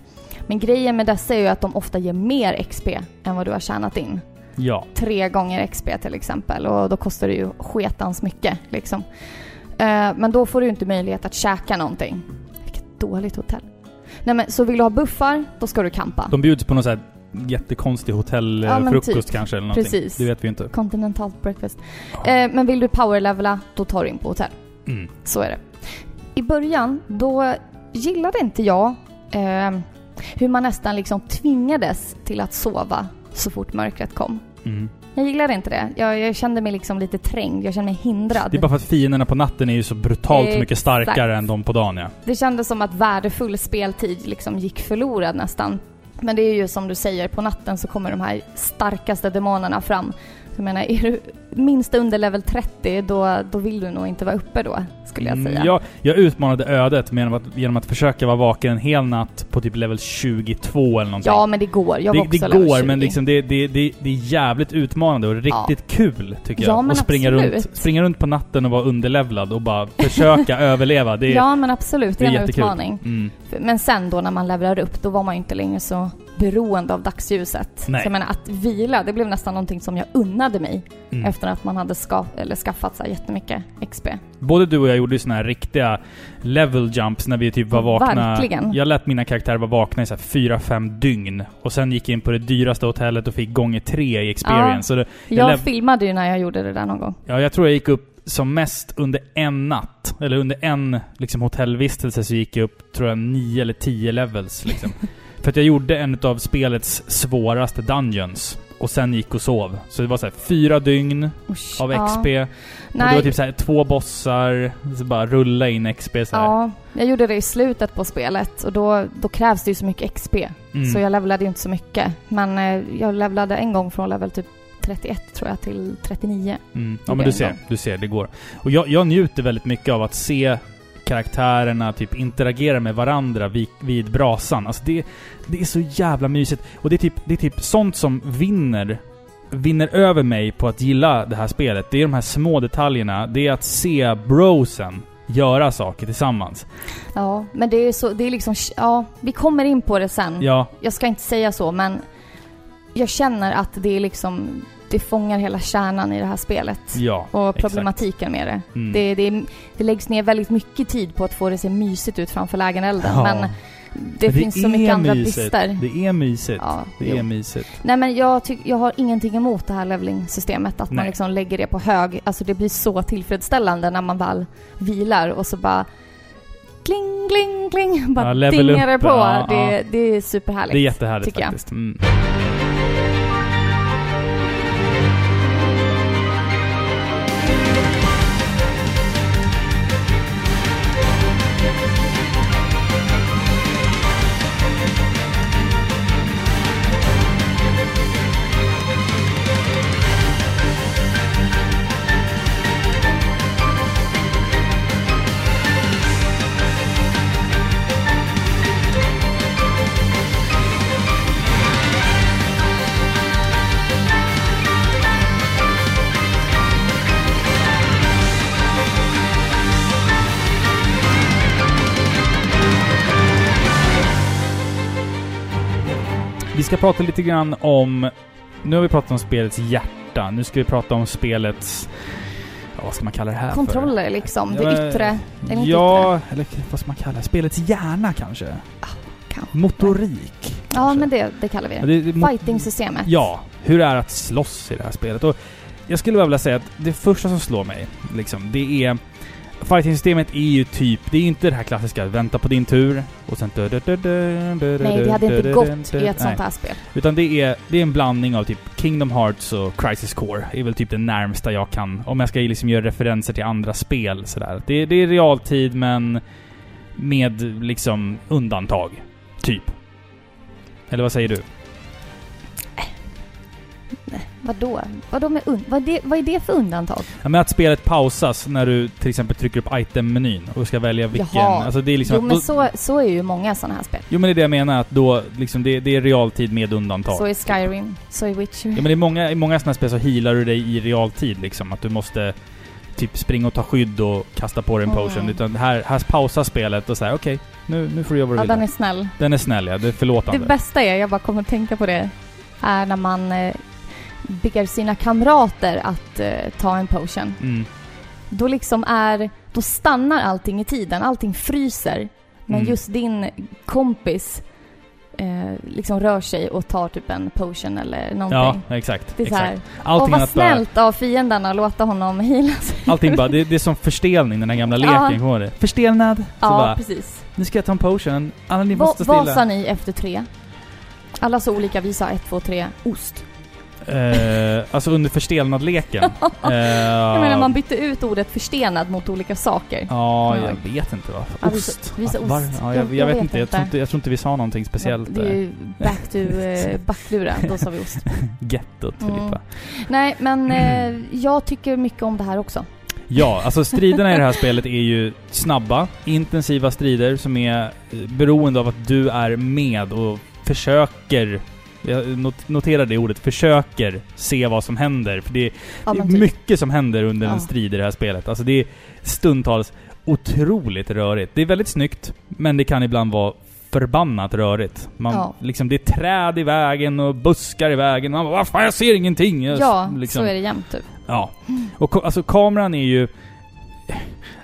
S2: Men grejen med dessa är ju att de ofta ger mer XP än vad du har tjänat in.
S1: Ja.
S2: Tre gånger XP till exempel och då kostar det ju sketans mycket liksom. Eh, men då får du ju inte möjlighet att käka någonting. Dåligt hotell. Nej men så vill du ha buffar, då ska du campa.
S1: De bjuds på någon sån här jättekonstig
S2: Ja, men
S1: hotellfrukost
S2: typ.
S1: kanske eller någonting.
S2: Precis.
S1: Det vet vi inte.
S2: Continentalt breakfast. Eh, men vill du powerlevela, då tar du in på hotell.
S1: Mm.
S2: Så är det. I början, då gillade inte jag eh, hur man nästan liksom tvingades till att sova så fort mörkret kom.
S1: Mm.
S2: Jag gillade inte det. Jag, jag kände mig liksom lite trängd. Jag kände mig hindrad.
S1: Det är bara för att fienderna på natten är ju så brutalt mycket
S2: Exakt.
S1: starkare än de på dagen ja.
S2: Det kändes som att värdefull speltid liksom gick förlorad nästan. Men det är ju som du säger, på natten så kommer de här starkaste demonerna fram. Jag menar, är du minst under level 30, då, då vill du nog inte vara uppe då, skulle jag säga.
S1: Mm, jag, jag utmanade ödet genom att, genom att försöka vara vaken en hel natt på typ level 22 eller någonting.
S2: Ja, men det går. Jag var
S1: det, det
S2: också level
S1: går,
S2: 20.
S1: men liksom det, det, det, det är jävligt utmanande och riktigt kul tycker
S2: Ja,
S1: jag.
S2: men
S1: att springa
S2: absolut.
S1: runt, springa runt på natten och vara underlevlad och bara försöka överleva. Det är,
S2: Ja, men absolut. Det
S1: det
S2: är en
S1: jättekul.
S2: utmaning.
S1: Mm.
S2: Men sen då när man levlar upp, då var man ju inte längre så beroende av dagsljuset.
S1: Nej.
S2: Så jag menar, att vila, det blev nästan någonting som jag unnade mig
S1: Mm.
S2: efter att man hade ska, eller skaffat så här jättemycket XP.
S1: Både du och jag gjorde ju såna här riktiga level jumps när vi typ var vakna.
S2: Verkligen.
S1: Jag lät mina karaktärer vara vakna i så här 4-5 dygn. Och sen gick jag in på det dyraste hotellet och fick gånger tre i experience.
S2: Ja.
S1: Så det,
S2: Jag
S1: lev-
S2: filmade ju när jag gjorde det där någon gång.
S1: Ja, jag tror jag gick upp som mest under en natt. Eller under en liksom, hotellvistelse så gick jag upp, tror jag, nio eller tio levels. Liksom. För att jag gjorde en av spelets svåraste dungeons. Och sen gick och sov. Så det var så här fyra dygn
S2: Usch,
S1: av
S2: ja.
S1: XP. Och det
S2: Nej,
S1: var typ så här två bossar. Så bara rulla in XP så här.
S2: ja, jag gjorde det i slutet på spelet och då, då krävs det ju så mycket XP.
S1: Mm.
S2: Så jag levlade ju inte så mycket. Men eh, jag levlade en gång från level typ 31 tror jag till 39.
S1: Mm. Ja men du ser,
S2: gång.
S1: du ser, det går. Och jag, jag njuter väldigt mycket av att se karaktärerna typ interagera med varandra vid, vid brasan. Alltså det, det är så jävla mysigt. Och det är typ, det är typ sånt som vinner vinner över mig på att gilla det här spelet. Det är de här små detaljerna. Det är att se brosen göra saker tillsammans.
S2: Ja, men det är så, det är liksom, ja, vi kommer in på det sen.
S1: Ja,
S2: Jag ska inte säga så, men jag känner att det är liksom, det fångar hela kärnan i det här spelet.
S1: ja.
S2: Och
S1: exakt.
S2: problematiken med det.
S1: Mm.
S2: Det, det. Det läggs ner väldigt mycket tid på att få det att se mysigt ut framför lägenelden.
S1: Ja.
S2: Men det,
S1: Men
S2: finns så mycket andra
S1: mysigt.
S2: brister.
S1: Det är mysigt.
S2: Ja,
S1: det
S2: jo.
S1: är mysigt.
S2: Nej men jag, tyck, jag har ingenting emot det här leveling-systemet. Att man
S1: Nej.
S2: liksom lägger det på hög. Alltså det blir så tillfredsställande när man väl vilar och så bara kling, kling, kling. Bara
S1: Ja,
S2: dingar det på.
S1: ja,
S2: det,
S1: ja.
S2: det är superhärligt.
S1: Det är jättehärligt faktiskt. Mm. Ska prata lite grann om... Nu har vi pratat om spelets hjärta. Nu ska vi prata om spelets... Ja, vad ska man kalla det här
S2: Kontroller liksom.
S1: Ja,
S2: Det yttre. Eller
S1: Ja, eller vad ska man kalla det? Spelets hjärna kanske?
S2: kanske.
S1: Motorik.
S2: Ja,
S1: kanske.
S2: men det, det kallar vi
S1: Ja,
S2: det.
S1: det- det-
S2: Fighting-systemet.
S1: Ja, hur det är att slåss i det här spelet. Och jag skulle vilja säga att det första som slår mig, liksom, det är... Fighting-systemet är ju typ, det är inte det här klassiska vänta på din tur och sen...
S2: Nej, det hade inte gått i ett sånt här spel.
S1: Utan det är, det är en blandning av typ Kingdom Hearts och Crisis Core. Det är väl typ det närmsta jag kan. Om jag ska liksom göra referenser till andra spel sådär. Det, det är realtid men med liksom undantag. Typ. Eller vad säger du?
S2: Vadå? Vadå med un- vad, det, vad är det för undantag?
S1: Ja, men att spelet pausas när du till exempel trycker upp item-menyn och ska välja vilken.
S2: Jaha.
S1: Alltså det är liksom
S2: Jo men
S1: då,
S2: så, så är ju många sådana här spel.
S1: Jo men det är det jag menar, att då liksom det, det är realtid med undantag.
S2: Så är Skyrim, så är Witcher.
S1: Ja men det är många, i många sådana här spel så healar du dig i realtid liksom. Att du måste typ springa och ta skydd och kasta på dig en
S2: Mm.
S1: potion. Utan här, här pausar spelet och säger okej, nu, nu får du göra vad du
S2: Ja,
S1: vill.
S2: den
S1: här."
S2: är snäll.
S1: den är snäll ja, det är förlåtande.
S2: Det bästa är, jag bara kommer att tänka på det, är när man eh, ber sina kamrater att eh, ta en potion.
S1: Mm.
S2: Då liksom är, då stannar allting i tiden, allting fryser. Men
S1: Mm.
S2: just din kompis eh, liksom rör sig och tar typ en potion eller någonting.
S1: Ja, exakt.
S2: Det är så
S1: exakt.
S2: här, åh
S1: Allting
S2: vad
S1: att bara,
S2: snällt av fienderna att låta honom heala sig.
S1: allting bara, det, det är som förstelning, den här gamla leken,
S2: Ja.
S1: kommer det? Förstelnad! Så
S2: Ja,
S1: bara,
S2: precis.
S1: nu ska jag ta en potion, alla ni
S2: Va,
S1: måste stå
S2: vad
S1: stilla.
S2: sa ni efter tre? Alla så olika, vi sa ett, två, tre, ost.
S1: Eh, alltså under förstelnad-leken. Eh,
S2: Jag menar man bytte ut ordet förstenad mot olika saker.
S1: Ja,
S2: Ja.
S1: jag vet inte va.
S2: Ja, vi sa-
S1: Ost?
S2: vi sa
S1: Var-
S2: ost.
S1: Ja, jag,
S2: Jag-
S1: jag, vet
S2: vet
S1: inte. Jag tror
S2: inte.
S1: Jag tror inte vi sa någonting speciellt.
S2: Det är ju back to eh, backlura, då sa vi ost.
S1: Gettot,
S2: Mm.
S1: Filippa.
S2: Nej, men eh, jag tycker mycket om det här också.
S1: Ja, alltså striderna i det här spelet är ju snabba, intensiva strider som är eh, beroende av att du är med och försöker jag not- noterar det ordet, försöker se vad som händer. För det,
S2: Ja,
S1: det är
S2: typ.
S1: mycket som händer under
S2: Ja.
S1: en strid i det här spelet. Alltså det är stundtals otroligt rörigt. Det är väldigt snyggt, men det kan ibland vara förbannat rörigt. Man,
S2: Ja.
S1: liksom, det är träd i vägen och buskar i vägen. Man bara, "Vad fan, jag ser ingenting! Jag,
S2: Ja,
S1: liksom,
S2: så är det jämt typ.
S1: Ja. Och alltså kameran är ju...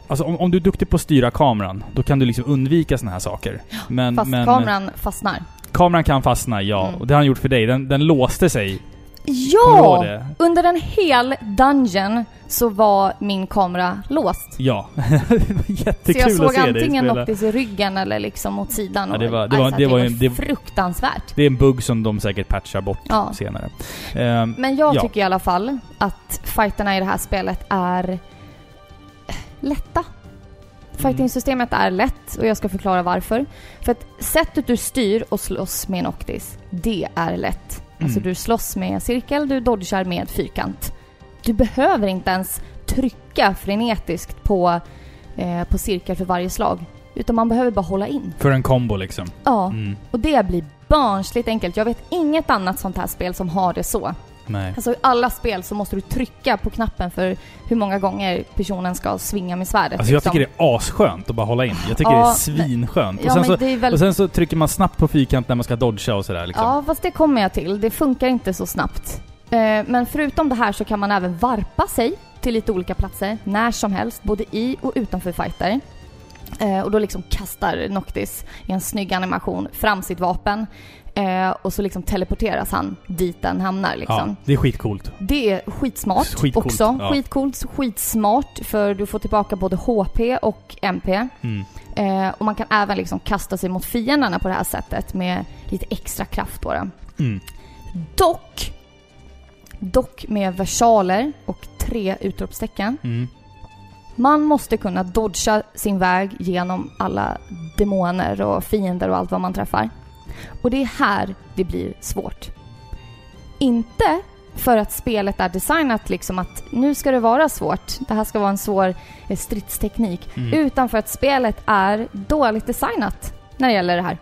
S1: Alltså om, om du är duktig på att styra kameran, då kan du liksom undvika såna här saker. Men,
S2: Fast
S1: men
S2: kameran fastnar.
S1: Kameran kan fastna, ja.
S2: Mm.
S1: Och det har han gjort för dig. Den, den låste sig.
S2: Ja! Under en hel dungeon så var min kamera låst.
S1: Ja.
S2: Så
S1: jättekul
S2: jag såg
S1: att se dig
S2: antingen
S1: spela.
S2: Noctis i ryggen eller liksom åt sidan.
S1: Ja, det var- det var-
S2: alltså,
S1: det var det-
S2: fruktansvärt.
S1: Det är en bugg som de säkert patchar bort
S2: Ja.
S1: senare. Ehm,
S2: Men jag
S1: Ja.
S2: tycker i alla fall att fighterna i det här spelet är lätta. Fighting-systemet är lätt och jag ska förklara varför. För att sättet du styr och slåss med Noctis, det är lätt. Alltså
S1: Mm.
S2: du slåss med cirkel, du dodgar med fyrkant. Du behöver inte ens trycka frenetiskt på, eh, på cirkel för varje slag. Utan man behöver bara hålla in.
S1: för en kombo liksom.
S2: Ja,
S1: Mm.
S2: och det blir barnsligt enkelt. Jag vet inget annat sånt här spel som har det så.
S1: Nej.
S2: Alltså i alla spel så måste du trycka på knappen för hur många gånger personen ska svinga med svärdet.
S1: Alltså jag
S2: liksom.
S1: tycker det är asskönt att bara hålla in. Jag tycker
S2: Ja,
S1: det är svinskönt.
S2: Ja,
S1: och, sen så,
S2: det är väl...
S1: och sen så trycker man snabbt på fyrkant när man ska dodga och sådär liksom.
S2: Ja, fast det kommer jag till. Det funkar inte så snabbt. Eh, men förutom det här så kan man även varpa sig till lite olika platser när som helst, både i och utanför fighter. Eh, och då liksom kastar Noctis i en snygg animation fram sitt vapen. Eh, och så liksom teleporteras han dit den hamnar liksom.
S1: Ja, det är skitcoolt.
S2: Det är skitsmart
S1: Skitcoolt,
S2: också.
S1: ja.
S2: Skitcoolt, skitsmart för du får tillbaka både HP och MP.
S1: Mm.
S2: Eh, och man kan även liksom kasta sig mot fienderna på det här sättet med lite extra kraft då. då.
S1: Mm.
S2: Dock, dock med versaler och tre utropstecken.
S1: Mm.
S2: Man måste kunna dodga sin väg genom alla demoner och fiender och allt vad man träffar. Och det är här det blir svårt. Inte för att spelet är designat liksom att nu ska det vara svårt, det här ska vara en svår eh, stridsteknik.
S1: Mm.
S2: Utan för att spelet är dåligt designat när det gäller det här.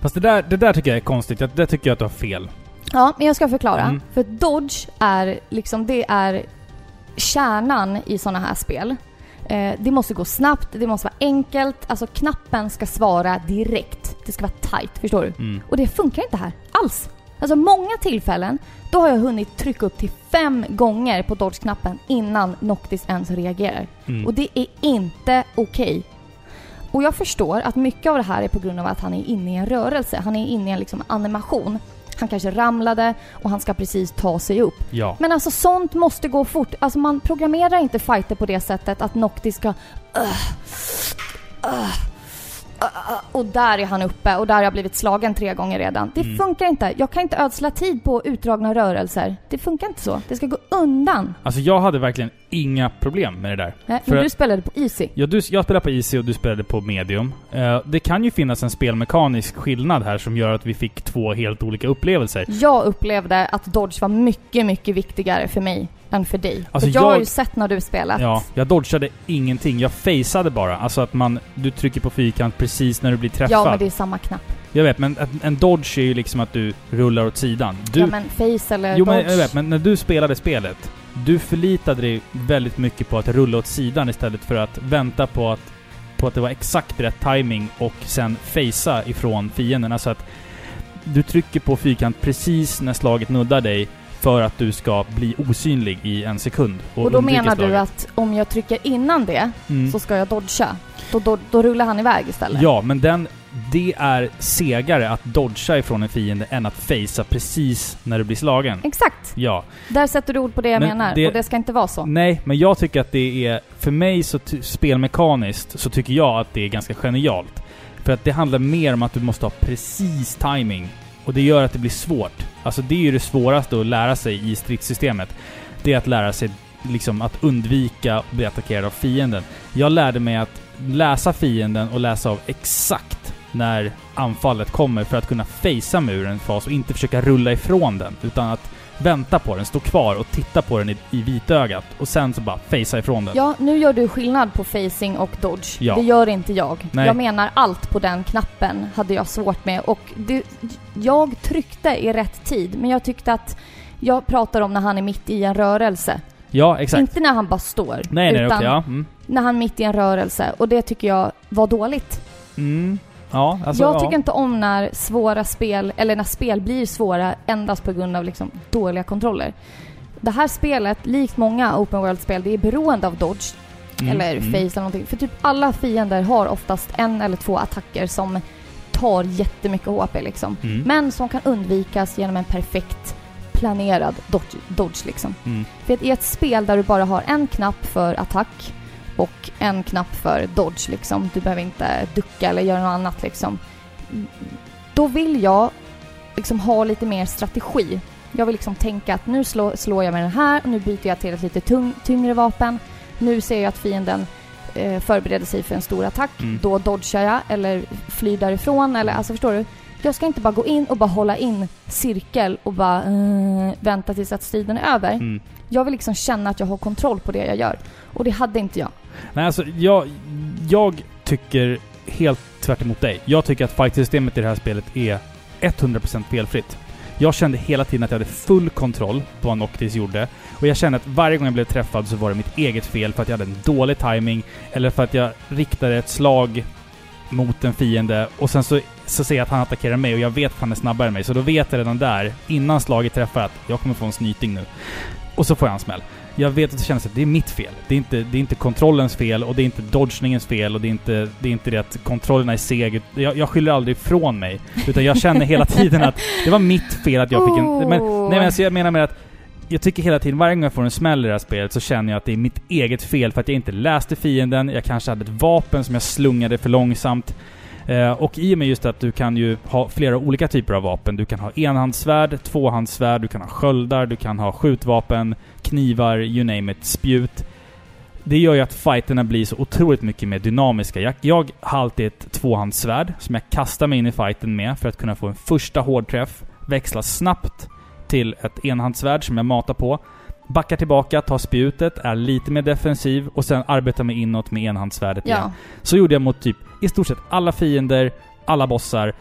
S1: Fast det där, det där tycker jag är konstigt. Det där tycker jag att du har fel.
S2: Ja, men jag ska förklara.
S1: Mm.
S2: För dodge är liksom, det är kärnan i sådana här spel. Eh, det måste gå snabbt, det måste vara enkelt. Alltså knappen ska svara direkt. Det ska vara tight, förstår du?
S1: Mm.
S2: Och det funkar inte här alls. Alltså många tillfällen, då har jag hunnit trycka upp till fem gånger på dodge-knappen innan Noctis ens reagerar.
S1: Mm.
S2: Och det är inte okej. Och jag förstår att mycket av det här är på grund av att han är inne i en rörelse. Han är inne i en liksom animation. Han kanske ramlade och han ska precis ta sig upp.
S1: Ja.
S2: Men alltså sånt måste gå fort. Alltså man programmerar inte fighter på det sättet att Noctis ska... Uh, uh, och där är han uppe och där har jag blivit slagen tre gånger redan. Det
S1: Mm.
S2: funkar inte. Jag kan inte ödsla tid på utdragna rörelser. Det funkar inte så. Det ska gå undan.
S1: Alltså jag hade verkligen inga problem med det där.
S2: Nej,
S1: För
S2: men
S1: att-
S2: du spelade på Easy.
S1: Ja, du, jag spelar på Easy och du spelade på Medium. Eh, det kan ju finnas en spelmekanisk skillnad här som gör att vi fick två helt olika upplevelser.
S2: Jag upplevde att Dodge var mycket, mycket viktigare för mig än för dig.
S1: Alltså
S2: för jag, har
S1: jag-
S2: ju sett när du spelat.
S1: Ja, jag dodgade ingenting. Jag faceade bara. Alltså att man... Du trycker på fyrkant precis när du blir träffad.
S2: Ja, men det är samma knapp.
S1: Jag vet, men en, dodge är ju liksom att du rullar åt sidan. Du,
S2: ja, men face eller
S1: jo,
S2: Dodge.
S1: men jag vet, men när du spelade spelet, du förlitade dig väldigt mycket på att rulla åt sidan istället för att vänta på att, på att det var exakt rätt timing och sen facea ifrån fienden. Alltså att du trycker på fyrkant precis när slaget nuddar dig för att du ska bli osynlig i en sekund.
S2: och då
S1: undvika
S2: menar du
S1: slaget.
S2: att om jag trycker innan det
S1: Mm.
S2: så ska jag dodga. Då, då, då rullar han iväg istället.
S1: Ja, men den... Det är segare att dodga ifrån en fiende än att facea precis när du blir slagen.
S2: Exakt!
S1: Ja.
S2: Där sätter du ord på det jag
S1: Men
S2: menar.
S1: det-
S2: Och det ska inte vara så.
S1: Nej, men jag tycker att det är... För mig så spelmekaniskt så tycker jag att det är ganska genialt. För att det handlar mer om att du måste ha precis timing och det gör att det blir svårt. Alltså det är ju det svåraste att lära sig i stridssystemet. Det är att lära sig liksom att undvika att bli attackerad av fienden. Jag lärde mig att läsa fienden och läsa av exakt när anfallet kommer för att kunna facea muren fas och inte försöka rulla ifrån den. Utan att vänta på den, stå kvar och titta på den i, i vitögat och sen så bara facea ifrån den.
S2: Ja, nu gör du skillnad på facing och dodge.
S1: Ja.
S2: Det gör inte jag.
S1: Nej.
S2: Jag menar allt på den knappen hade jag svårt med och det, jag tryckte i rätt tid men jag tyckte att jag pratar om när han är mitt i en rörelse.
S1: Ja, exakt.
S2: Inte när han bara står.
S1: nej, nej,
S2: utan
S1: okej. ja. Mm.
S2: när han är mitt i en rörelse och det tycker jag var dåligt.
S1: Mm. Ja, alltså,
S2: jag
S1: ja.
S2: tycker inte om när svåra spel, eller när spel blir svåra endast på grund av liksom dåliga kontroller. Det här spelet, likt många open world-spel, det är beroende av dodge
S1: Mm,
S2: eller
S1: mm.
S2: face eller någonting. För typ alla fiender har oftast en eller två attacker som tar jättemycket HP liksom.
S1: Mm.
S2: Men som kan undvikas genom en perfekt planerad dodge, dodge liksom.
S1: Mm.
S2: För att i ett spel där du bara har en knapp för attack och en knapp för dodge liksom, du behöver inte ducka eller göra något annat liksom. Då vill jag liksom ha lite mer strategi. Jag vill liksom tänka att nu slå, slår jag med den här och nu byter jag till ett lite tung, tyngre vapen. Nu ser jag att fienden eh, förbereder sig för en stor attack.
S1: Mm.
S2: Då dodgar jag eller flyr därifrån eller alltså förstår du? Jag ska inte bara gå in och bara hålla in cirkel och bara eh, vänta tills att striden är över.
S1: Mm.
S2: Jag vill liksom känna att jag har kontroll på det jag gör. Och det hade inte jag.
S1: Nej, alltså jag, jag tycker helt tvärt emot dig. Jag tycker att fightsystemet i det här spelet är 100% felfritt. Jag kände hela tiden att jag hade full kontroll på vad Noctis gjorde. Och jag kände att varje gång jag blev träffad så var det mitt eget fel för att jag hade en dålig timing eller för att jag riktade ett slag mot en fiende och sen så, så ser jag att han attackerar mig och jag vet att han är snabbare än mig. Så då vet jag redan där, innan slaget träffar, att jag kommer få en snyting nu. Och så får jag en smäll. Jag vet att det känns att det är mitt fel. Det är inte, det är inte kontrollens fel och det är inte dodgningens fel och det är inte det, är inte det att kontrollerna är seg. Jag, jag skyller aldrig ifrån mig. Utan jag känner hela tiden att det var mitt fel att jag fick en... Men, nej men alltså jag menar med att jag tycker hela tiden, varje gång jag får en smäll i det här spelet så känner jag att det är mitt eget fel för att jag inte läste fienden, jag kanske hade ett vapen som jag slungade för långsamt. Eh, och i och med just att du kan ju ha flera olika typer av vapen. Du kan ha enhandssvärd, tvåhandssvärd, du kan ha sköldar, du kan ha skjutvapen, knivar, you name it, spjut. Det gör ju att fighterna blir så otroligt mycket mer dynamiska. Jag, jag har alltid ett tvåhandssvärd som jag kastar mig in i fighten med för att kunna få en första hårdträff, växla snabbt till ett enhandssvärd som jag matar på. Backar tillbaka, tar spjutet, är lite mer defensiv och sen arbetar mig inåt med enhandssvärdet igen.
S2: Ja.
S1: Så gjorde jag mot typ i stort sett alla fiender, alla bossar.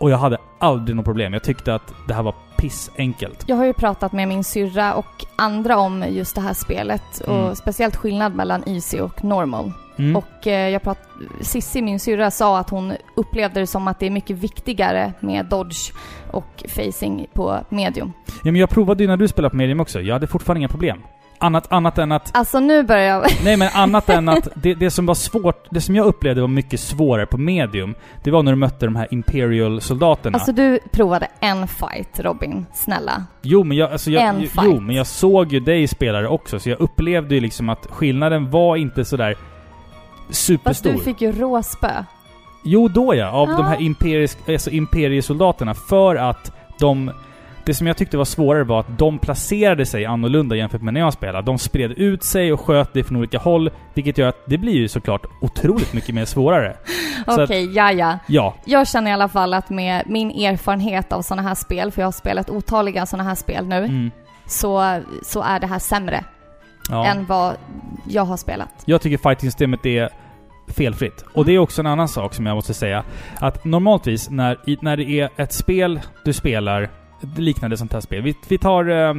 S1: Och jag hade aldrig något problem. Jag tyckte att det här var pissenkelt.
S2: Jag har ju pratat med min syrra och andra om just det här spelet.
S1: Mm.
S2: Och speciellt skillnad mellan easy och normal.
S1: Mm.
S2: Och eh, jag prat, Sissi, min syrra, sa att hon upplevde det som att det är mycket viktigare med dodge och facing på medium.
S1: Ja, men jag provade ju när du spelade på medium också. Jag hade fortfarande inga problem. Annat, annat än att...
S2: Alltså nu börjar jag...
S1: Nej men annat än att det, det som var svårt, det som jag upplevde var mycket svårare på medium, det var när du mötte de här Imperial-soldaterna.
S2: Alltså du provade en fight, Robin. Snälla.
S1: Jo men jag, alltså jag,
S2: En
S1: jo,
S2: fight.
S1: men jag såg ju dig spelare också, så jag upplevde ju liksom att skillnaden var inte sådär
S2: Fast
S1: superstor.
S2: du fick ju råspö.
S1: Jo, då ja. Av
S2: Ja.
S1: de här imperisk, alltså imperiesoldaterna. För att de... Det som jag tyckte var svårare var att de placerade sig annorlunda jämfört med när jag spelade. De spred ut sig och sköt dig från olika håll. Vilket gör att det blir ju såklart otroligt mycket mer svårare.
S2: Okej, ja ja.
S1: Ja.
S2: Jag känner i alla fall att med min erfarenhet av sådana här spel, för jag har spelat otaliga sådana här spel nu,
S1: Mm.
S2: så, så är det här sämre
S1: ja.
S2: än vad jag har spelat.
S1: Jag tycker fighting-systemet är felfritt. Och det är också en annan sak som jag måste säga. Att normaltvis när, i, när det är ett spel du spelar, liknande sånt här spel. Vi, vi tar eh,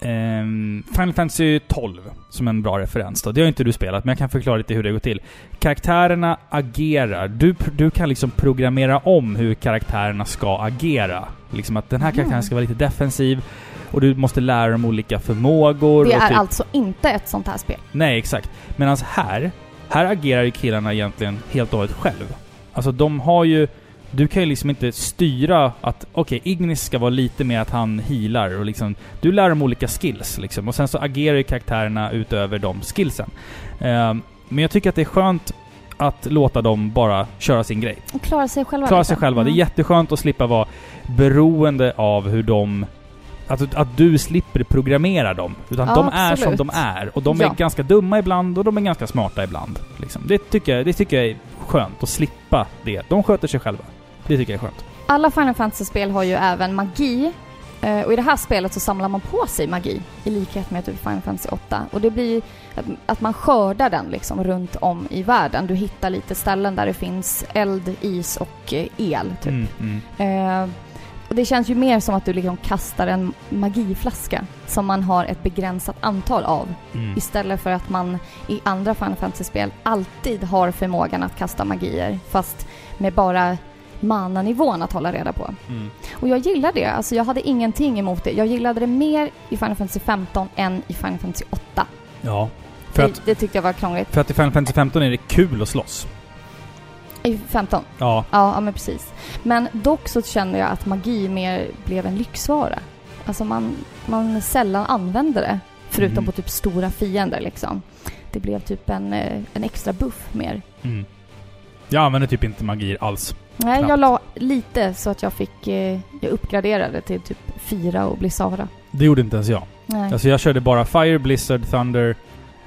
S1: ehm, Final Fantasy 12 som en bra referens då. Det har inte du spelat, men jag kan förklara lite hur det går till. Karaktärerna agerar. Du, du kan liksom programmera om hur karaktärerna ska agera. Liksom att den här
S2: Mhm.
S1: karaktären ska vara lite defensiv och du måste lära dem olika förmågor.
S2: Det är
S1: typ,
S2: alltså inte ett sånt här spel.
S1: Nej, exakt. Medan här, här agerar ju killarna egentligen helt och hållet själv. Alltså de har ju... Du kan ju liksom inte styra att okej, Ignis ska vara lite mer att han healar och liksom... Du lär dem olika skills liksom och sen så agerar ju karaktärerna utöver de skillsen. Ehm, men jag tycker att det är skönt att låta dem bara köra sin grej.
S2: Och klara sig själva.
S1: Klara
S2: liksom.
S1: sig själva. Det är
S2: Mm.
S1: jätteskönt att slippa vara beroende av hur de... Att, att du slipper programmera dem. Utan
S2: Ja,
S1: de är
S2: absolut.
S1: som de är. Och de
S2: Ja.
S1: är ganska dumma ibland och de är ganska smarta ibland. Liksom. Det, tycker jag, det tycker jag är skönt att slippa det. De sköter sig själva. Det tycker jag är skönt.
S2: Alla Final Fantasy-spel har ju även magi. eh, Och i det här spelet så samlar man på sig magi, i likhet med typ Final Fantasy 8. Och det blir att, man skördar den liksom runt om i världen. Du hittar lite ställen där det finns eld, is och eh, el, typ.
S1: Mm, mm.
S2: Eh, och det känns ju mer som att du liksom kastar en magiflaska som man har ett begränsat antal av.
S1: Mm.
S2: Istället för att man i andra Final Fantasy-spel alltid har förmågan att kasta magier, fast med bara mana-nivån att hålla reda på.
S1: Mm.
S2: Och jag gillar det. Alltså jag hade ingenting emot det. Jag gillade det mer i Final Fantasy 15 än i Final Fantasy 8.
S1: Ja. För
S2: Det,
S1: att,
S2: det tyckte jag var krångligt.
S1: för att i Final Fantasy 15 är det kul att slåss.
S2: I 15?
S1: Ja.
S2: Ja, ja men precis. Men dock så känner jag att magi mer blev en lyxvara. Alltså man, man sällan använde det. Förutom
S1: Mm.
S2: på typ stora fiender liksom. Det blev typ en, eh, en extra buff mer.
S1: Mm. Jag använder typ inte magier alls.
S2: Nej,
S1: Knappt.
S2: jag la lite så att jag fick... Eh, jag uppgraderade till typ fyra och Blissara.
S1: Det gjorde inte ens jag.
S2: Nej.
S1: Alltså jag körde bara Fire, Blizzard, Thunder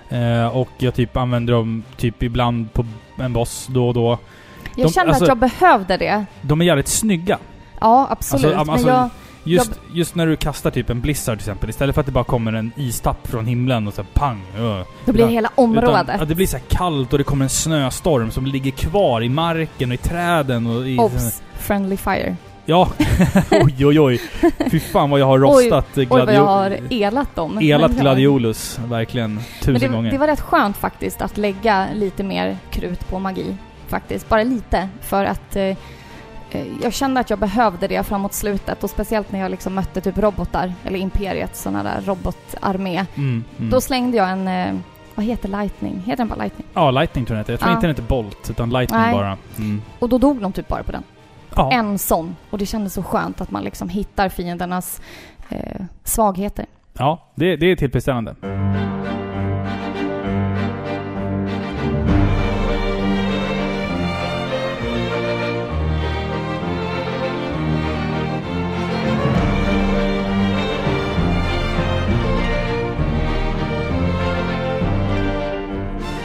S1: eh, och jag typ använder dem typ ibland på en boss då och då.
S2: Jag
S1: de-
S2: kände
S1: alltså-
S2: att jag behövde det.
S1: De är jävligt snygga.
S2: Ja, absolut.
S1: Alltså, alltså,
S2: men jag...
S1: Just, just när du kastar typ en Blizzard till exempel, istället för att det bara kommer en istapp från himlen och så pang. Uh,
S2: Då blir det hela området.
S1: Utan, ja, det blir så kallt och det kommer en snöstorm som ligger kvar i marken och i träden och i...
S2: Obs! Friendly fire.
S1: Ja. oj, oj, oj. Fy fan vad jag har
S2: Oj,
S1: rostat
S2: Oj, vad jag har elat dem.
S1: Elat
S2: jag-
S1: Gladiolus, verkligen. Tusen
S2: Men det,
S1: gånger.
S2: det var rätt skönt faktiskt att lägga lite mer krut på magi. Faktiskt, bara lite. För att eh, eh, jag kände att jag behövde det framåt slutet och speciellt när jag liksom mötte typ robotar, eller Imperiet, sådana där robotarmé.
S1: Mm, mm.
S2: Då slängde jag en, eh, vad heter Lightning? Heter den bara Lightning?
S1: Ja, Lightning tror jag det heter. Jag tror
S2: Ja.
S1: inte den heter Bolt, utan Lightning
S2: Nej.
S1: bara. Mm.
S2: Och då dog de typ bara på den.
S1: Ja.
S2: En sån. Och det kändes så skönt att man liksom hittar fiendernas eh, svagheter.
S1: ja, det, det är tillfredsställande.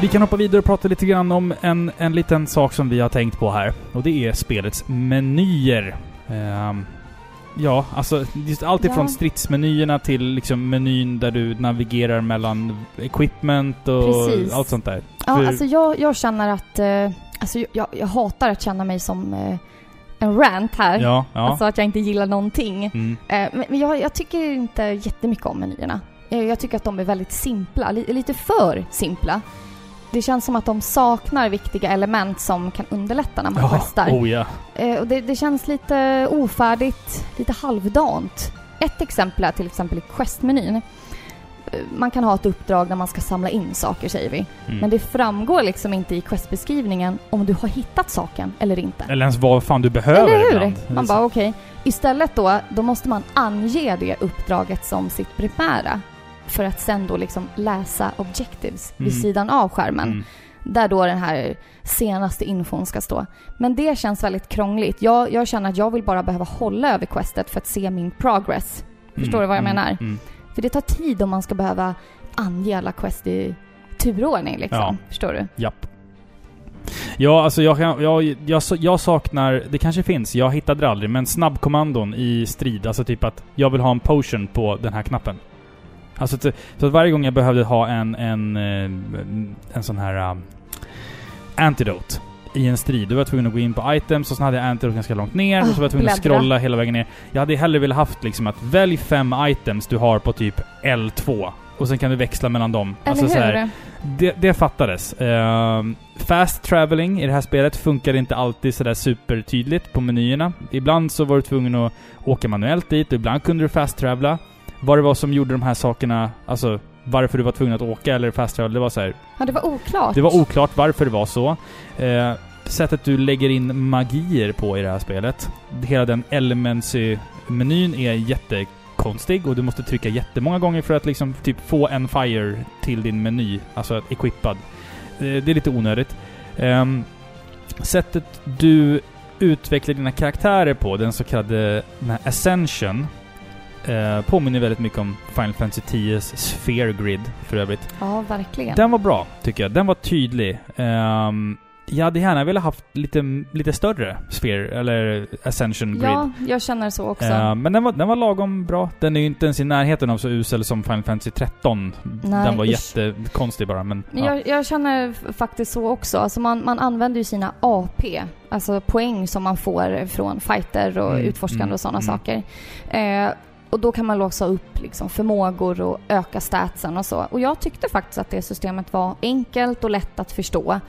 S1: Vi kan hoppa vidare och prata lite grann om en, en liten sak som vi har tänkt på här. Och det är spelets menyer. Ehm, ja, alltså just allt ifrån
S2: Ja.
S1: stridsmenyerna till liksom menyn där du navigerar mellan equipment och
S2: Precis.
S1: allt sånt där.
S2: Ja,
S1: För-
S2: alltså jag, jag känner att... Eh, alltså jag, jag hatar att känna mig som eh, en rant här.
S1: Ja, ja.
S2: Alltså att jag inte gillar någonting.
S1: mm.
S2: Eh, men jag, jag tycker inte jättemycket om menyerna. Jag tycker att de är väldigt simpla, li, lite för simpla. Det känns som att de saknar viktiga element som kan underlätta när man
S1: Ja,
S2: questar.
S1: oh ja.
S2: Eh, och det, det känns lite ofärdigt, lite halvdant. Ett exempel är till exempel i questmenyn. Eh, Man kan ha ett uppdrag där man ska samla in saker, säger vi.
S1: Mm.
S2: Men det framgår liksom inte i questbeskrivningen om du har hittat saken eller inte.
S1: Eller ens vad fan du behöver
S2: Eller hur?
S1: ibland.
S2: Man bara okej. Istället då, då måste man ange det uppdraget som sitt primära. För att sen då liksom läsa objectives vid
S1: Mm.
S2: sidan av skärmen.
S1: Mm.
S2: Där då den här senaste infon ska stå. Men det känns väldigt krångligt. Jag, jag känner att jag vill bara behöva hålla över questet för att se min progress. Förstår du vad jag menar?
S1: Mm.
S2: För det tar tid om man ska behöva ange alla quest i turordning liksom.
S1: Ja.
S2: Förstår du?
S1: Japp. Ja, alltså jag, kan, jag, jag, jag saknar, det kanske finns, jag hittade det aldrig, men snabbkommandon i strid. Alltså typ att jag vill ha en potion på den här knappen. Alltså t- så att varje gång jag behövde ha en, en, eh, en sån här um, antidote i en strid, då var jag tvungen att gå in på items och så hade jag antidote ganska långt ner och så var jag tvungen att
S2: bläddra.
S1: scrolla hela vägen ner. Jag hade hellre velat haft liksom att välj fem items du har på typ L2 och sen kan du växla mellan dem.
S2: Eller
S1: alltså så
S2: hur?
S1: här, det, det fattades. Ehm, fast traveling i det här spelet funkar inte alltid sådär supertydligt på menyerna. Ibland så var du tvungen att åka manuellt dit och ibland kunde du fast travela. Vad det var som gjorde de här sakerna, alltså varför du var tvungen att åka eller fast travel, det var så här,
S2: Ja, det var oklart.
S1: Det var oklart varför det var så. Eh, sättet du lägger in magier på i det här spelet. Hela den Elemency-menyn är jättekonstig och du måste trycka jättemånga gånger för att liksom typ få en fire till din meny. Alltså equippad. Eh, det är lite onödigt. Ehm, sättet du utvecklar dina karaktärer på, den så kallade den här Ascension, eh, påminner väldigt mycket om Final Fantasy 10s Sphere Grid för övrigt.
S2: Ja, verkligen.
S1: Den var bra, tycker jag. Den var tydlig. Um, jag hade gärna velat haft lite, lite större Sphere, eller Ascension Grid.
S2: Ja, jag känner så också.
S1: Eh, men den var, den var lagom bra. Den är ju inte ens i närheten av så usel som Final Fantasy 13.
S2: Nej,
S1: den var
S2: usch.
S1: jättekonstig bara, men... Ja.
S2: jag, jag känner faktiskt så också. Alltså man, man använder ju sina AP, alltså poäng som man får från fighter och
S1: Mm,
S2: utforskande
S1: mm,
S2: och sådana
S1: mm.
S2: saker. Eh, och då kan man låsa upp liksom förmågor och öka statsen och så. Och jag tyckte faktiskt att det systemet var enkelt och lätt att förstå.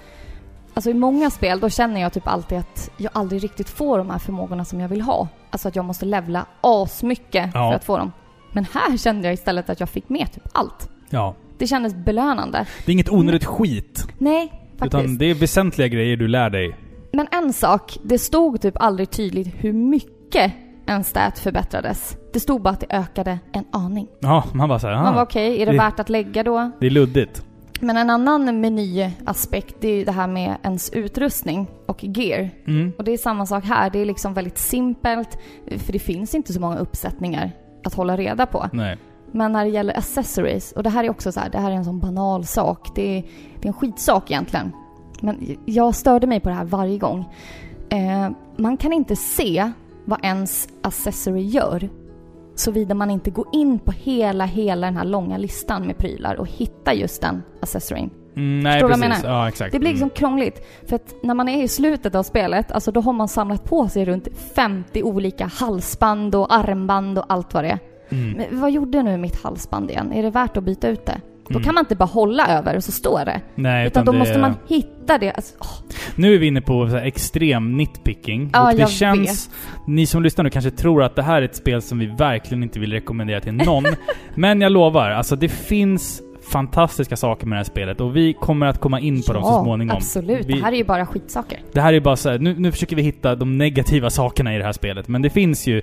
S2: Alltså i många spel då känner jag typ alltid att jag aldrig riktigt får de här förmågorna som jag vill ha. Alltså att jag måste levla asmycket
S1: Ja.
S2: för att få dem. Men här kände jag istället att jag fick med typ allt.
S1: ja.
S2: Det kändes belönande.
S1: Det är inget onödigt skit.
S2: Nej, faktiskt.
S1: Utan det är väsentliga grejer du lär dig.
S2: Men en sak, det stod typ aldrig tydligt hur mycket en stat förbättrades. Det stod bara att det ökade en aning.
S1: Ja, man bara såhär,
S2: Man var
S1: ah,
S2: okej, är det,
S1: det-
S2: värt att lägga då?
S1: det är luddigt.
S2: Men en annan menyaspekt, det är ju det här med ens utrustning och gear.
S1: Mm.
S2: Och det är samma sak här, det är liksom väldigt simpelt, för det finns inte så många uppsättningar att hålla reda på.
S1: Nej.
S2: Men när det gäller accessories, och det här är också så här, det här är en sån banal sak. Det är, det är en skitsak egentligen. Men jag störde mig på det här varje gång. Eh, man kan inte se vad ens accessory gör. Såvida man inte går in på hela, hela den här långa listan med prylar och hittar just den accessoryn.
S1: Mm, nej,
S2: Förstår
S1: precis. Ja, exakt.
S2: Det blir
S1: Mm.
S2: liksom krångligt. För att när man är i slutet av spelet, alltså då har man samlat på sig runt 50 olika halsband och armband och allt vad det är.
S1: Mm.
S2: Men vad gjorde nu mitt halsband igen? Är det värt att byta ut det? Då
S1: Mm.
S2: kan man inte bara hålla över och så står det.
S1: Nej,
S2: Utan då
S1: det-
S2: måste man hitta det. Alltså, åh,
S1: Nu är vi inne på så extrem nitpicking.
S2: Ja,
S1: och det känns... Ni som lyssnar nu kanske tror att det här är ett spel som vi verkligen inte vill rekommendera till någon. men jag lovar, alltså det finns fantastiska saker med det här spelet och vi kommer att komma in på dem så småningom.
S2: absolut.
S1: Vi,
S2: Det här är ju bara skitsaker.
S1: det här är bara så här, nu, nu försöker vi hitta de negativa sakerna i det här spelet. Men det finns ju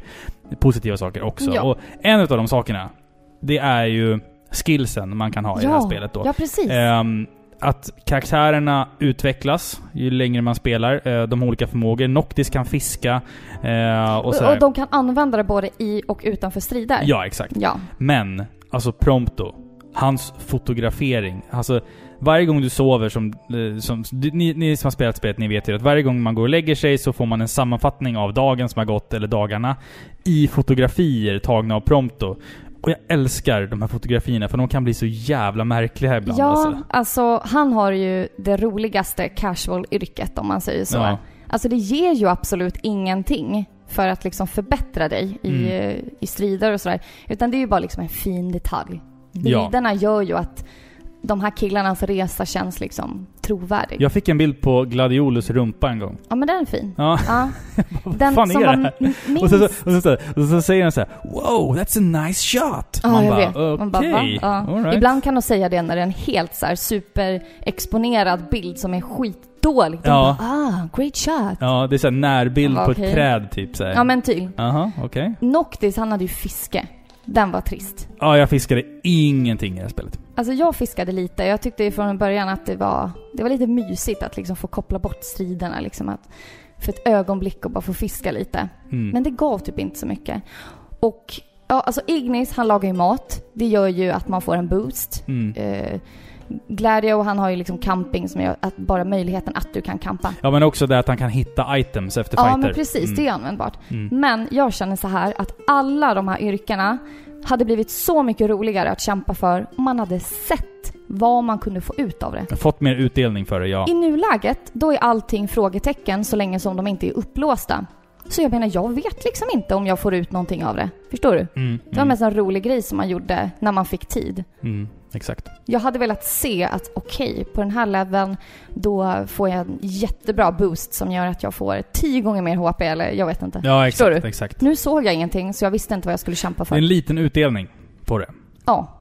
S1: positiva saker också.
S2: Ja.
S1: Och en av de sakerna, det är ju skillsen man kan ha i det här spelet då.
S2: ja precis.
S1: Ehm, att karaktärerna utvecklas ju längre man spelar. Eh, de har olika förmågor. Noctis kan fiska. eh, och
S2: och, och de kan använda det både i och utanför strider.
S1: Ja, exakt.
S2: Ja.
S1: Men, alltså Prompto. Hans fotografering. Alltså, varje gång du sover som... eh, som ni, ni som har spelat spelet, ni vet ju att varje gång man går och lägger sig så får man en sammanfattning av dagen som har gått, eller dagarna, i fotografier tagna av Prompto. Och jag älskar de här fotografierna för de kan bli så jävla märkliga ibland.
S2: Ja,
S1: alltså.
S2: alltså han har ju det roligaste casual-yrket om man säger så.
S1: Ja.
S2: Alltså det ger ju absolut ingenting för att liksom förbättra dig i,
S1: Mm.
S2: eh, i strider och sådär. Utan det är ju bara liksom en fin detalj.
S1: Ja.
S2: Bilderna gör ju att de här killarnas resa känns liksom trovärdig. Ja,
S1: Jag fick en bild på Gladiolus rumpa en gång.
S2: men den är fin.
S1: Ja.
S2: Ja. Den
S1: fan
S2: som
S1: är det här? Och så, och, så, och så säger han så här: Wow, that's a nice shot!
S2: Ja,
S1: Man
S2: jag
S1: bara,
S2: vet. Man bara. Ja.
S1: right.
S2: Ibland kan de säga det när det är en helt så här superexponerad bild som är skitdålig. De
S1: Ja.
S2: bara, ah, great shot.
S1: Ja, det är så här närbild
S2: Ja,
S1: på ett träd typ så här.
S2: Ja men typ.
S1: Jaha, okej.
S2: Noctis, han hade ju fiske. Den var trist.
S1: Ja, jag fiskade ingenting i det här spelet.
S2: Alltså jag fiskade lite. Jag tyckte från början att det var, det var lite mysigt att liksom få koppla bort striderna. Liksom att för ett ögonblick och bara få fiska lite.
S1: Mm.
S2: Men det gav typ inte så mycket. Och ja, alltså Ignis, han lagar ju mat. Det gör ju att man får en boost.
S1: Mm.
S2: Eh, Gladio, han har ju liksom camping som gör att bara möjligheten att du kan campa.
S1: Ja men också det att han kan hitta items efter
S2: Ja,
S1: fighter.
S2: men precis.
S1: Mm.
S2: Det är användbart.
S1: Mm.
S2: Men jag känner så här att alla de här yrkena hade blivit så mycket roligare att kämpa för om man hade sett vad man kunde få ut av det.
S1: Fått mer utdelning för det, ja.
S2: I nuläget, då är allting frågetecken så länge som de inte är upplåsta. Så jag menar, jag vet liksom inte om jag får ut någonting av det. Förstår du?
S1: Mm.
S2: Det var mest en rolig grej som man gjorde när man fick tid.
S1: Mm. Exakt.
S2: Jag hade velat se att okej, på den här leveln då får jag en jättebra boost som gör att jag får tio gånger mer HP eller jag vet inte.
S1: Ja,
S2: Förstår
S1: exakt.
S2: du?
S1: exakt.
S2: Nu såg jag ingenting så jag visste inte vad jag skulle kämpa
S1: Det är
S2: för.
S1: en liten utdelning på det.
S2: Ja.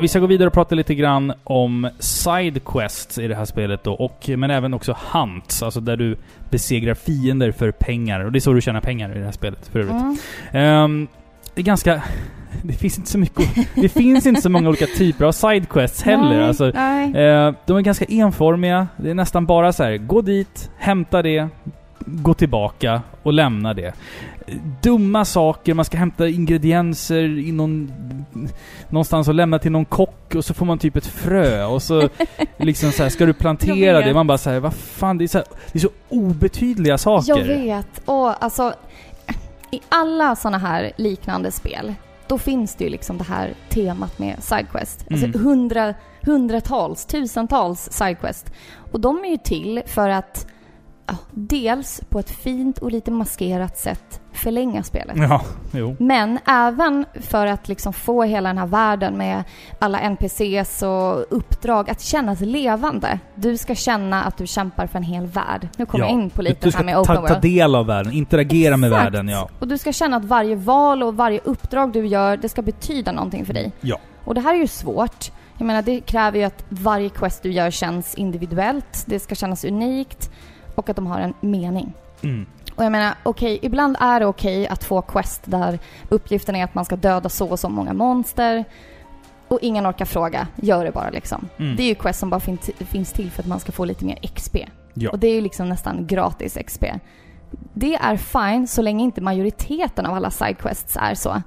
S1: Vi ska gå vidare och prata lite grann om sidequests i det här spelet då, och, men även också hunts, alltså där du besegrar fiender för pengar. Och det är så du tjänar pengar i det här spelet för övrigt.
S2: Mm.
S1: Ehm, det är ganska... Det finns inte så mycket... Det finns inte så många olika typer av sidequests heller.
S2: Nej,
S1: Alltså,
S2: nej.
S1: Eh, de är ganska enformiga. Det är nästan bara så här: gå dit, hämta det, gå tillbaka och lämna det. Dumma saker, man ska hämta ingredienser i någon, någonstans och lämna till någon kock och så får man typ ett frö och så liksom så här, ska du plantera det? Man bara säger vad fan, det är, så här, det är så obetydliga saker.
S2: Jag vet. Och alltså, i alla såna här liknande spel, då finns det ju liksom det här temat med sidequest. Alltså
S1: Mm.
S2: hundra, hundratals, tusentals sidequest. Och de är ju till för att dels på ett fint och lite maskerat sätt förlänga spelet.
S1: Ja.
S2: Men även för att liksom få hela den här världen med alla NPCs och uppdrag att kännas levande. Du ska känna att du kämpar för en hel värld. Nu kommer
S1: Ja.
S2: jag in på lite
S1: Du
S2: här
S1: ska
S2: med open
S1: ta,
S2: world.
S1: ta del av världen, interagera med
S2: Exakt.
S1: världen, ja.
S2: Och du ska känna att varje val och varje uppdrag du gör, det ska betyda någonting för dig.
S1: Ja.
S2: Och det här är ju svårt. Jag menar, det kräver ju att varje quest du gör känns individuellt, det ska kännas unikt och att de har en mening.
S1: Mm.
S2: Och jag menar, okej, ibland är det okej att få quest där uppgiften är att man ska döda så och så många monster och ingen orkar fråga, gör det bara liksom.
S1: Mm.
S2: Det är ju quest som bara fin finns till för att man ska få lite mer XP.
S1: Ja.
S2: Och det är ju liksom nästan gratis XP. Det är fine så länge inte majoriteten av alla sidequests är så.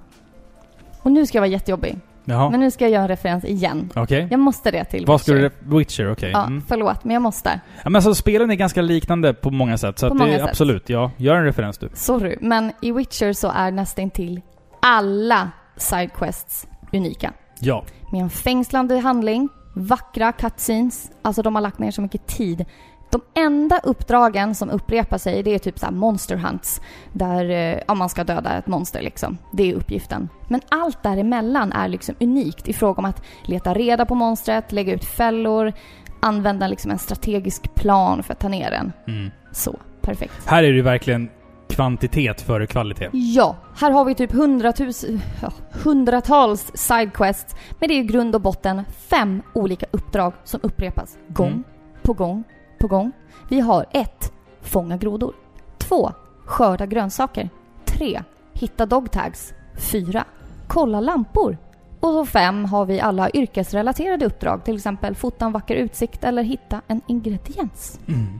S2: Och nu ska jag vara jättejobbig.
S1: Jaha.
S2: Men nu ska jag göra en referens igen.
S1: Okej.
S2: Jag måste det till
S1: Vad ska
S2: Witcher.
S1: du... Witcher, okej.
S2: Ja,
S1: Mm.
S2: förlåt, men jag måste.
S1: Ja, men alltså spelen är ganska liknande på många sätt. Så
S2: På
S1: att
S2: många
S1: det,
S2: sätt.
S1: absolut, ja. Gör en referens du.
S2: Sorry, men i Witcher så är nästan till alla sidequests unika.
S1: Ja.
S2: Med en fängslande handling, vackra cutscenes, alltså de har lagt ner så mycket tid. De enda uppdragen som upprepar sig, det är typ så här monster hunts. Där eh, ja, man ska döda ett monster liksom. Det är uppgiften. Men allt däremellan är liksom unikt i fråga om att leta reda på monstret, lägga ut fällor, använda liksom en strategisk plan för att ta ner den.
S1: Mm.
S2: Så, perfekt.
S1: Här är det verkligen kvantitet före kvalitet.
S2: Ja, här har vi typ hundratusen, ja, hundratals sidequests. Men det är i grund och botten fem olika uppdrag som upprepas gång
S1: Mm.
S2: på gång på gång. Vi har ett, Fånga grodor. två, Skörda grönsaker. tre, Hitta dogtags. fyra, Kolla lampor. Och så fem har vi alla yrkesrelaterade uppdrag. Till exempel fota en vacker utsikt eller hitta en ingrediens.
S1: Mm.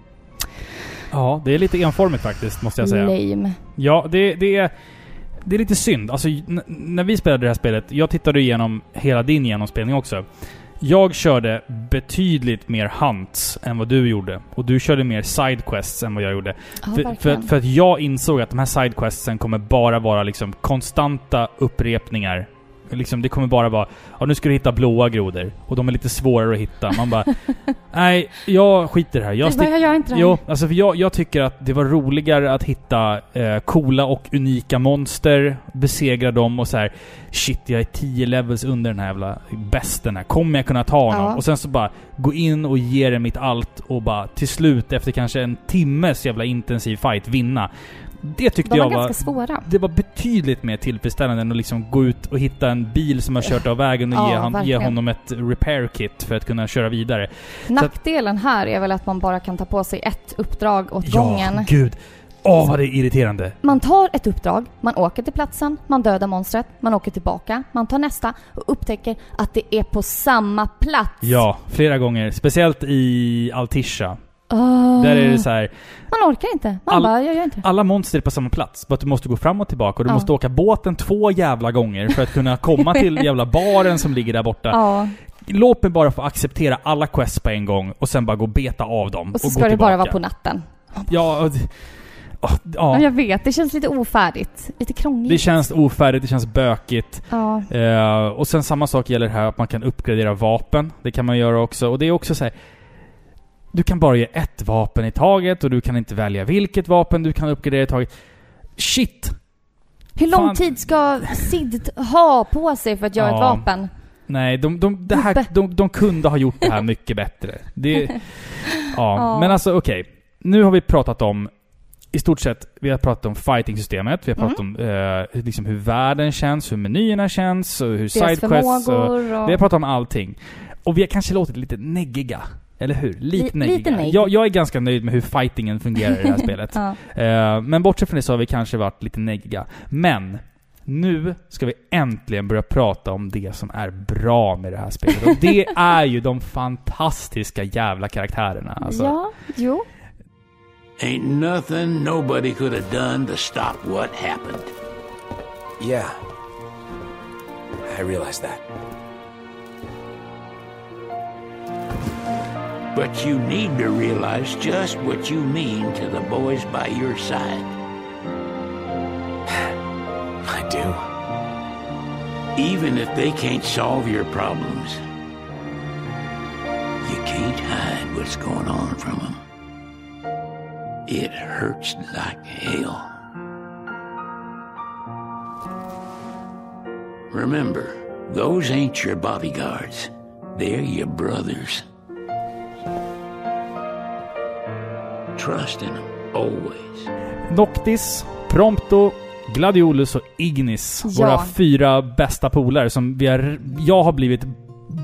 S1: Ja, det är lite enformigt faktiskt, måste jag säga.
S2: Lame.
S1: Ja, det, det är... Det är lite synd. Alltså, när vi spelade det här spelet, jag tittade igenom hela din genomspelning också. Jag körde betydligt mer hunts än vad du gjorde. Och du körde mer sidequests än vad jag gjorde.
S2: Ja,
S1: för, för, för att jag insåg att de här sidequestsen kommer bara vara liksom konstanta upprepningar. Liksom, det kommer bara vara ja nu ska du hitta blåa grodor. Och de är lite svårare att hitta. Man bara... nej, jag skiter här. Jag
S2: Jag,
S1: stick,
S2: jag gör inte det här.
S1: Jo, alltså för jag, jag tycker att det var roligare att hitta eh, coola och unika monster, besegra dem och så här. Shit, jag är 10 levels under den här jävla besten här. Kommer jag kunna ta honom?
S2: Ja.
S1: Och sen så bara gå in och ge det mitt allt och bara till slut efter kanske en timmes jävla intensiv fight vinna. Det tyckte
S2: De var
S1: jag var...
S2: ganska svåra.
S1: Det var betydligt mer tillfredsställande än att liksom gå ut och hitta en bil som har kört av vägen och
S2: Ja,
S1: ge, han, ge honom ett repair kit för att kunna köra vidare.
S2: Nackdelen här är väl att man bara kan ta på sig ett uppdrag åt
S1: Ja,
S2: gången.
S1: gud. Åh, vad det är irriterande.
S2: Man tar ett uppdrag, man åker till platsen, man dödar monstret, man åker tillbaka, man tar nästa och upptäcker att det är på samma plats.
S1: Ja, flera gånger. Speciellt i Altisha.
S2: Åh.
S1: Där är det så här.
S2: Man orkar inte. Man
S1: All-
S2: bara, jag gör inte det.
S1: alla monster är på samma plats. Bara att du måste gå fram och tillbaka och du
S2: Ja.
S1: måste åka båten två jävla gånger för att kunna komma till jävla baren som ligger där borta.
S2: Ja.
S1: Låt mig bara få acceptera alla quests på en gång och sen bara gå och beta av dem.
S2: Och så
S1: gå
S2: ska det bara
S1: tillbaka.
S2: vara på natten.
S1: Ja, och åh, ja.
S2: Jag vet, det känns lite ofärdigt. Lite krångligt.
S1: Det känns ofärdigt, det känns bökigt.
S2: Ja.
S1: Eh, och sen samma sak gäller här att man kan uppgradera vapen. Det kan man göra också. Och det är också så här. Du kan bara ge ett vapen i taget och du kan inte välja vilket vapen du kan uppgradera i taget. Shit!
S2: Hur lång
S1: Fan.
S2: tid ska Sid ha på sig för att göra
S1: Ja.
S2: ett vapen?
S1: Nej, de, de, det här, de, de kunde ha gjort det här mycket bättre. Det, ja,
S2: Ja.
S1: men alltså okej. Nu har vi pratat om i stort sett, vi har pratat om fighting-systemet, vi har pratat om eh, liksom hur världen känns, hur menyerna känns och hur sidequests och,
S2: och...
S1: Vi har pratat om allting. Och vi har kanske låtit lite neggiga. Eller hur? Lite
S2: Li-
S1: neggiga.
S2: lite neggig.
S1: jag, jag är ganska nöjd med hur fightingen fungerar i det här spelet.
S2: Ja.
S1: Eh, men bortsett från det så har vi kanske varit lite neggiga. Men nu ska vi äntligen börja prata om det som är bra med det här spelet. Och det är ju de fantastiska jävla karaktärerna. Alltså,
S2: Ja, jo.
S6: Ain't nothing nobody could have done to stop what happened.
S4: Yeah. I realize that.
S6: But you need to realize just what you mean to the boys by your side.
S4: I do.
S6: Even if they can't solve your problems, you can't hide what's going on from them. It hurts like hell. Remember, those ain't your bodyguards. They're your brothers. Trust in them, always.
S1: Noctis, Prompto, Gladiolus och Ignis.
S2: Ja.
S1: Våra fyra bästa polare som vi har... Jag har blivit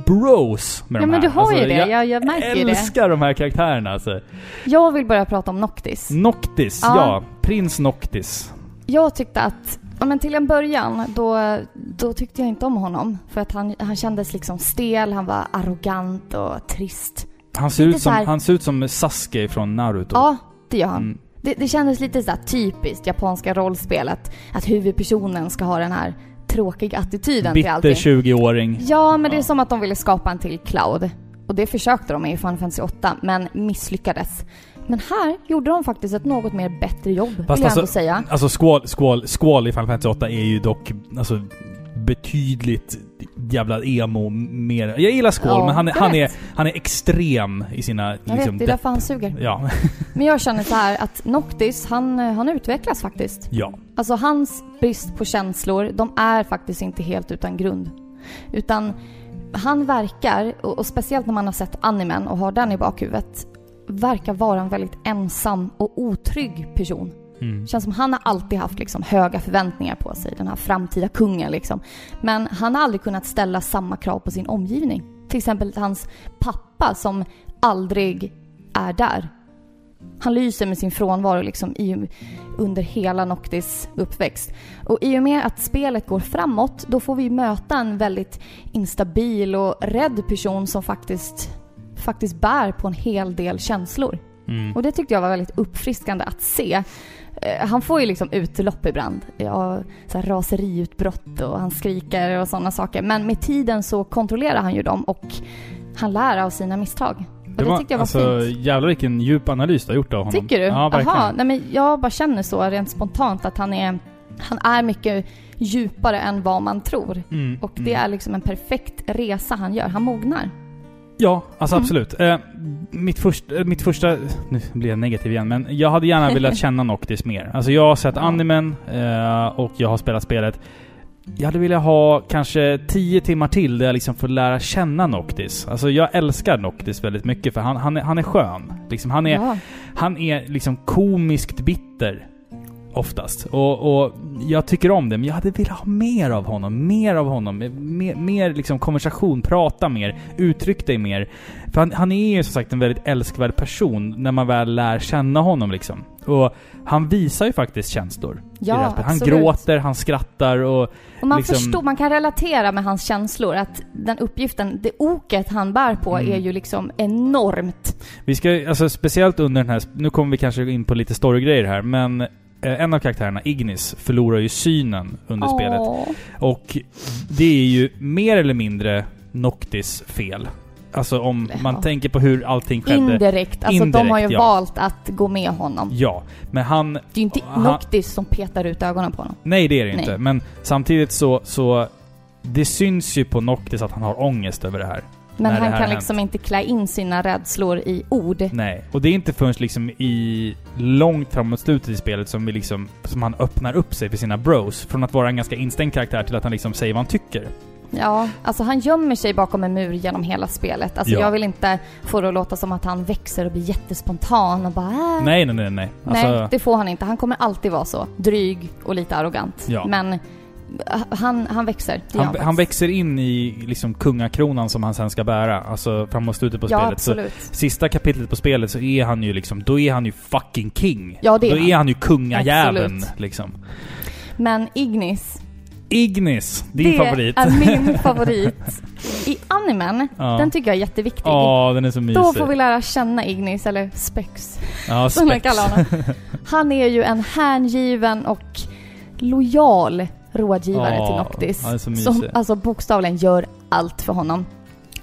S1: bros med
S2: Ja
S1: de
S2: men
S1: här.
S2: du har ju
S1: Alltså,
S2: det, jag, jag märker ju det.
S1: älskar de här karaktärerna alltså.
S2: Jag vill börja prata om Noctis.
S1: Noctis,
S2: Ja.
S1: ja. Prins Noctis.
S2: Jag tyckte att, ja men till en början, då, då tyckte jag inte om honom. För att han, han kändes liksom stel, han var arrogant och trist.
S1: Han ser,
S2: Lite
S1: ut som,
S2: här-
S1: han ser ut som Sasuke från Naruto.
S2: Ja, det gör han.
S1: Mm.
S2: Det, det kändes lite så typiskt japanska rollspelet. Att huvudpersonen ska ha den här tråkiga attityden till
S1: Bitter
S2: allting.
S1: 20-åring.
S2: Ja, men det är som att de ville skapa en till Cloud. Och det försökte de i Final Fantasy 8, men misslyckades. Men här gjorde de faktiskt ett något mer bättre jobb, vill jag
S1: alltså,
S2: ändå säga.
S1: alltså Squall, Squall, Squall i Final Fantasy 8 är ju dock alltså, betydligt jävla emo mer. Jag gillar Squall,
S2: Ja,
S1: men han, han, är, han är extrem i sina...
S2: Jag
S1: liksom,
S2: vet, det är därför han suger.
S1: Ja.
S2: Men jag känner så här att Noctis, han, han utvecklas faktiskt.
S1: ja.
S2: Alltså hans brist på känslor, de är faktiskt inte helt utan grund. Utan han verkar, och, och speciellt när man har sett animen och har den i bakhuvudet, verkar vara en väldigt ensam och otrygg person.
S1: Mm.
S2: Känns som han har alltid haft liksom höga förväntningar på sig, den här framtida kungen liksom. Men han har aldrig kunnat ställa samma krav på sin omgivning. Till exempel hans pappa som aldrig är där. Han lyser med sin frånvaro liksom i, under hela Noctis uppväxt. Och i och med att spelet går framåt, då får vi möta en väldigt instabil och rädd person som faktiskt, faktiskt bär på en hel del känslor.
S1: Mm.
S2: Och det tyckte jag var väldigt uppfriskande att se. Eh, Han får ju liksom utlopp ibland. Ja, så här raseriutbrott och han skriker och sådana saker. Men med tiden så kontrollerar han ju dem och han lär av sina misstag. Och det, tyckte jag var
S1: alltså,
S2: fint.
S1: jävlar vilken djup analys du har gjort av honom.
S2: Tycker du?
S1: Ja, verkligen.
S2: Jaha, nej men jag bara känner så rent spontant att han är, han är mycket djupare än vad man tror.
S1: Mm,
S2: Och det
S1: mm.
S2: är liksom en perfekt resa han gör. Han mognar.
S1: Ja, alltså
S2: Mm.
S1: absolut. Eh, mitt, först, eh, mitt första... Nu blir jag negativ igen, men jag hade gärna velat känna Noctis mer. Alltså jag har sett animen eh, och jag har spelat spelet. Jag hade velat ha kanske 10 timmar till där jag liksom får lära känna Noctis. Alltså jag älskar Noctis väldigt mycket för han, han, är, han är skön. Liksom, han, är,
S2: Ja.
S1: han är liksom komiskt bitter. Oftast. Och, och jag tycker om det, men jag hade velat ha mer av honom. Mer av honom. Mer, mer liksom konversation, prata mer, uttryck dig mer. För han, han är ju som sagt en väldigt älskvärd person när man väl lär känna honom liksom. Och han visar ju faktiskt känslor.
S2: Ja,
S1: han
S2: absolut.
S1: gråter, han skrattar och...
S2: Och man
S1: liksom-
S2: förstår, man kan relatera med hans känslor. Att den uppgiften, det oket han bär på
S1: Mm.
S2: är ju liksom enormt.
S1: Vi ska, alltså speciellt under den här... Nu kommer vi kanske in på lite storygrejer här, men eh, en av karaktärerna, Ignis, förlorar ju synen under spelet.
S2: Åh.
S1: Och det är ju mer eller mindre Noctis fel. Alltså om man
S2: Ja.
S1: tänker på hur allting skedde.
S2: Indirekt. Alltså de
S1: Indirekt,
S2: har ju
S1: ja.
S2: valt att gå med honom.
S1: Ja, men han...
S2: Det är ju inte
S1: Han-
S2: Noctis som petar ut ögonen på honom.
S1: Nej, det är det
S2: Nej.
S1: inte. Men samtidigt så, så... Det syns ju på Noctis att han har ångest över det här.
S2: Men han kan
S1: hänt.
S2: liksom inte klä in sina rädslor i ord.
S1: Nej. Och det är inte förrän liksom i långt framåt slutet i spelet som vi liksom... Som han öppnar upp sig för sina bros. Från att vara en ganska instängd karaktär till att han liksom säger vad han tycker.
S2: Ja, alltså han gömmer sig bakom en mur genom hela spelet. Alltså
S1: Ja.
S2: jag vill inte få det att låta som att han växer och blir jättespontan och bara äh.
S1: Nej, nej, nej, nej. Alltså,
S2: Nej, det får han inte. Han kommer alltid vara så. Dryg och lite arrogant.
S1: Ja.
S2: Men han, han växer. Det
S1: han, han växer in i liksom kungakronan som han sen ska bära. Alltså framåt slutet på
S2: Ja,
S1: spelet. Så
S2: absolut.
S1: sista kapitlet på spelet så är han ju liksom, då är han ju fucking king.
S2: Ja, det är
S1: då
S2: han.
S1: är han ju kungajäveln liksom.
S2: Men Ignis,
S1: Ignis, din
S2: det
S1: favorit.
S2: är min favorit. I animen,
S1: Ja.
S2: den tycker jag är jätteviktig.
S1: Ja, den är så mysig.
S2: Då får vi lära känna Ignis, eller Spex,
S1: ja,
S2: som
S1: Spex.
S2: kallar honom. Han är ju en hängiven och lojal rådgivare
S1: Ja,
S2: till Noctis.
S1: så
S2: som alltså bokstavligen gör allt för honom.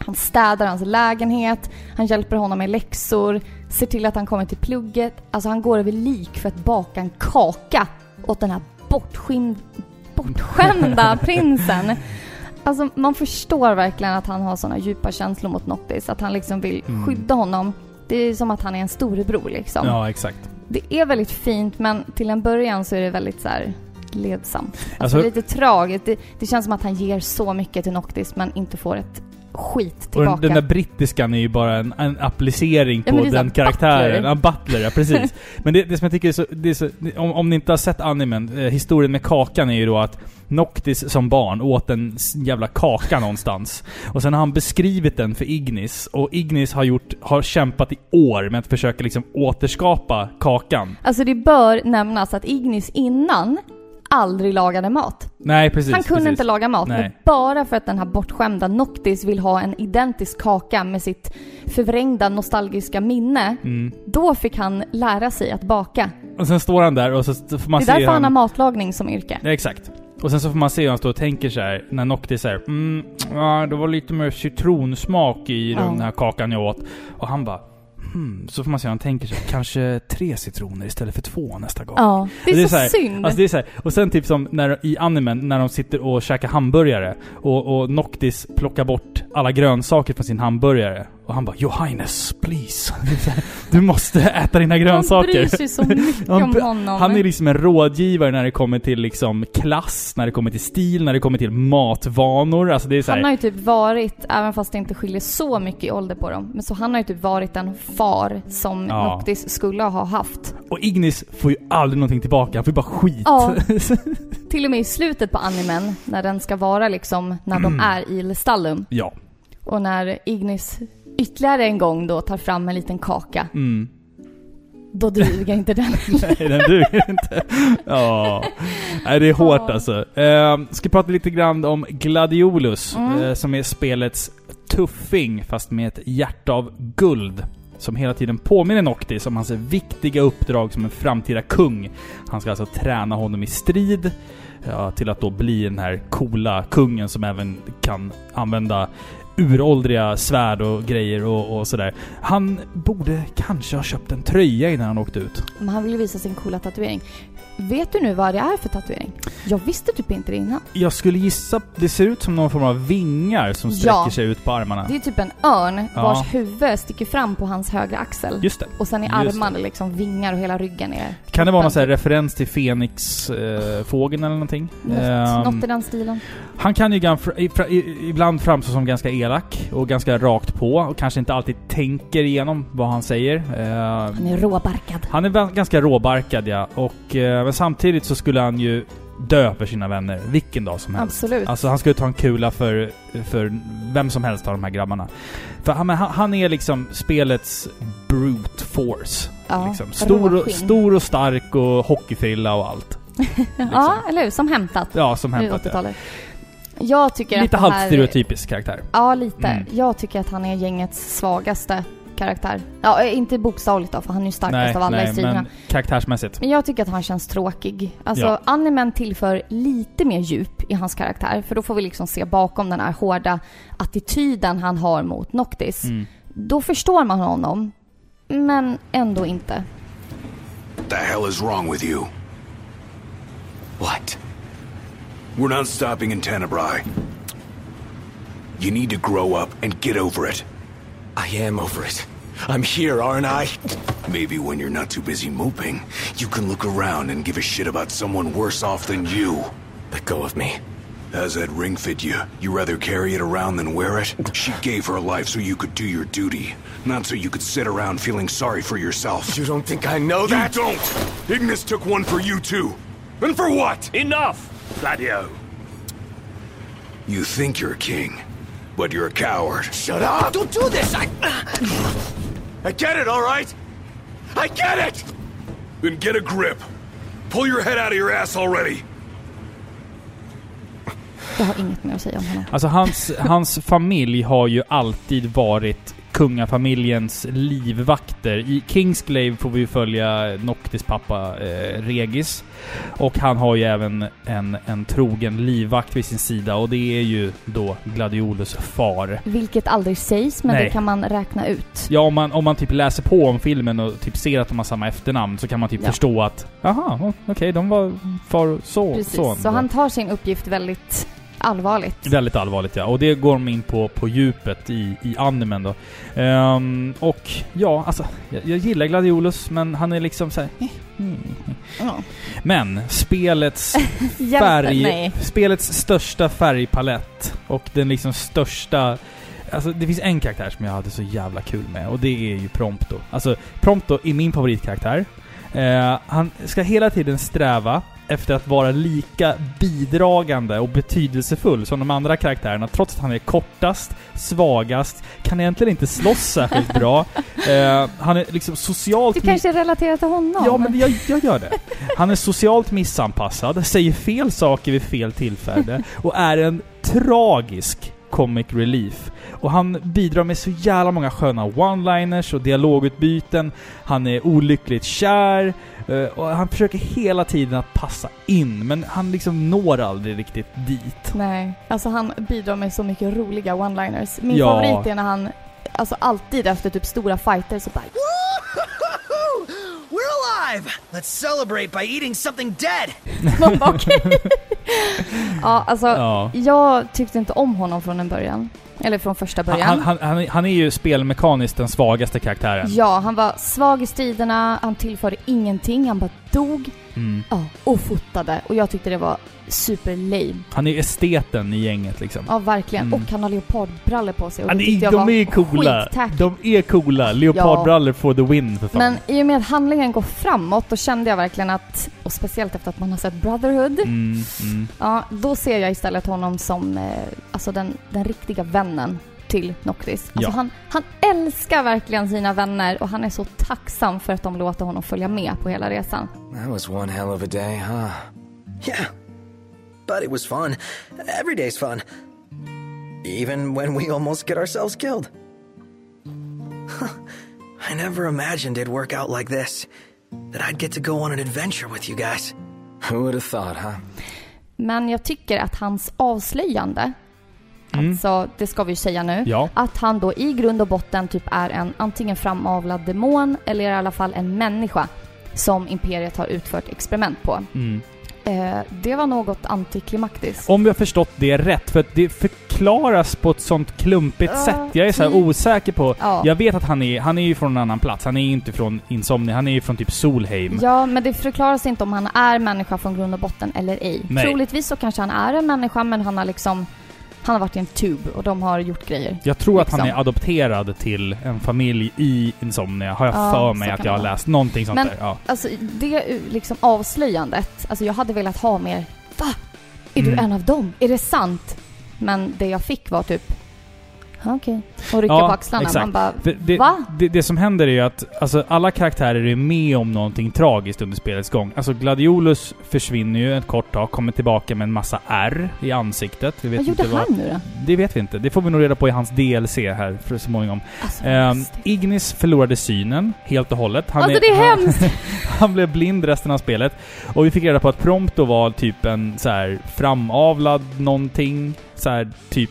S2: Han städar hans lägenhet, han hjälper honom med läxor, ser till att han kommer till plugget. Alltså han går över lik för att baka en kaka åt den här bortskind, bortskämda prinsen. Alltså man förstår verkligen att han har såna djupa känslor mot Noctis. Att han liksom vill
S1: Mm.
S2: skydda honom. Det är som att han är en storebror liksom.
S1: Ja, exakt.
S2: Det är väldigt fint men till en början så är det väldigt så här ledsamt. Alltså,
S1: Alltså-
S2: lite tragiskt. Det, det känns som att han ger så mycket till Noctis men inte får ett skit
S1: Och
S2: tillbaka.
S1: den, den där brittiskan är ju bara en, en applicering
S2: Ja,
S1: på den karaktären.
S2: butler.
S1: Ja, butler, ja precis. men det, det som jag tycker är så... Är så om, om ni inte har sett animen, eh, historien med kakan är ju då att Noctis som barn åt en jävla kaka någonstans. Och sen har han beskrivit den för Ignis. Och Ignis har gjort, har kämpat i år med att försöka liksom återskapa kakan.
S2: Alltså det bör nämnas att Ignis innan aldrig lagade mat.
S1: Nej, precis.
S2: han kunde
S1: precis.
S2: inte laga mat,
S1: Nej.
S2: men bara för att den här bortskämda Noctis vill ha en identisk kaka med sitt förvrängda nostalgiska minne,
S1: Mm.
S2: då fick han lära sig att baka.
S1: Och sen står han där och så får man
S2: det är
S1: se
S2: därför
S1: hur
S2: han har matlagning som yrke.
S1: Ja, exakt. Och sen så får man se hur han står och tänker så här när Noctis säger mm, ja, det var lite mer citronsmak i
S2: Ja.
S1: den här kakan jag åt. Och han bara hmm, så får man se hur han tänker här, kanske tre citroner istället för två nästa gång.
S2: Ja, det är,
S1: Det är
S2: så,
S1: så här,
S2: synd.
S1: Alltså det är så här, och sen typ som när, i animen, när de sitter och käkar hamburgare och, och Noctis plockar bort alla grönsaker från sin hamburgare. Och han bara Highness, please' Du måste äta dina grönsaker.
S2: Han bryr sig så mycket om honom.
S1: Han är liksom en rådgivare när det kommer till liksom klass, när det kommer till stil, när det kommer till matvanor. Alltså det är så här,
S2: Han har ju typ varit, även fast det inte skiljer så mycket i ålder på dem, men så han har ju typ varit en far som
S1: Ja.
S2: Noctis skulle ha haft.
S1: Och Ignis får ju aldrig någonting tillbaka, han får ju bara skit.
S2: Ja. Till och med i slutet på animen, när den ska vara liksom, när de är i Lestallum.
S1: ja.
S2: Och när Ignis ytterligare en gång då tar fram en liten kaka.
S1: Mm.
S2: Då duger inte den.
S1: Nej, den duger inte. Ja. Nej, det är hårt alltså. Eh, ska prata lite grann om Gladiolus,
S2: Mm.
S1: eh, som är spelets tuffing, fast med ett hjärta av guld. Som hela tiden påminner Noctis om hans viktiga uppdrag som en framtida kung. Han ska alltså träna honom i strid, ja, till att då bli den här coola kungen som även kan använda uråldriga svärd och grejer och, och sådär. Han borde kanske ha köpt en tröja innan han åkte ut.
S2: Men han vill ju visa sin coola tatuering. Vet du nu vad det är för tatuering? Jag visste typ inte det innan.
S1: Jag skulle gissa, det ser ut som någon form av vingar som sträcker
S2: Ja.
S1: sig ut på armarna.
S2: Det är typ en örn
S1: Ja.
S2: vars huvud sticker fram på hans högra axel.
S1: Just det.
S2: Och sen i
S1: Just
S2: armarna liksom vingar och hela ryggen är
S1: Kan det vara någon sån här referens till Fenix-fågeln eller någonting?
S2: Något,
S1: Ehm,
S2: något i den stilen.
S1: han kan ju ibland framstå som ganska elak och ganska rakt på och kanske inte alltid tänker igenom vad han säger. Ehm,
S2: Han är råbarkad.
S1: Han är ganska råbarkad ja, och eh, men samtidigt så skulle han ju dö för sina vänner vilken dag som helst.
S2: Absolut.
S1: Alltså han skulle ta en kula för, för vem som helst av de här grabbarna. För han, han, han är liksom spelets brute force.
S2: ja,
S1: liksom. stor, och, stor och stark och hockeyfrilla och allt.
S2: Ja, eller hur? Som hämtat
S1: Ja, som hämtat ja.
S2: 80-talet. Jag tycker
S1: Lite
S2: att det här...
S1: halvt stereotypisk karaktär.
S2: Ja, lite.
S1: Mm.
S2: Jag tycker att han är gängets svagaste karaktär. Ja, eh, inte bokstavligt då, för han är ju starkast av alla i striderna.
S1: men karaktärsmässigt.
S2: Men jag tycker att han känns tråkig. Alltså,
S1: Ja.
S2: animen tillför lite mer djup i hans karaktär. För då får vi liksom se bakom den här hårda attityden han har mot Noctis.
S1: Mm.
S2: Då förstår man honom. Men ändå inte.
S5: The hell is wrong with you?
S4: What?
S5: We're not stopping in Tenebrae. You need to grow up and get over it.
S4: I am over it. I'm here, aren't I?
S5: Maybe when you're not too busy moping, you can look around and give a shit about someone worse off than you.
S4: Let go of me.
S5: How's that ring fit you? You rather carry it around than wear it? She gave her life so you could do your duty, not so you could sit around feeling sorry for yourself.
S4: You don't think I know that?
S5: You
S4: that?
S5: don't! Ignis took one for you too. And for what?
S7: Enough, Gladio.
S5: You think you're a king, but you're a coward.
S4: Shut up! Don't do this! I... I get it, all right? I get it!
S5: Then get a grip. Pull your head out of your ass already.
S2: Jag har inget mer att säga om honom.
S1: Alltså hans, hans familj har ju alltid varit kungafamiljens livvakter. I Kingsglaive får vi ju följa Noctis pappa eh, Regis. Och han har ju även en, en trogen livvakt vid sin sida och det är ju då Gladiolus far.
S2: Vilket aldrig sägs, men
S1: Nej.
S2: det kan man räkna ut.
S1: Ja, om man, om man typ läser på om filmen och typ ser att de har samma efternamn så kan man typ
S2: Ja.
S1: förstå att Jaha, o- okej, de var far och så,
S2: Precis.
S1: son.
S2: Så han tar sin uppgift väldigt allvarligt.
S1: Väldigt allvarligt ja. Och det går de in på, på djupet i, i animen då. Ehm, och ja, alltså jag, jag gillar Gladiolus men han är liksom såhär...
S2: Ja.
S1: Men spelets färg...
S2: nej.
S1: Spelets största färgpalett och den liksom största... Alltså det finns en karaktär som jag hade så jävla kul med och det är ju Prompto. Alltså Prompto är min favoritkaraktär. Eh, han ska hela tiden sträva efter att vara lika bidragande och betydelsefull som de andra karaktärerna trots att han är kortast, svagast, kan egentligen inte slåss särskilt bra. Eh, han är liksom socialt...
S2: Du kanske relaterar till honom?
S1: Ja, men jag, jag gör det. Han är socialt missanpassad, säger fel saker vid fel tillfälle och är en tragisk comic relief. Och han bidrar med så jävla många sköna one-liners och dialogutbyten. Han är olyckligt kär och han försöker hela tiden att passa in, men han liksom når aldrig riktigt dit.
S2: Nej, alltså han bidrar med så mycket roliga one-liners. Min
S1: Ja.
S2: favorit är när han, alltså alltid efter typ stora fighter så bara
S8: We're alive! Let's celebrate by eating something dead!
S2: Man bara, okej. ja, alltså
S1: Ja.
S2: jag tyckte inte om honom från en början. Eller från första
S1: Han,
S2: början.
S1: han, han, han är ju spelmekaniskt den svagaste karaktären.
S2: Ja, han var svag i striderna, han tillförde ingenting, han bara dog.
S1: Mm.
S2: Ja, och fotade. Och jag tyckte det var super lame.
S1: Han är esteten i gänget liksom.
S2: Ja, verkligen.
S1: Mm.
S2: Och han har leopardbrallor på sig. Och
S1: Ja,
S2: det
S1: de
S2: var
S1: är coola. De är coola. Leopardbrallor for the win för fan.
S2: Men i och med att handlingen går framåt, då kände jag verkligen att, och speciellt efter att man har sett Brotherhood,
S1: Mm, mm.
S2: ja, då ser jag istället honom som eh, alltså den, den riktiga vännen till Noctis. Alltså
S1: Ja.
S2: han, han älskar verkligen sina vänner och han är så tacksam för att de låter honom följa med på hela resan.
S8: That was one hell of a day, huh? Yeah, but it was fun. Every day's fun. Even when we almost get ourselves killed. I never imagined it'd work out like this. That I'd get to go on an adventure with you guys. Who would have thought, huh?
S2: Men jag tycker att hans avslöjande. Alltså det ska vi ju säga nu,
S1: Ja.
S2: att han då i grund och botten typ är en antingen framavlad demon eller i alla fall en människa som Imperiet har utfört experiment på.
S1: Mm.
S2: Eh, det var något antiklimaktiskt.
S1: Om har förstått det rätt, för att det förklaras på ett sånt klumpigt
S2: Ja,
S1: sätt. Jag är så
S2: typ.
S1: osäker på...
S2: Ja.
S1: Jag vet att han är, han är ju från en annan plats. Han är ju inte från Insomnia. Han är ju från typ Solheim.
S2: Ja, men det förklaras inte om han är människa från grund och botten eller ej.
S1: Nej.
S2: Troligtvis så kanske han är en människa, men han har liksom... Han har varit i en tub och de har gjort grejer.
S1: Jag tror att han
S2: Liksom.
S1: är adopterad till en familj i Insomnia. Har jag
S2: Ja,
S1: för mig att jag har läst. Någonting sånt
S2: Men-
S1: där. Ja.
S2: Alltså det liksom avslöjandet, alltså jag hade velat ha mer Är du
S1: Mm.
S2: en av dem? Är det sant? Men det jag fick var typ... "Ja, Okej. Och rycka
S1: Ja,
S2: på axlarna.
S1: exakt.
S2: Man bara...
S1: För det,
S2: Va?
S1: Det, det som händer är ju att alltså, alla karaktärer är med om någonting tragiskt under spelets gång. Alltså Gladiolus försvinner ju ett kort tag, kommer tillbaka med en massa R i ansiktet. Vi vet
S2: Vad gjorde
S1: inte
S2: han nu då?
S1: Det vet vi inte. Det får vi nog reda på i hans DLC här för så småningom.
S2: Alltså, lustigt.
S1: Ignis förlorade synen helt och hållet. Han
S2: alltså det
S1: blev-
S2: är
S1: han,
S2: hemskt!
S1: han blev blind resten av spelet. Och vi fick reda på att Prompto var typ en så här framavlad någonting. Så här typ...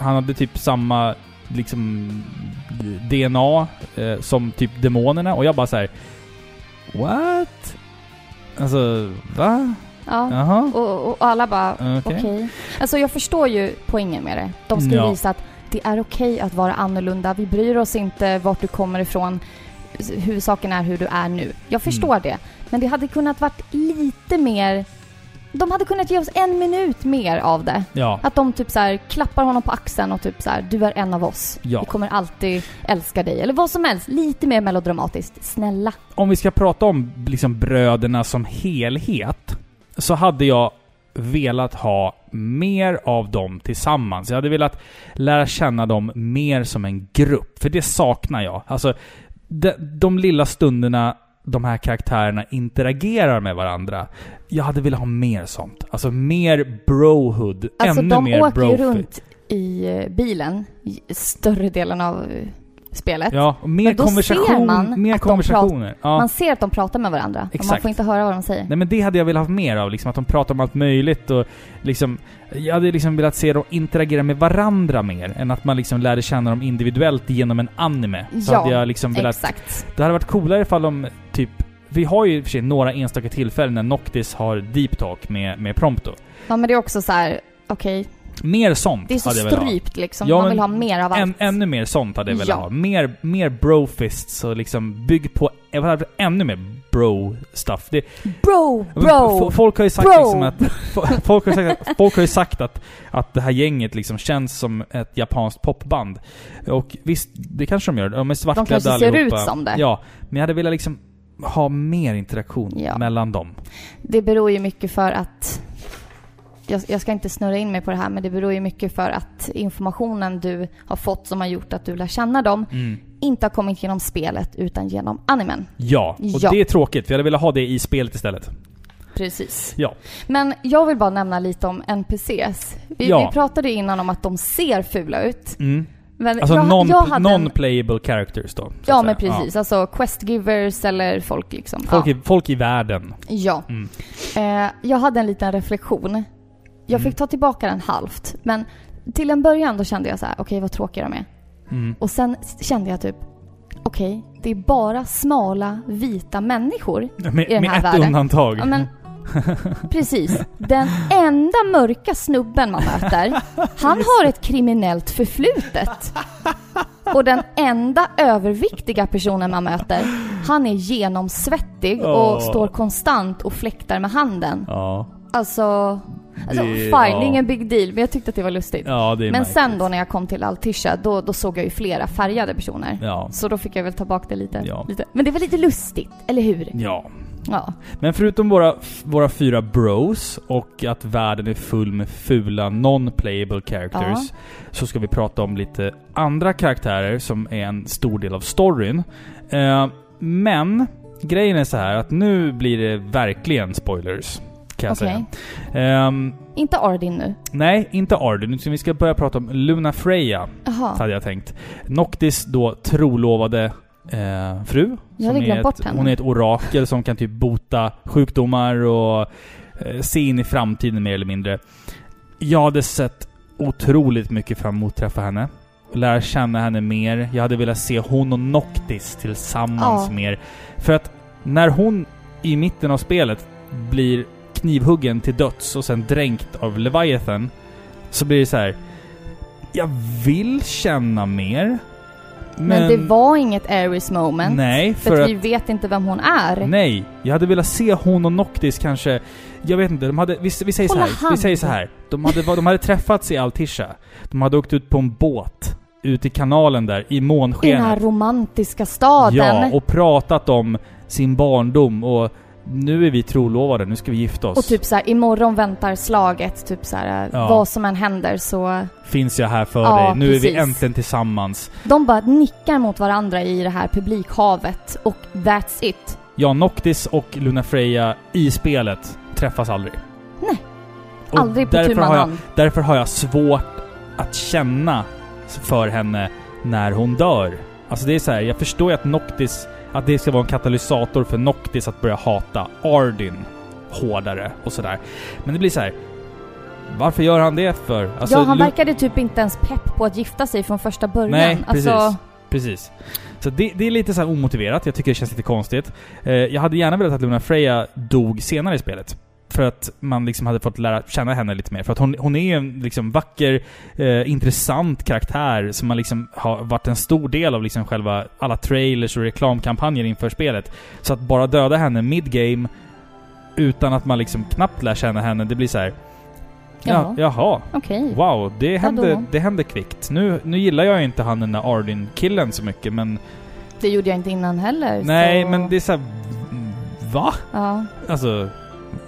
S1: Han hade typ samma liksom DNA eh, som typ demonerna. Och jag bara så här. What? Alltså, va?
S2: Ja.
S1: Jaha?
S2: Och, och alla bara,
S1: Okej.
S2: okej. Alltså jag förstår ju poängen med det. De ska ju
S1: Ja.
S2: visa att det är okej att vara annorlunda. Vi bryr oss inte vart du kommer ifrån. Huvudsaken är hur du är nu. Jag förstår
S1: Mm.
S2: det. Men det hade kunnat varit lite mer... De hade kunnat ge oss en minut mer av det.
S1: Ja.
S2: Att de typ så här klappar honom på axeln och typ så här, du är en av oss.
S1: Ja.
S2: Vi kommer alltid älska dig. Eller vad som helst. Lite mer melodramatiskt. Snälla.
S1: om vi ska prata om liksom bröderna som helhet, så hade jag velat ha mer av dem tillsammans. Jag hade velat lära känna dem mer som en grupp, för det saknar jag. Alltså, de, de lilla stunderna de här karaktärerna interagerar med varandra. Jag hade velat ha mer sånt. Alltså mer brohood.
S2: Alltså
S1: ännu
S2: de
S1: mer
S2: åker ju
S1: brofi.
S2: runt i eh, bilen större delen av eh, spelet.
S1: Ja, och mer
S2: Men då
S1: konversation.
S2: ser man
S1: mer
S2: att de
S1: konversationer. ja.
S2: Man ser att de pratar med varandra. Och man
S1: Exakt.
S2: får inte höra vad de säger.
S1: Nej men det hade jag velat ha mer av, liksom att de pratar om allt möjligt och liksom... Jag hade liksom velat se dem interagera med varandra mer, än att man liksom lärde känna dem individuellt genom en anime. Så
S2: Ja,
S1: hade jag liksom velat...
S2: Exakt.
S1: Det hade varit coolare ifall de typ... Vi har ju i och för sig några enstaka tillfällen när Noctis har deep talk med, med Prompto.
S2: Ja men det är också så här. okej.
S1: Mer sånt
S2: Det är så
S1: hade jag velat ha.
S2: strypt liksom.
S1: Ja,
S2: man
S1: men
S2: vill ha mer av allt.
S1: Än, ännu mer sånt hade jag velat
S2: Ja.
S1: ha. Mer, mer brofists och liksom bygg på jag vill ha ännu mer bro-stuff. Det,
S2: Bro!
S1: Men
S2: Bro!
S1: Folk har ju sagt
S2: Bro.
S1: liksom att... f- Folk har ju sagt, att, folk har ju sagt att, att det här gänget liksom känns som ett japanskt popband. Och visst, det kanske de gör. De är svartklädda
S2: De kanske ser
S1: allihopa.
S2: ut som det.
S1: Ja, men jag hade velat liksom ha mer interaktion
S2: Ja.
S1: mellan dem.
S2: Det beror ju mycket för att... Jag, jag ska inte snurra in mig på det här, men det beror ju mycket för att informationen du har fått som har gjort att du lär känna dem
S1: Mm.
S2: inte har kommit genom spelet utan genom animen.
S1: Ja, och
S2: Ja.
S1: det är tråkigt för jag hade velat ha det i spelet istället.
S2: Precis.
S1: Ja.
S2: Men jag vill bara nämna lite om NPCs. Vi,
S1: Ja.
S2: vi pratade innan om att de ser fula ut.
S1: Mm.
S2: Men
S1: Alltså
S2: jag,
S1: non, non-playable characters då.
S2: Ja men precis, alltså questgivers eller folk liksom.
S1: Folk,
S2: ja.
S1: i, folk i världen.
S2: ja.
S1: Mm.
S2: Eh, jag hade en liten reflektion. Jag
S1: Mm.
S2: fick ta tillbaka den halvt. Men till en början då kände jag så här: okej vad tråkiga de är.
S1: Mm.
S2: Och sen kände jag typ, okej, det är bara smala vita människor
S1: Med,
S2: i den
S1: med
S2: här
S1: ett
S2: världen.
S1: undantag.
S2: Ja, men, precis. Den enda mörka snubben man möter, han har ett kriminellt förflutet. Och den enda överviktiga personen man möter, han är genomsvettig och
S1: Åh.
S2: står konstant och fläktar med handen.
S1: Ja.
S2: Alltså, alltså
S1: Det-
S2: fine,
S1: ja.
S2: ingen big deal, men jag tyckte att det var lustigt.
S1: Ja, det
S2: men
S1: märkligt.
S2: sen då när jag kom till Altisha, då, då såg jag ju flera färgade personer.
S1: Ja.
S2: Så då fick jag väl ta bak det lite, lite. Men det var lite lustigt, eller hur?
S1: Ja.
S2: Ja.
S1: Men förutom våra, våra fyra bros och att världen är full med fula non-playable characters så ska vi prata om lite andra karaktärer som är en stor del av storyn. Eh, men grejen är så här att nu blir det verkligen spoilers. Kan jag
S2: Okej.
S1: säga. Ehm,
S2: Inte Ardin nu.
S1: nej, inte utan vi ska börja prata om Luna Freya,
S2: Jaha.
S1: hade jag tänkt. Noctis då trolovade eh, fru.
S2: Jag hade glömt
S1: ett,
S2: bort henne.
S1: Hon är ett orakel som kan typ bota sjukdomar och eh, se in i framtiden mer eller mindre. Jag hade sett otroligt mycket fram emot att träffa henne. Lära känna henne mer. Jag hade velat se hon och Noctis tillsammans
S2: Ja.
S1: mer. För att när hon i mitten av spelet blir knivhuggen till döds och sen dränkt av Leviathan så blir det så här. Jag vill känna mer.
S2: Men, det var inget Aries moment.
S1: Nej,
S2: för,
S1: för
S2: att vi vet inte vem hon är.
S1: Nej, jag hade velat se hon och Noctis kanske... Jag vet inte, de hade... Vi, vi säger så
S2: Hålla
S1: här. Vi
S2: hand.
S1: säger så här. De hade, de hade träffats i Altisha. De hade åkt ut på en båt. Ut i kanalen där, i
S2: I den här
S1: månskenet.
S2: romantiska staden.
S1: Ja, och pratat om sin barndom och nu är vi trolovade, nu ska vi gifta oss.
S2: Och typ så här, imorgon väntar slaget, typ så här,
S1: Ja.
S2: vad som än händer så...
S1: Finns jag här för
S2: Ja,
S1: dig? Nu är vi
S2: precis.
S1: äntligen tillsammans.
S2: De bara nickar mot varandra i det här publikhavet och that's it.
S1: Ja, Noctis och Luna Freja i spelet träffas aldrig.
S2: Nej.
S1: Och
S2: Aldrig på
S1: därför har jag. Därför har jag svårt att känna för henne när hon dör. Alltså det är så här, jag förstår ju att Noctis, att det ska vara en katalysator för Noctis att börja hata Ardyn hårdare och sådär. Men det blir så här. Varför gör han det för? Alltså,
S2: ja, han
S1: Lu-
S2: verkade typ inte ens pepp på att gifta sig från första början.
S1: Nej, precis.
S2: Alltså,
S1: Precis. Så det, det är lite så här omotiverat. Jag tycker det känns lite konstigt. Eh, jag hade gärna velat att Luna Freya dog senare i spelet. För att man liksom hade fått lära känna henne lite mer. För att hon, hon är en liksom vacker, eh, intressant karaktär som har liksom har varit en stor del av liksom själva alla trailers och reklamkampanjer inför spelet. Så att bara döda henne mid-game utan att man liksom knappt lär känna henne, det blir så här. Ja,
S2: Jaha. okej.
S1: Wow, det hände, det hände kvickt. Nu, nu gillar jag inte han den där Ardyn-killen så mycket, men...
S2: Det gjorde jag inte innan heller.
S1: Nej,
S2: så...
S1: men det är såhär... Va?
S2: Ja.
S1: Alltså...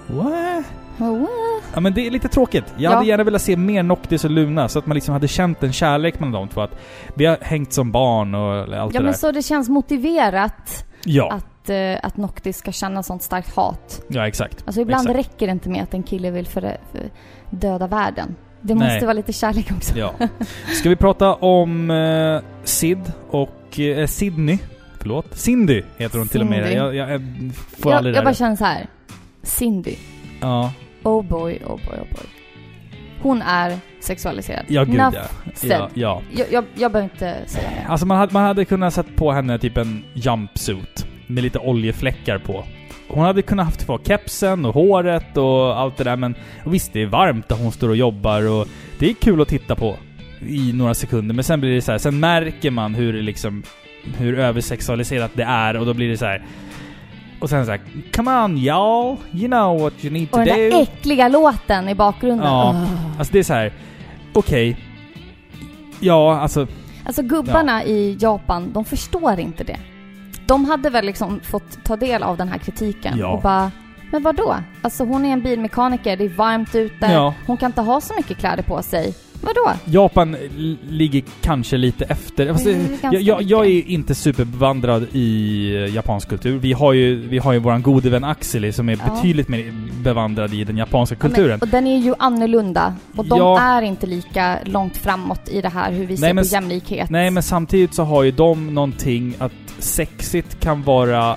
S1: What?
S2: Oh,
S1: Ja men det är lite tråkigt. Jag
S2: Ja.
S1: hade gärna velat se mer Noctis och Luna, så att man liksom hade känt en kärlek mellan de två. Att vi har hängt som barn och allt
S2: Ja
S1: det där.
S2: men så det känns motiverat
S1: Ja,
S2: att, eh, att Noctis ska känna sånt starkt hat.
S1: ja exakt.
S2: Alltså ibland
S1: Exakt.
S2: räcker det inte med att en kille vill för, för döda världen. Det
S1: Nej.
S2: måste vara lite kärlek också.
S1: Ja. Ska vi prata om eh, Sid och... Eh, Sydney? Förlåt? Cindy heter hon till och med.
S2: Cindy.
S1: Jag, jag, jag får
S2: Jag,
S1: aldrig
S2: jag bara känner så här. Cindy.
S1: Ja,
S2: Oh boy, oh boy, oh boy. Hon är sexualiserad.
S1: ja gud
S2: Enough
S1: ja. ja. Ja,
S2: Jag, jag, jag behöver inte säga mer.
S1: Alltså man hade, man hade kunnat sätta på henne typ en jumpsuit med lite oljefläckar på. Hon hade kunnat haft kvar kepsen och håret och allt det där men visst, det är varmt där hon står och jobbar och det är kul att titta på i några sekunder men sen blir det så här, sen märker man hur det liksom hur översexualiserat det är och då blir det så här. Och sen så här, Come on y'all, you know what you need to
S2: Och den
S1: do.
S2: där äckliga låten i bakgrunden.
S1: Ja.
S2: Ugh.
S1: Alltså det är så här. okej. Ja, alltså
S2: Alltså gubbarna i Japan, de förstår inte det. De hade väl liksom fått ta del av den här kritiken
S1: Ja.
S2: och bara men vad då? Alltså hon är en bilmekaniker, det är varmt ute,
S1: Ja.
S2: hon kan inte ha så mycket kläder på sig. Vadå?
S1: Japan ligger kanske lite efter.
S2: Ganska
S1: jag, jag, jag är inte superbevandrad i eh, japansk kultur. Vi har ju, vi har ju våran gode vän Axeli som är
S2: Ja.
S1: betydligt mer bevandrad i den japanska
S2: Ja, men-
S1: kulturen.
S2: och den är ju annorlunda. Och de
S1: Ja.
S2: är inte lika långt framåt i det här hur vi ser
S1: Nej, men
S2: på jämlikhet.
S1: Nej, men samtidigt så har ju de någonting att sexigt kan vara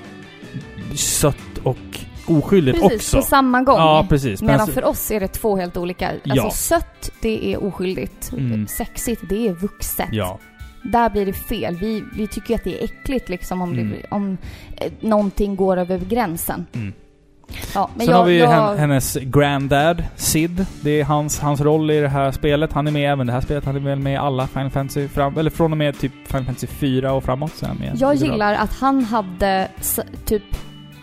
S1: sött oskyldigt
S2: Precis,
S1: också.
S2: på samma gång.
S1: Ja, precis.
S2: Medan
S1: alltså-
S2: för oss är det två helt olika. Alltså
S1: Ja.
S2: sött, det är oskyldigt.
S1: Mm.
S2: Sexigt, det är vuxet.
S1: Ja.
S2: Där blir det fel. Vi, vi tycker att det är äckligt liksom om,
S1: Mm.
S2: det, om eh, någonting går över gränsen.
S1: Mm.
S2: Ja, men
S1: Sen
S2: jag,
S1: har vi
S2: jag,
S1: hen- hennes granddad, Sid. Det är hans, hans roll i det här spelet. Han är med även i det här spelet. Han är väl med i alla Final Fantasy fram, eller från och med typ Final Fantasy 4 och framåt. Så är med
S2: jag gillar att han hade typ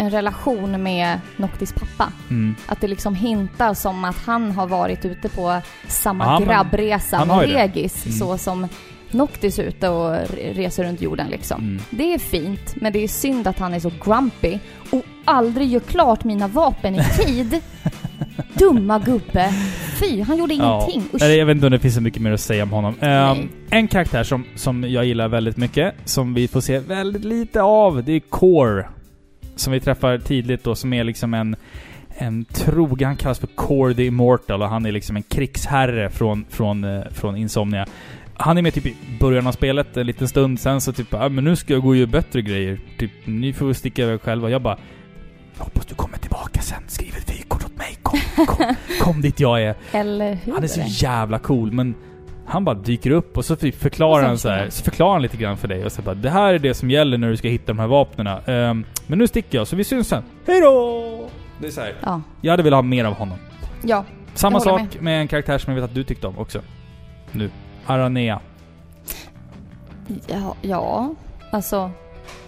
S2: en relation med Noctis pappa.
S1: Mm.
S2: Att det liksom hintar som att han har varit ute på samma
S1: Ja,
S2: grabbresa
S1: han har
S2: med. Regis,
S1: Mm.
S2: så som Noctis är ute och re- reser runt jorden liksom.
S1: Mm.
S2: Det är fint, men det är synd att han är så grumpy och aldrig gör klart mina vapen i tid. Dumma gubbe. Fy, han gjorde ingenting. Usch.
S1: Jag vet inte om det finns så mycket mer att säga om honom.
S2: Nej.
S1: en karaktär som, som jag gillar väldigt mycket, som vi får se väldigt lite av, det är Core. Som vi träffar tidigt då, som är liksom en en trogen, han kallas för Core the Immortal och han är liksom en krigsherre från, från, eh, från Insomnia. Han är med typ i början av spelet en liten stund, sen så typ ah, men nu ska jag gå och göra bättre grejer. Typ, ni får sticka iväg själva. Jag bara jag hoppas du kommer tillbaka sen. Skriv ett vykort åt mig. Kom, kom, kom dit jag är.
S2: Eller hur?
S1: Han är så jävla cool, men han bara dyker upp och så förklarar han så här, så förklarar han lite grann för dig och så bara Det här är det som gäller när du ska hitta de här vapnena. Ehm, men nu sticker jag, så vi syns sen. Hej då! Det är så här.
S2: Ja.
S1: Jag hade velat ha mer av honom.
S2: Ja.
S1: Samma sak med. en karaktär som jag vet att du tyckte om också. Nu. Aranea.
S2: ja. Ja. Alltså,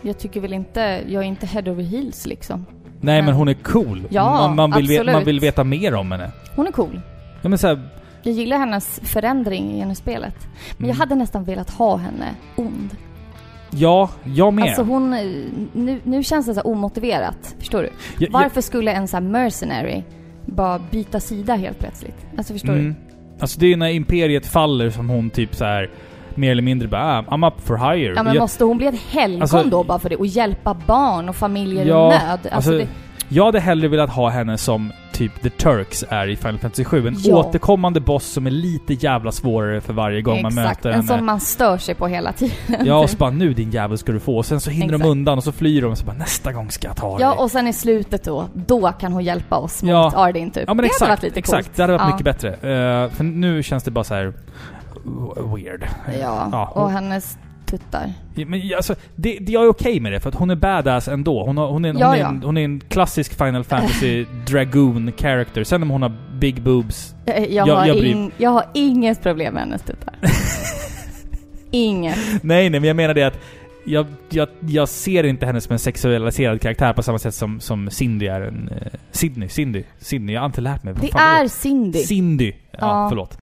S2: jag tycker väl inte... Jag är inte head over heels liksom.
S1: Nej men
S2: Men-
S1: hon är cool.
S2: Ja,
S1: man, man, vill
S2: absolut.
S1: man vill veta mer om henne.
S2: Hon är cool.
S1: Ja men så här,
S2: Jag gillar hennes förändring genom spelet. Men jag
S1: Mm.
S2: hade nästan velat ha henne ond.
S1: Ja, jag med.
S2: Alltså hon... Nu, nu känns det så omotiverat. Förstår du?
S1: Jag-
S2: Varför skulle en sån här mercenary bara byta sida helt plötsligt? Alltså förstår
S1: Mm.
S2: du?
S1: Alltså det är när Imperiet faller som hon typ så här mer eller mindre bara ah, I'm up for hire.
S2: Ja men
S1: jag,
S2: måste hon bli ett helgon
S1: Alltså-
S2: då bara för det? Och hjälpa barn och familjer
S1: Ja,
S2: i nöd? Alltså,
S1: alltså,
S2: det,
S1: jag hade hellre velat ha henne som typ The Turks är i Final Fantasy 7. En
S2: Ja.
S1: återkommande boss som är lite jävla svårare för varje gång man
S2: exakt.
S1: möter
S2: En
S1: henne.
S2: som man stör sig på hela tiden.
S1: Ja, och så bara nu din jävel ska du få. Och sen så hinner de
S2: Exakt.
S1: undan och så flyr de och så bara nästa gång ska jag ta
S2: Ja,
S1: dig.
S2: och sen i slutet då, då kan hon hjälpa oss
S1: Ja.
S2: mot Ardin typ.
S1: Ja men
S2: det hade
S1: exakt,
S2: varit lite
S1: exakt.
S2: coolt.
S1: Det hade varit
S2: ja.
S1: mycket bättre. Eh, för nu känns det bara så här weird.
S2: Ja,
S1: Ja,
S2: och hennes tuttar.
S1: Ja, Men alltså, det, det, jag är okej med det för att hon är badass ändå. Hon, har, hon, är, en-
S2: Ja,
S1: hon, är,
S2: ja.
S1: en, hon är en klassisk Final Fantasy Dragoon character. Sen om hon har big boobs.
S2: Jag, jag,
S1: Jag-
S2: har
S1: jag
S2: ing, jag har inget problem med hennes tuttar. inget.
S1: Nej, nej, men jag menar det att jag, jag, jag ser inte henne som en sexualiserad karaktär på samma sätt som, som Cindy är en... Uh, Sydney, Cindy, Sydney. Jag har inte lärt mig.
S2: Det är Cindy.
S1: Cindy. Ja,
S2: Ja.
S1: förlåt.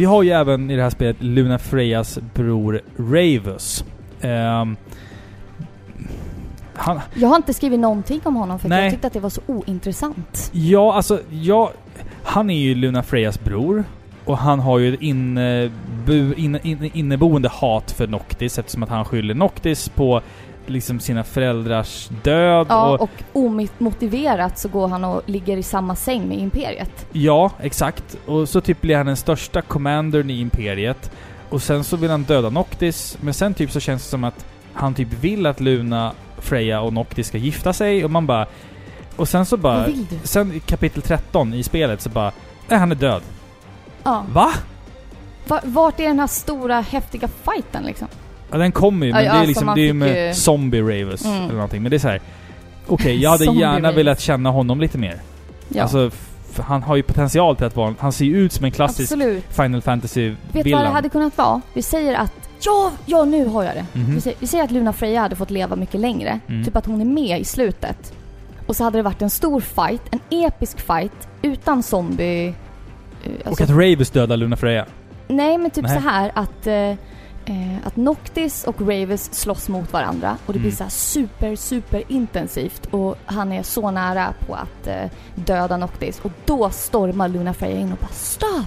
S1: Vi har ju även i det här spelet Luna Freyas bror Ravus. Ehm, han,
S2: Jag har inte skrivit någonting om honom för
S1: Nej.
S2: jag tyckte att det var så ointressant.
S1: Ja, alltså, ja, han är ju Luna Freyas bror. Och han har ju ett innebu, inne, inne, inneboende hat för Noctis eftersom att han skyller Noctis på liksom sina föräldrars död.
S2: Ja,
S1: och,
S2: och omotiverat så går han och ligger i samma säng med Imperiet.
S1: ja, exakt. Och så typ blir han den största commandern i Imperiet. Och sen så vill han döda Noctis. Men sen typ så känns det som att han typ vill att Luna, Freja och Noctis ska gifta sig. Och man bara... Och sen så bara... Sen i kapitel 13 i spelet så bara... Nej, han är död.
S2: Ja.
S1: Va?
S2: Va- Vart är den här stora häftiga fighten liksom?
S1: Ja, den kommer ju, men
S2: ja,
S1: det är liksom, det är ju med
S2: ju-
S1: Zombie Ravus
S2: Mm.
S1: eller någonting. Men det är så här. Okej, jag hade gärna velat känna honom lite mer.
S2: Ja,
S1: Alltså, han har ju potential till att vara... Han ser ju ut som en klassisk
S2: absolut.
S1: Final
S2: Vet du vad det hade kunnat vara? Vi säger att... Ja, ja nu har jag det.
S1: Mhm.
S2: Vi, säger, vi säger att Luna Freja hade fått leva mycket längre.
S1: Mm.
S2: Typ att hon är med i slutet. Och så hade det varit en stor fight, en episk fight, utan zombie... eh,
S1: Och
S2: alltså-
S1: att Ravus dödar Luna Freja.
S2: Nej, men typ
S1: Nej.
S2: så här att... Eh, eh, att Noctis och Ravus slåss mot varandra och det blir
S1: Mm.
S2: så super, super intensivt och han är så nära på att eh, döda Noctis och då stormar Luna Freja in och bara STOP!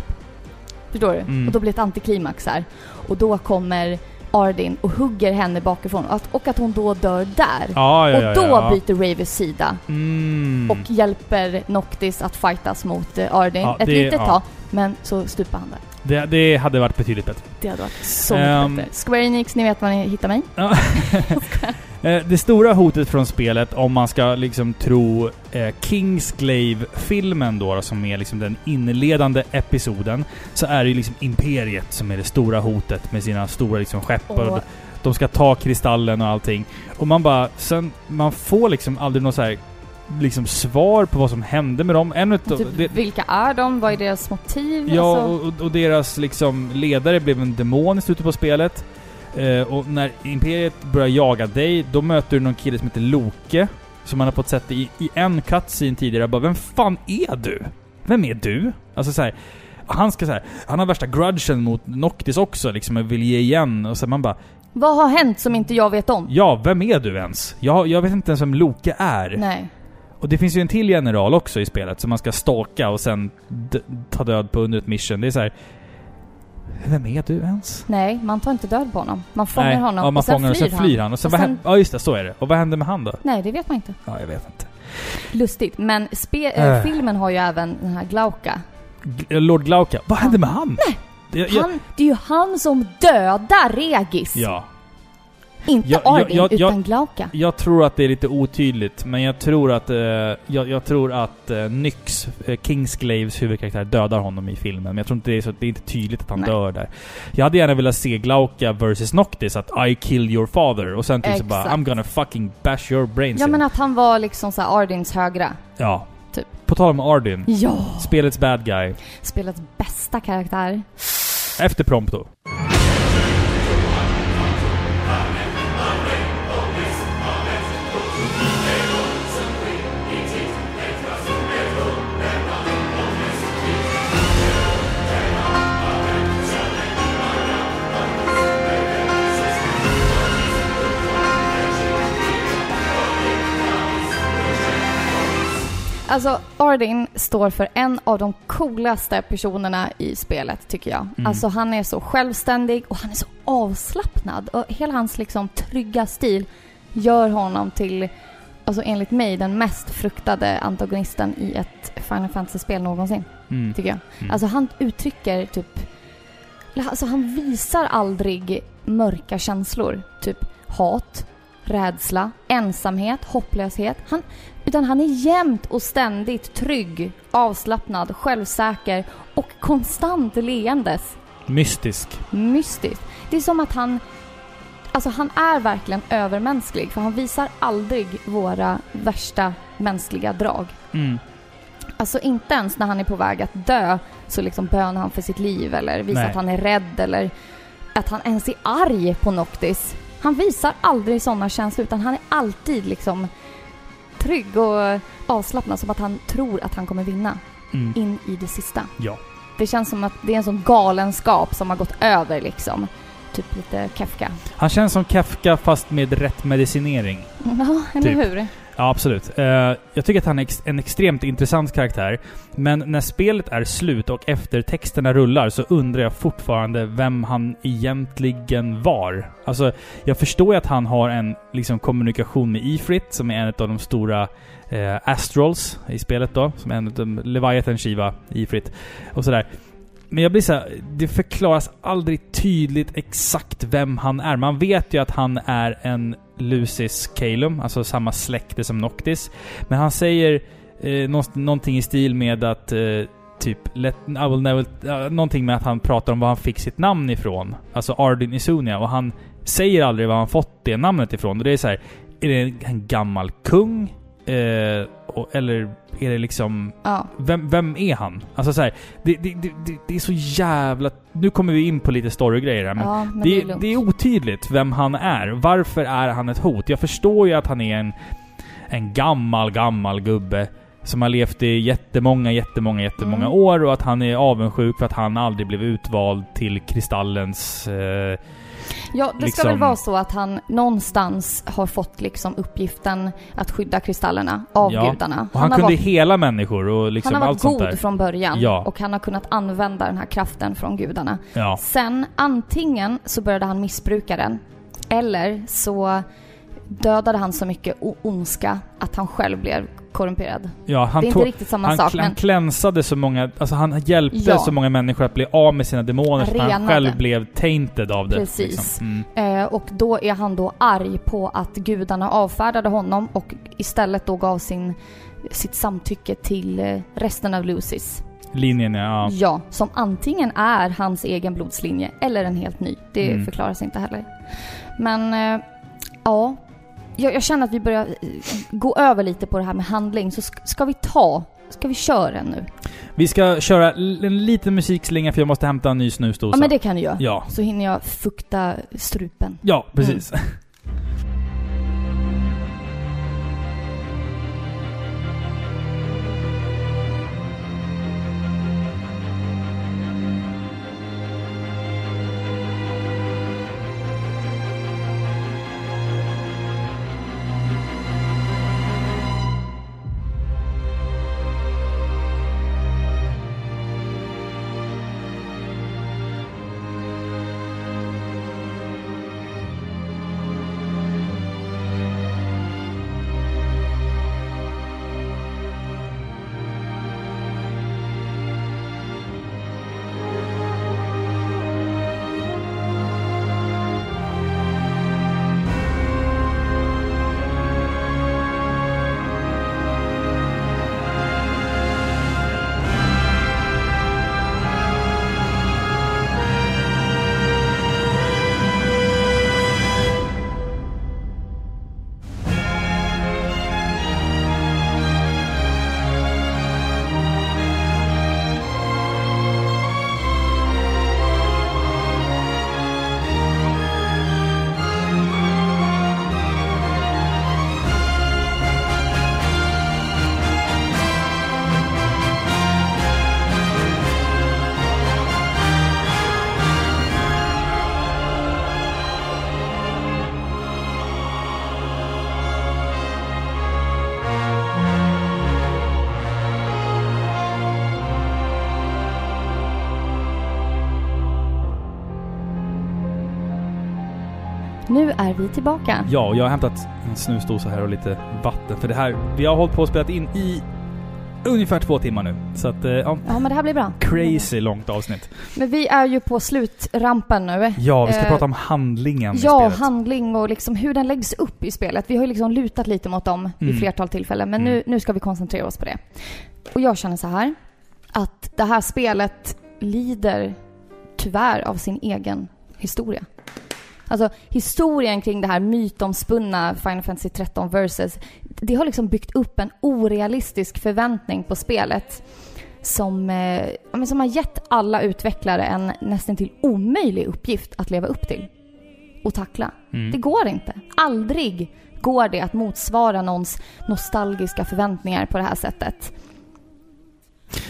S2: Förstår du?
S1: Mm.
S2: Och då blir det ett antiklimax här. Och då kommer Ardin och hugger henne bakifrån och att, och att hon då dör där.
S1: Ja, ja, ja.
S2: och då
S1: ja.
S2: byter Ravus sida
S1: Mm.
S2: och hjälper Noctis att fightas mot eh, Ardin
S1: Ja,
S2: ett
S1: det-
S2: litet
S1: ja.
S2: tag. Men så stupar han där.
S1: Det, det hade varit betydligt bättre.
S2: Det hade varit så mycket bättre. Square Enix, ni vet var ni hittar mig.
S1: Eh, det stora hotet från spelet, om man ska liksom tro eh, Kingsglaive-filmen då, som är liksom den inledande episoden, så är det ju liksom Imperiet som är det stora hotet med sina stora liksom skepp och,
S2: Och-
S1: de ska ta kristallen och allting. Och man bara, sen, man får liksom aldrig något så här liksom svar på vad som hände med dem. En utav,
S2: Typ,
S1: det,
S2: vilka är de? Vad är deras motiv?
S1: Ja,
S2: Alltså,
S1: och, och deras liksom ledare blev en demon i slutet på spelet. Eh, och när Imperiet börjar jaga dig, då möter du någon kille som heter Loke. Som man har fått sett i, i en cutscene tidigare. Jag bara, vem fan är du? Vem är du? Alltså så här, Han ska så här, han har värsta grudgen mot Noctis också liksom, och vill ge igen. Och så man bara,
S2: vad har hänt som inte jag vet om?
S1: ja, vem är du ens? Jag, jag vet inte ens vem Loke är.
S2: Nej.
S1: Och det finns ju en till general också i spelet som man ska stalka och sen ta död på under ett mission. Det är så här. Vem är du ens?
S2: Nej, man tar inte död på honom. Man fångar
S1: Nej,
S2: honom
S1: ja, man
S2: och sen
S1: fångar och
S2: flyr
S1: sen flyr han. Och sen,
S2: Och sen-
S1: Ja just det, så är det. Och vad händer med han då?
S2: Nej, det vet man inte.
S1: Ja, jag vet inte.
S2: Lustigt. Men spe-
S1: Äh.
S2: filmen har ju även den här Glauca.
S1: G- Lord Glauca. Vad hände med han? Nej! Jag, jag,
S2: Han, det är ju han som dödar Regis.
S1: ja.
S2: Inte
S1: Ja, ja,
S2: Ardin,
S1: ja, ja.
S2: utan Glauca.
S1: Jag tror att det är lite otydligt, men jag tror att... Eh, jag, jag tror att eh, Nyx, eh, Kingsglaves huvudkaraktär, dödar honom i filmen. Men jag tror inte det är så... Det är inte tydligt att han
S2: Nej.
S1: dör där. Jag hade gärna velat se Glauca versus Noctis, att I kill your father. Och sen typ så bara. I'm gonna fucking bash your brains
S2: Ja
S1: in.
S2: men att han var liksom så här Ardins högra.
S1: Ja.
S2: Typ.
S1: På tal om Ardin.
S2: Ja!
S1: Spelets bad guy.
S2: Spelets bästa karaktär.
S1: Efter Prompto.
S2: Alltså, Ardin står för en av de coolaste personerna i spelet, tycker jag.
S1: Mm.
S2: Alltså, han är så självständig och han är så avslappnad. Och hela hans liksom trygga stil gör honom till, alltså enligt mig, den mest fruktade antagonisten i ett Final Fantasy-spel någonsin,
S1: Mm.
S2: tycker jag.
S1: Mm.
S2: Alltså, han uttrycker typ... Alltså, han visar aldrig mörka känslor. Typ hat, rädsla, ensamhet, hopplöshet. Han, utan han är jämt och ständigt trygg, avslappnad, självsäker och konstant leendes.
S1: Mystisk.
S2: Mystiskt. Det är som att han... Alltså han är verkligen övermänsklig för han visar aldrig våra värsta mänskliga drag.
S1: Mm.
S2: Alltså inte ens när han är på väg att dö så liksom bönar han för sitt liv eller visar
S1: Nej.
S2: att han är rädd eller att han ens är arg på Noctis. Han visar aldrig sådana känslor utan han är alltid liksom trygg och avslappnad som att han tror att han kommer vinna
S1: Mm.
S2: in i det sista.
S1: Ja.
S2: Det känns som att det är en sån galenskap som har gått över liksom. Typ lite Kafka.
S1: Han känns som Kafka fast med rätt medicinering.
S2: Ja, eller
S1: Typ.
S2: hur?
S1: Ja, absolut. Eh, jag tycker att han är ex- en extremt intressant karaktär. Men när spelet är slut och eftertexterna rullar så undrar jag fortfarande vem han egentligen var. Alltså, jag förstår ju att han har en liksom, kommunikation med Ifrit, som är en av de stora eh, Astrals i spelet då. Som är en av de Leviathan Shiva, Ifrit. Och sådär. Men jag blir så här, det förklaras aldrig tydligt exakt vem han är. Man vet ju att han är en Lucis Calum, alltså samma släkte som Noctis. Men han säger eh, någonting i stil med att eh, typ let, I will never, uh, någonting med att han pratar om var han fick sitt namn ifrån. Alltså Ardin Isunia. Och han säger aldrig var han fått det namnet ifrån. Och det är så här, är det en gammal kung? Eh, och, eller är det liksom...
S2: Ja.
S1: Vem, vem är han? Alltså så här, det, det, det, det, är så jävla... Nu kommer vi in på lite storygrejer här, men
S2: ja, men
S1: det,
S2: är
S1: det, är otydligt vem han är. Varför är han ett hot? Jag förstår ju att han är en, en gammal, gammal gubbe som har levt i jättemånga, jättemånga, jättemånga
S2: Mm.
S1: år och att han är avundsjuk för att han aldrig blev utvald till Kristallens... Eh,
S2: Ja, det ska
S1: liksom-
S2: väl vara så att han någonstans har fått liksom uppgiften att skydda kristallerna av
S1: Ja,
S2: gudarna.
S1: och han,
S2: har
S1: kunde
S2: varit,
S1: hela människor och liksom
S2: han har
S1: allt
S2: varit
S1: sånt
S2: god
S1: där.
S2: från början
S1: Ja.
S2: och han har kunnat använda den här kraften från gudarna.
S1: Ja.
S2: Sen antingen så började han missbruka den eller så dödade han så mycket ondska att han själv blev korrumperad.
S1: Ja, han
S2: det är inte riktigt samma
S1: han,
S2: sak
S1: han
S2: men
S1: klänsade så många, alltså han hjälpte
S2: Ja.
S1: så många människor att bli av med sina demoner att han själv blev tainted av det.
S2: Precis.
S1: Liksom. Mm.
S2: Eh, och då är han då arg på att gudarna avfärdade honom och istället då gav sin, sitt samtycke till eh, resten av Lucis.
S1: Linjen, ja.
S2: Ja, som antingen är hans egen blodslinje eller en helt ny. Det
S1: Mm.
S2: förklaras inte heller. Men eh, ja, jag, jag känner att vi börjar eh, gå över lite på det här med handling. Så ska, ska vi ta, ska vi köra nu?
S1: Vi ska köra en liten musikslinga för jag måste hämta en ny snusdosa.
S2: Ja men det kan du göra.
S1: Ja.
S2: Så hinner jag fukta strupen.
S1: Ja, precis.
S2: Nu är vi tillbaka.
S1: Ja, och jag har hämtat en snusdosa här och lite vatten. För det här, vi har hållit på och spelat in i ungefär två timmar nu. Så att, eh, ja,
S2: Ja, men det här blir bra.
S1: crazy långt avsnitt.
S2: Men vi är ju på slutrampen nu.
S1: Ja, vi ska
S2: Eh,
S1: prata om handlingen
S2: Ja, handling och liksom hur den läggs upp i spelet. Vi har ju liksom lutat lite mot dem
S1: Mm.
S2: i flertal tillfällen, men
S1: Mm.
S2: nu, nu ska vi koncentrera oss på det. Och jag känner så här, att det här spelet lider tyvärr av sin egen historia. Alltså historien kring det här mytomspunna Final Fantasy 13 versus, det har liksom byggt upp en orealistisk förväntning på spelet som, eh, som har gett alla utvecklare en nästan till omöjlig uppgift att leva upp till och tackla.
S1: Mm.
S2: Det går inte. Aldrig går det att motsvara någons nostalgiska förväntningar på det här sättet.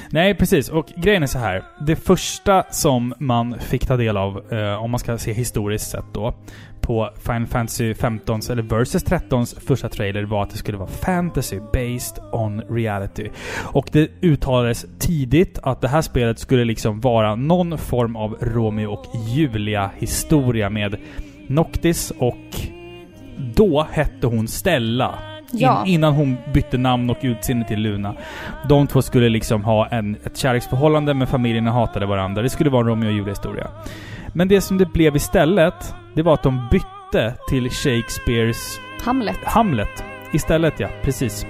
S1: Nej, precis. Och grejen är så här. Det första som man fick ta del av, eh, om man ska se historiskt sett då, på Final Fantasy 15 eller Versus 13s första trailer var att det skulle vara fantasy based on reality. Och det uttalades tidigt att det här spelet skulle liksom vara någon form av Romeo och Julia historia med Noctis och då hette hon Stella.
S2: Ja.
S1: In, innan hon bytte namn och utseende till Luna. De två skulle liksom ha en, ett kärleksförhållande men familjerna hatade varandra. Det skulle vara en Romeo och Julia-historia. Men det som det blev istället, det var att de bytte till Shakespeares
S2: Hamlet.
S1: Hamlet. Istället ja, precis.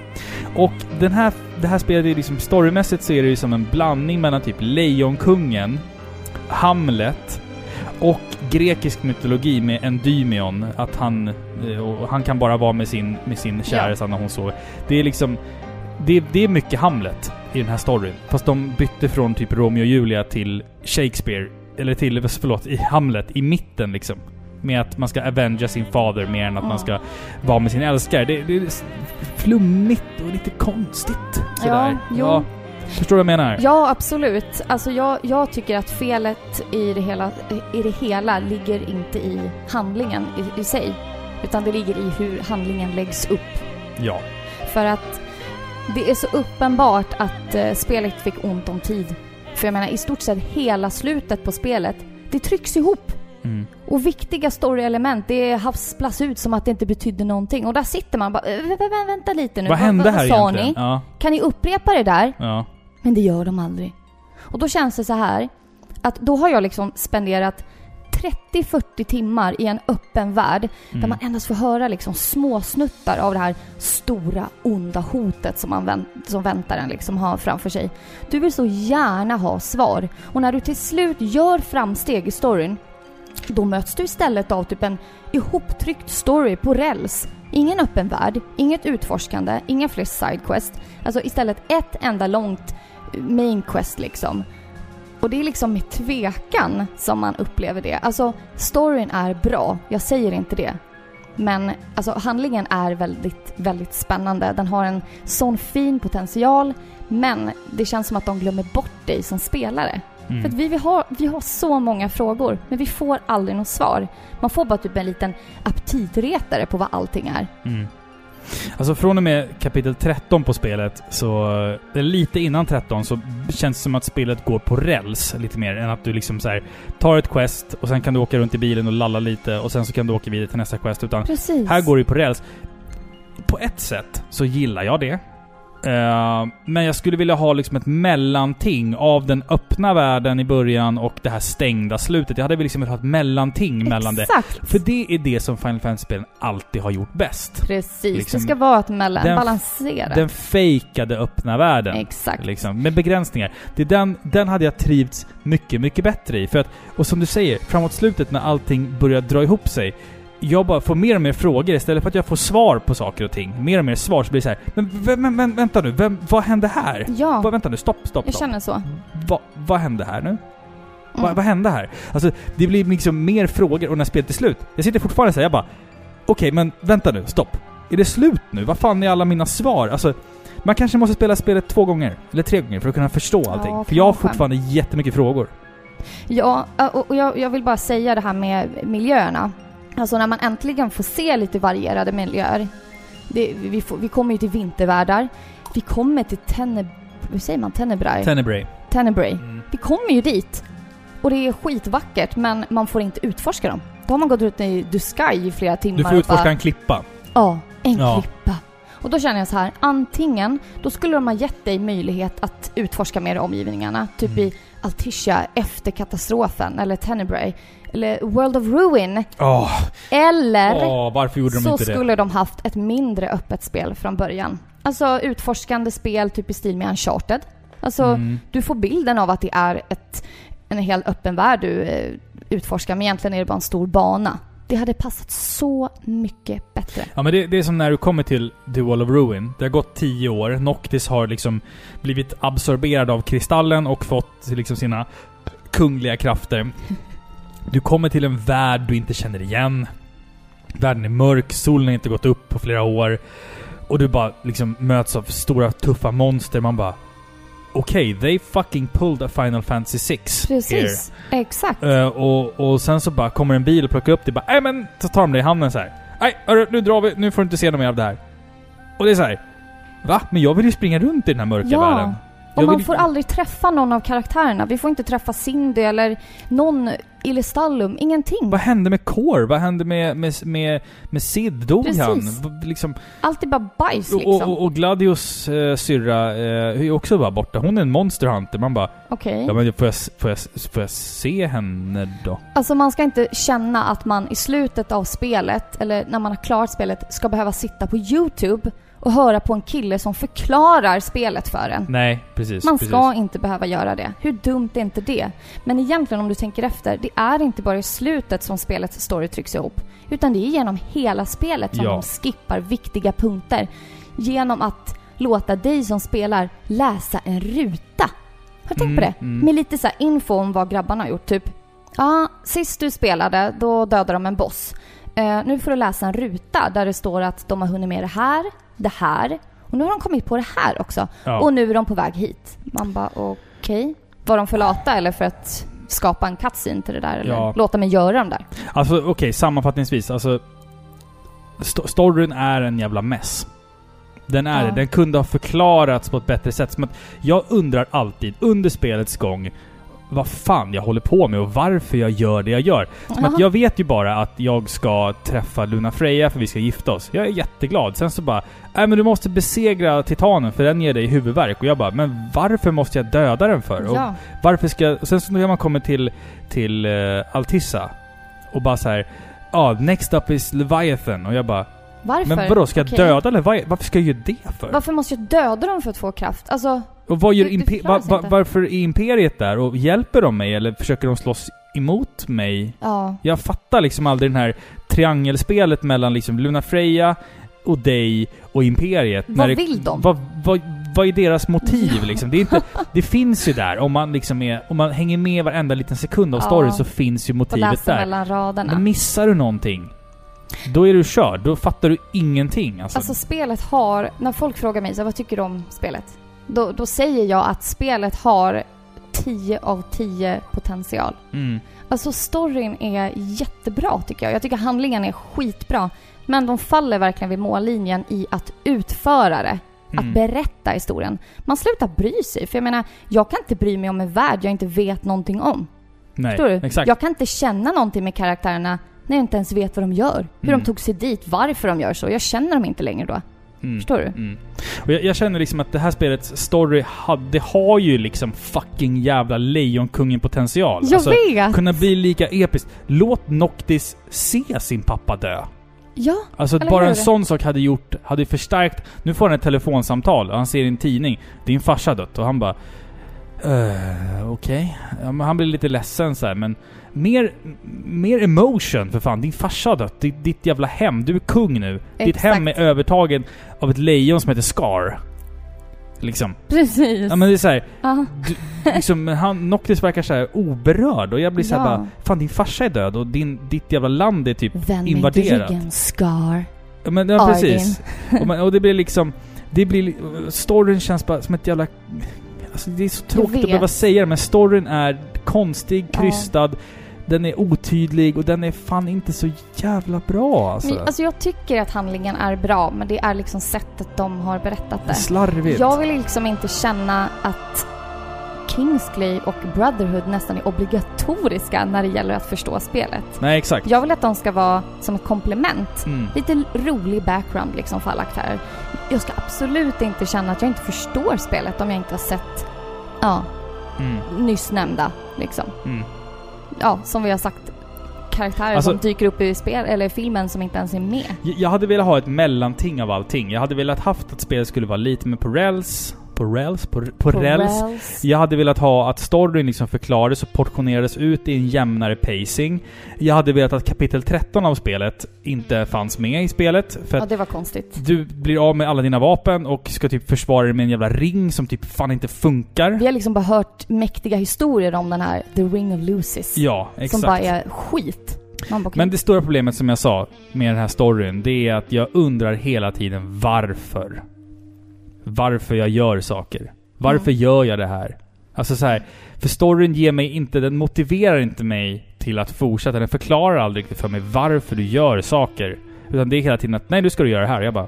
S1: Och den här, det här spelet är liksom storymässigt så är det ju som en blandning mellan typ Lejonkungen, Hamlet och grekisk mytologi med Endymion. Att han, eh, och han kan bara vara med sin, med sin käresta när hon sover. Det är liksom... Det, det är mycket Hamlet i den här storyn. Fast de bytte från typ Romeo och Julia till Shakespeare. Eller till, förlåt, i Hamlet. I mitten liksom. Med att man ska avengea sin fader mer än att
S2: Ja.
S1: man ska vara med sin älskare. Det, det är flummigt och lite konstigt. Sådär.
S2: Ja, jo.
S1: Förstår du vad jag menar?
S2: Ja, absolut. Alltså jag, jag tycker att felet i det, hela, i det hela ligger inte i handlingen i, i sig. Utan det ligger i hur handlingen läggs upp.
S1: Ja.
S2: För att det är så uppenbart att eh, spelet fick ont om tid. För jag menar, i stort sett hela slutet på spelet, det trycks ihop.
S1: Mm.
S2: Och viktiga storyelement, det hafsplas ut som att det inte betydde någonting. Och där sitter man bara, "Äh, vä- vä- vänta lite nu.
S1: Vad hände här
S2: sa
S1: egentligen?
S2: ni?
S1: Ja.
S2: Kan ni upprepa det där?
S1: Ja.
S2: Men det gör de aldrig. Och då känns det så här att då har jag liksom spenderat 30-40 timmar i en öppen värld där
S1: Mm.
S2: man endast får höra liksom små snuttar av det här stora onda hotet som, man vänt, som väntaren liksom har framför sig. Du vill så gärna ha svar och när du till slut gör framsteg i storyn då möts du istället av typ en ihoptryckt story på räls. Ingen öppen värld, inget utforskande, inga fler sidequest. Alltså istället ett enda långt main quest liksom. Och det är liksom med tvekan som man upplever det. Alltså, storyn är bra, jag säger inte det. Men alltså, handlingen är väldigt, väldigt spännande. Den har en sån fin potential, men det känns som att de glömmer bort dig som spelare.
S1: Mm.
S2: För att vi, vi, har, vi har så många frågor, men vi får aldrig något svar. Man får bara typ en liten aptitretare på vad allting är.
S1: Mm. Alltså från och med kapitel 13 på spelet, så... Eller lite innan 13, så känns det som att spelet går på räls lite mer än att du liksom så här tar ett quest och sen kan du åka runt i bilen och lalla lite och sen så kan du åka vidare till nästa quest. Utan
S2: Precis.
S1: här går det ju på räls. På ett sätt så gillar jag det. Eh, men jag skulle vilja ha liksom ett mellanting av den öppna världen i början och det här stängda slutet. Jag hade liksom velat ha ett mellanting mellan det.
S2: Exakt.
S1: För det är det som Final Fantasy-spelen alltid har gjort bäst.
S2: Precis.
S1: liksom-
S2: det ska vara ett mellan,
S1: den-
S2: balanserat.
S1: Den fejkade öppna världen.
S2: Exakt.
S1: Liksom, med begränsningar. Det är den, den hade jag trivts mycket, mycket bättre i. För att, och som du säger, framåt slutet när allting börjar dra ihop sig. Jag bara får mer och mer frågor istället för att jag får svar på saker och ting. Mer och mer svar så blir det så här. Men vem, vem, vem, vänta nu, vem, vad hände här?
S2: Ja,
S1: Vad, vänta nu, stopp, stopp,
S2: jag
S1: stopp.
S2: känner så.
S1: Va, vad hände här nu? Va,
S2: Mm.
S1: vad hände här? Alltså, det blir liksom mer frågor och när spelet är slut. Jag sitter fortfarande så här, jag bara... Okej, men vänta nu, stopp. Är det slut nu? Vad fan är alla mina svar? Alltså, man kanske måste spela spelet två gånger, eller tre gånger, för att kunna förstå allting.
S2: Ja,
S1: för jag har fortfarande jättemycket frågor.
S2: Ja, och jag, jag vill bara säga det här med miljöerna. Alltså när man äntligen får se lite varierade miljöer. Det, vi, får, vi kommer ju till vintervärldar. Vi kommer till Teneb... Hur säger man? Tenebrai?
S1: Tenebrae.
S2: Tenebrae.
S1: Mm.
S2: Vi kommer ju dit. Och det är skitvackert, men man får inte utforska dem. Då har man gått ut i the sky i flera timmar
S1: Du får utforska
S2: bara,
S1: en klippa.
S2: Ja, en
S1: Ja.
S2: klippa. Och då känner jag så här, antingen då skulle de ha gett dig möjlighet att utforska mer omgivningarna, typ
S1: Mm.
S2: i Altisha efter katastrofen, eller Tenebrae, eller World of Ruin,
S1: Åh,
S2: eller
S1: åh, varför gjorde de
S2: så
S1: inte det?
S2: skulle de haft ett mindre öppet spel från början. Alltså utforskande spel, typ i stil med Uncharted. Alltså,
S1: Mm.
S2: du får bilden av att det är ett, en helt öppen värld du eh, utforskar, men egentligen är det bara en stor bana. Det hade passat så mycket bättre.
S1: Ja men det, det är som när du kommer till The Wall of Ruin. Det har gått tio år. Noctis har liksom blivit absorberad av kristallen och fått liksom sina kungliga krafter. Du kommer till en värld du inte känner igen. Världen är mörk, solen har inte gått upp på flera år. Och du bara liksom möts av stora tuffa monster. Man bara... Okej, they fucking pulled a Final Fantasy 6 here.
S2: Precis. Exakt.
S1: Eh, och, och sen så bara kommer en bil och plockar upp dig. Bara, nej men så tar de dig i handen så här. Nej, nu drar vi. Nu får du inte se något mer av det här. Och det är så här. Va? Men jag vill ju springa runt i den här mörka
S2: Ja.
S1: världen.
S2: Och man får aldrig träffa någon av karaktärerna. Vi får inte träffa Cindy eller någon Illestallum. Ingenting.
S1: Vad hände med Core? Vad hände med, med, med, med Sid? Dog
S2: Precis.
S1: han? Liksom,
S2: Allt är bara bajs
S1: och,
S2: liksom.
S1: och, och Gladios eh, syrra eh, är också bara borta. Hon är en monster hunter. Man bara,
S2: Okej.
S1: ja men får jag, får, jag, får jag se henne då?
S2: Alltså man ska inte känna att man i slutet av spelet, eller när man har klarat spelet, ska behöva sitta på YouTube och höra på en kille som förklarar spelet för en.
S1: Nej, precis.
S2: Man
S1: precis.
S2: ska inte behöva göra det. Hur dumt är inte det? Men egentligen om du tänker efter, det är inte bara i slutet som spelets story trycks ihop. Utan det är genom hela spelet som
S1: Ja.
S2: de skippar viktiga punkter. Genom att låta dig som spelar läsa en ruta. Har du tänkt
S1: Mm,
S2: på det?
S1: mm.
S2: Med lite så info om vad grabbarna har gjort. Typ, ja, sist du spelade, då dödade de en boss. Eh, nu får du läsa en ruta där det står att de har hunnit med det här, det här och nu har de kommit på det här också.
S1: Ja.
S2: Och nu är de på väg hit. Man bara okej. Var de för lata eller för att skapa en cutscene till det där? Eller
S1: Ja.
S2: låta mig göra de där?
S1: Alltså okej, sammanfattningsvis. Alltså... Sto storyn är en jävla mess. Den är
S2: Ja.
S1: det. Den kunde ha förklarats på ett bättre sätt. Som att jag undrar alltid under spelets gång vad fan jag håller på med och varför jag gör det jag gör. Som att jag vet ju bara att jag ska träffa Luna Freja för vi ska gifta oss. Jag är jätteglad. Sen så bara, nej men du måste besegra titanen för den ger dig huvudvärk. Och jag bara, men varför måste jag döda den för? Och
S2: Ja.
S1: varför ska... och Sen så när man kommer till, till uh, Altissa och bara så här. Ja, next up is Leviathan. Och jag bara,
S2: Varför?
S1: men vadå, ska jag
S2: Okej.
S1: döda Leviathan? Varför ska jag göra det för?
S2: Varför måste jag döda dem för att få kraft? Alltså,
S1: Och vad gör
S2: Det- det
S1: impe- va, va,
S2: inte.
S1: varför är Imperiet där? Och hjälper de mig? Eller försöker de slåss emot mig?
S2: ja.
S1: Jag fattar liksom aldrig den här triangelspelet mellan liksom Luna Freja och dig och Imperiet.
S2: Vad
S1: det,
S2: vill de?
S1: Vad, vad, vad är deras motiv liksom? Det, är inte, det finns ju där. Om man liksom är, om man hänger med varenda liten sekund av
S2: Ja.
S1: storyn så finns ju
S2: Och
S1: motivet
S2: läsa
S1: där.
S2: mellan raderna.
S1: Men missar du någonting, då är du körd. Då fattar du ingenting. Alltså,
S2: Alltså spelet har, när folk frågar mig så här, vad tycker du om spelet? Då, då säger jag att spelet har 10 av 10 potential.
S1: mm.
S2: Alltså storyn är jättebra tycker jag. Jag tycker handlingen är skitbra. Men de faller verkligen vid mållinjen i att utföra det.
S1: Mm.
S2: Att berätta historien. Man slutar bry sig. För jag menar, jag kan inte bry mig om en värld jag inte vet någonting om.
S1: Nej,
S2: Förstår du?
S1: exakt.
S2: Jag kan inte känna någonting med karaktärerna när jag inte ens vet vad de gör. Hur
S1: Mm.
S2: de tog sig dit, varför de gör så. Jag känner dem inte längre då.
S1: Mm.
S2: Förstår du?
S1: Mm. Och jag, jag känner liksom att det här spelets story hade, har ju liksom fucking jävla Lejonkungen-potential.
S2: Jag
S1: Alltså,
S2: vet!
S1: kunna bli lika episkt. Låt Noctis se sin pappa dö.
S2: Ja,
S1: Alltså bara en sån sak hade gjort, hade förstärkt. Nu får han ett telefonsamtal och han ser i en tidning. Din farsa dött och han bara... Uh, Okej. Ja, men han blir lite ledsen så här, men... Mer, mer emotion för fan. Din farsa har dött. Ditt, ditt jävla hem. Du är kung nu. Ditt
S2: Exakt.
S1: hem är övertagen av ett lejon som heter Scar. Liksom.
S2: precis.
S1: Ja men det är såhär,
S2: Ja.
S1: liksom, han, Noctis verkar såhär oberörd och jag blir såhär
S2: Ja.
S1: bara... Fan din farsa är död och din, ditt jävla land är typ
S2: Vänd inte
S1: invaderat.
S2: ryggen, Scar.
S1: Ja, men, ja precis. Och, man, och det blir liksom... Det blir... Storyn känns bara som ett jävla... Alltså det är så tråkigt att behöva säga det, men storyn är konstig,
S2: Ja.
S1: Den är otydlig och den är fan inte så jävla bra alltså.
S2: Men, alltså jag tycker att handlingen är bra, men det är liksom sättet de har berättat
S1: det slarvigt.
S2: Jag vill liksom inte känna att Kingsglaive och Brotherhood nästan är obligatoriska när det gäller att förstå spelet.
S1: Nej, exakt.
S2: Jag vill att de ska vara som ett komplement.
S1: Mm.
S2: Lite rolig background liksom för alla karaktärer. Jag ska absolut inte känna att jag inte förstår spelet om jag inte har sett, ja,
S1: Mm.
S2: nyss nämnda liksom.
S1: Mm.
S2: Ja, som vi har sagt, karaktärer
S1: Alltså-
S2: som dyker upp i spel, eller filmen som inte ens är med.
S1: Jag hade velat ha ett mellanting av allting. Jag hade velat haft att spelet skulle vara lite mer på räls. På räls? På, på, räls?
S2: Rails.
S1: Jag hade velat ha att storyn liksom förklarades och portionerades ut i en jämnare pacing. Jag hade velat att kapitel 13 av spelet inte fanns med i spelet. För
S2: Ja, det var konstigt.
S1: du blir av med alla dina vapen och ska typ försvara dig med en jävla ring som typ fan inte funkar.
S2: Vi har liksom bara hört mäktiga historier om den här The Ring of Lucis.
S1: Ja,
S2: Som
S1: exakt.
S2: bara är skit.
S1: Men det stora problemet som jag sa med den här storyn, det är att jag undrar hela tiden varför. Varför jag gör saker. Varför gör jag det här? Alltså så här, för storyn ger mig inte, den motiverar inte mig till att fortsätta. Den förklarar aldrig för mig varför du gör saker. Utan det är hela tiden att nej, nu ska du göra det här. Jag bara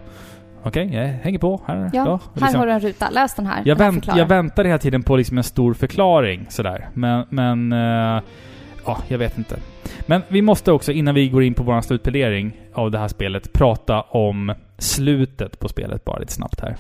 S1: okej, jag hänger på här.
S2: ja,
S1: då.
S2: här
S1: Liksom.
S2: har du en ruta. Läs den här.
S1: Jag,
S2: Den
S1: vänt, jag väntar hela tiden på liksom en stor förklaring sådär. Men, men... eh, ja, jag vet inte. Men vi måste också, innan vi går in på vår slutplädering av det här spelet, prata om slutet på spelet bara lite snabbt här.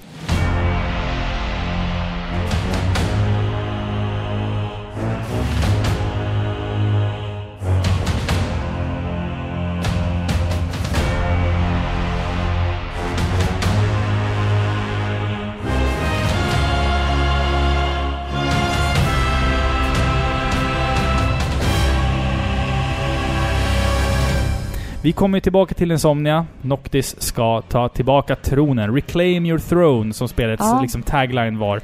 S1: Vi kommer tillbaka till Insomnia. Noctis ska ta tillbaka tronen. Reclaim your throne, som spelets
S2: Ja.
S1: liksom, tagline var.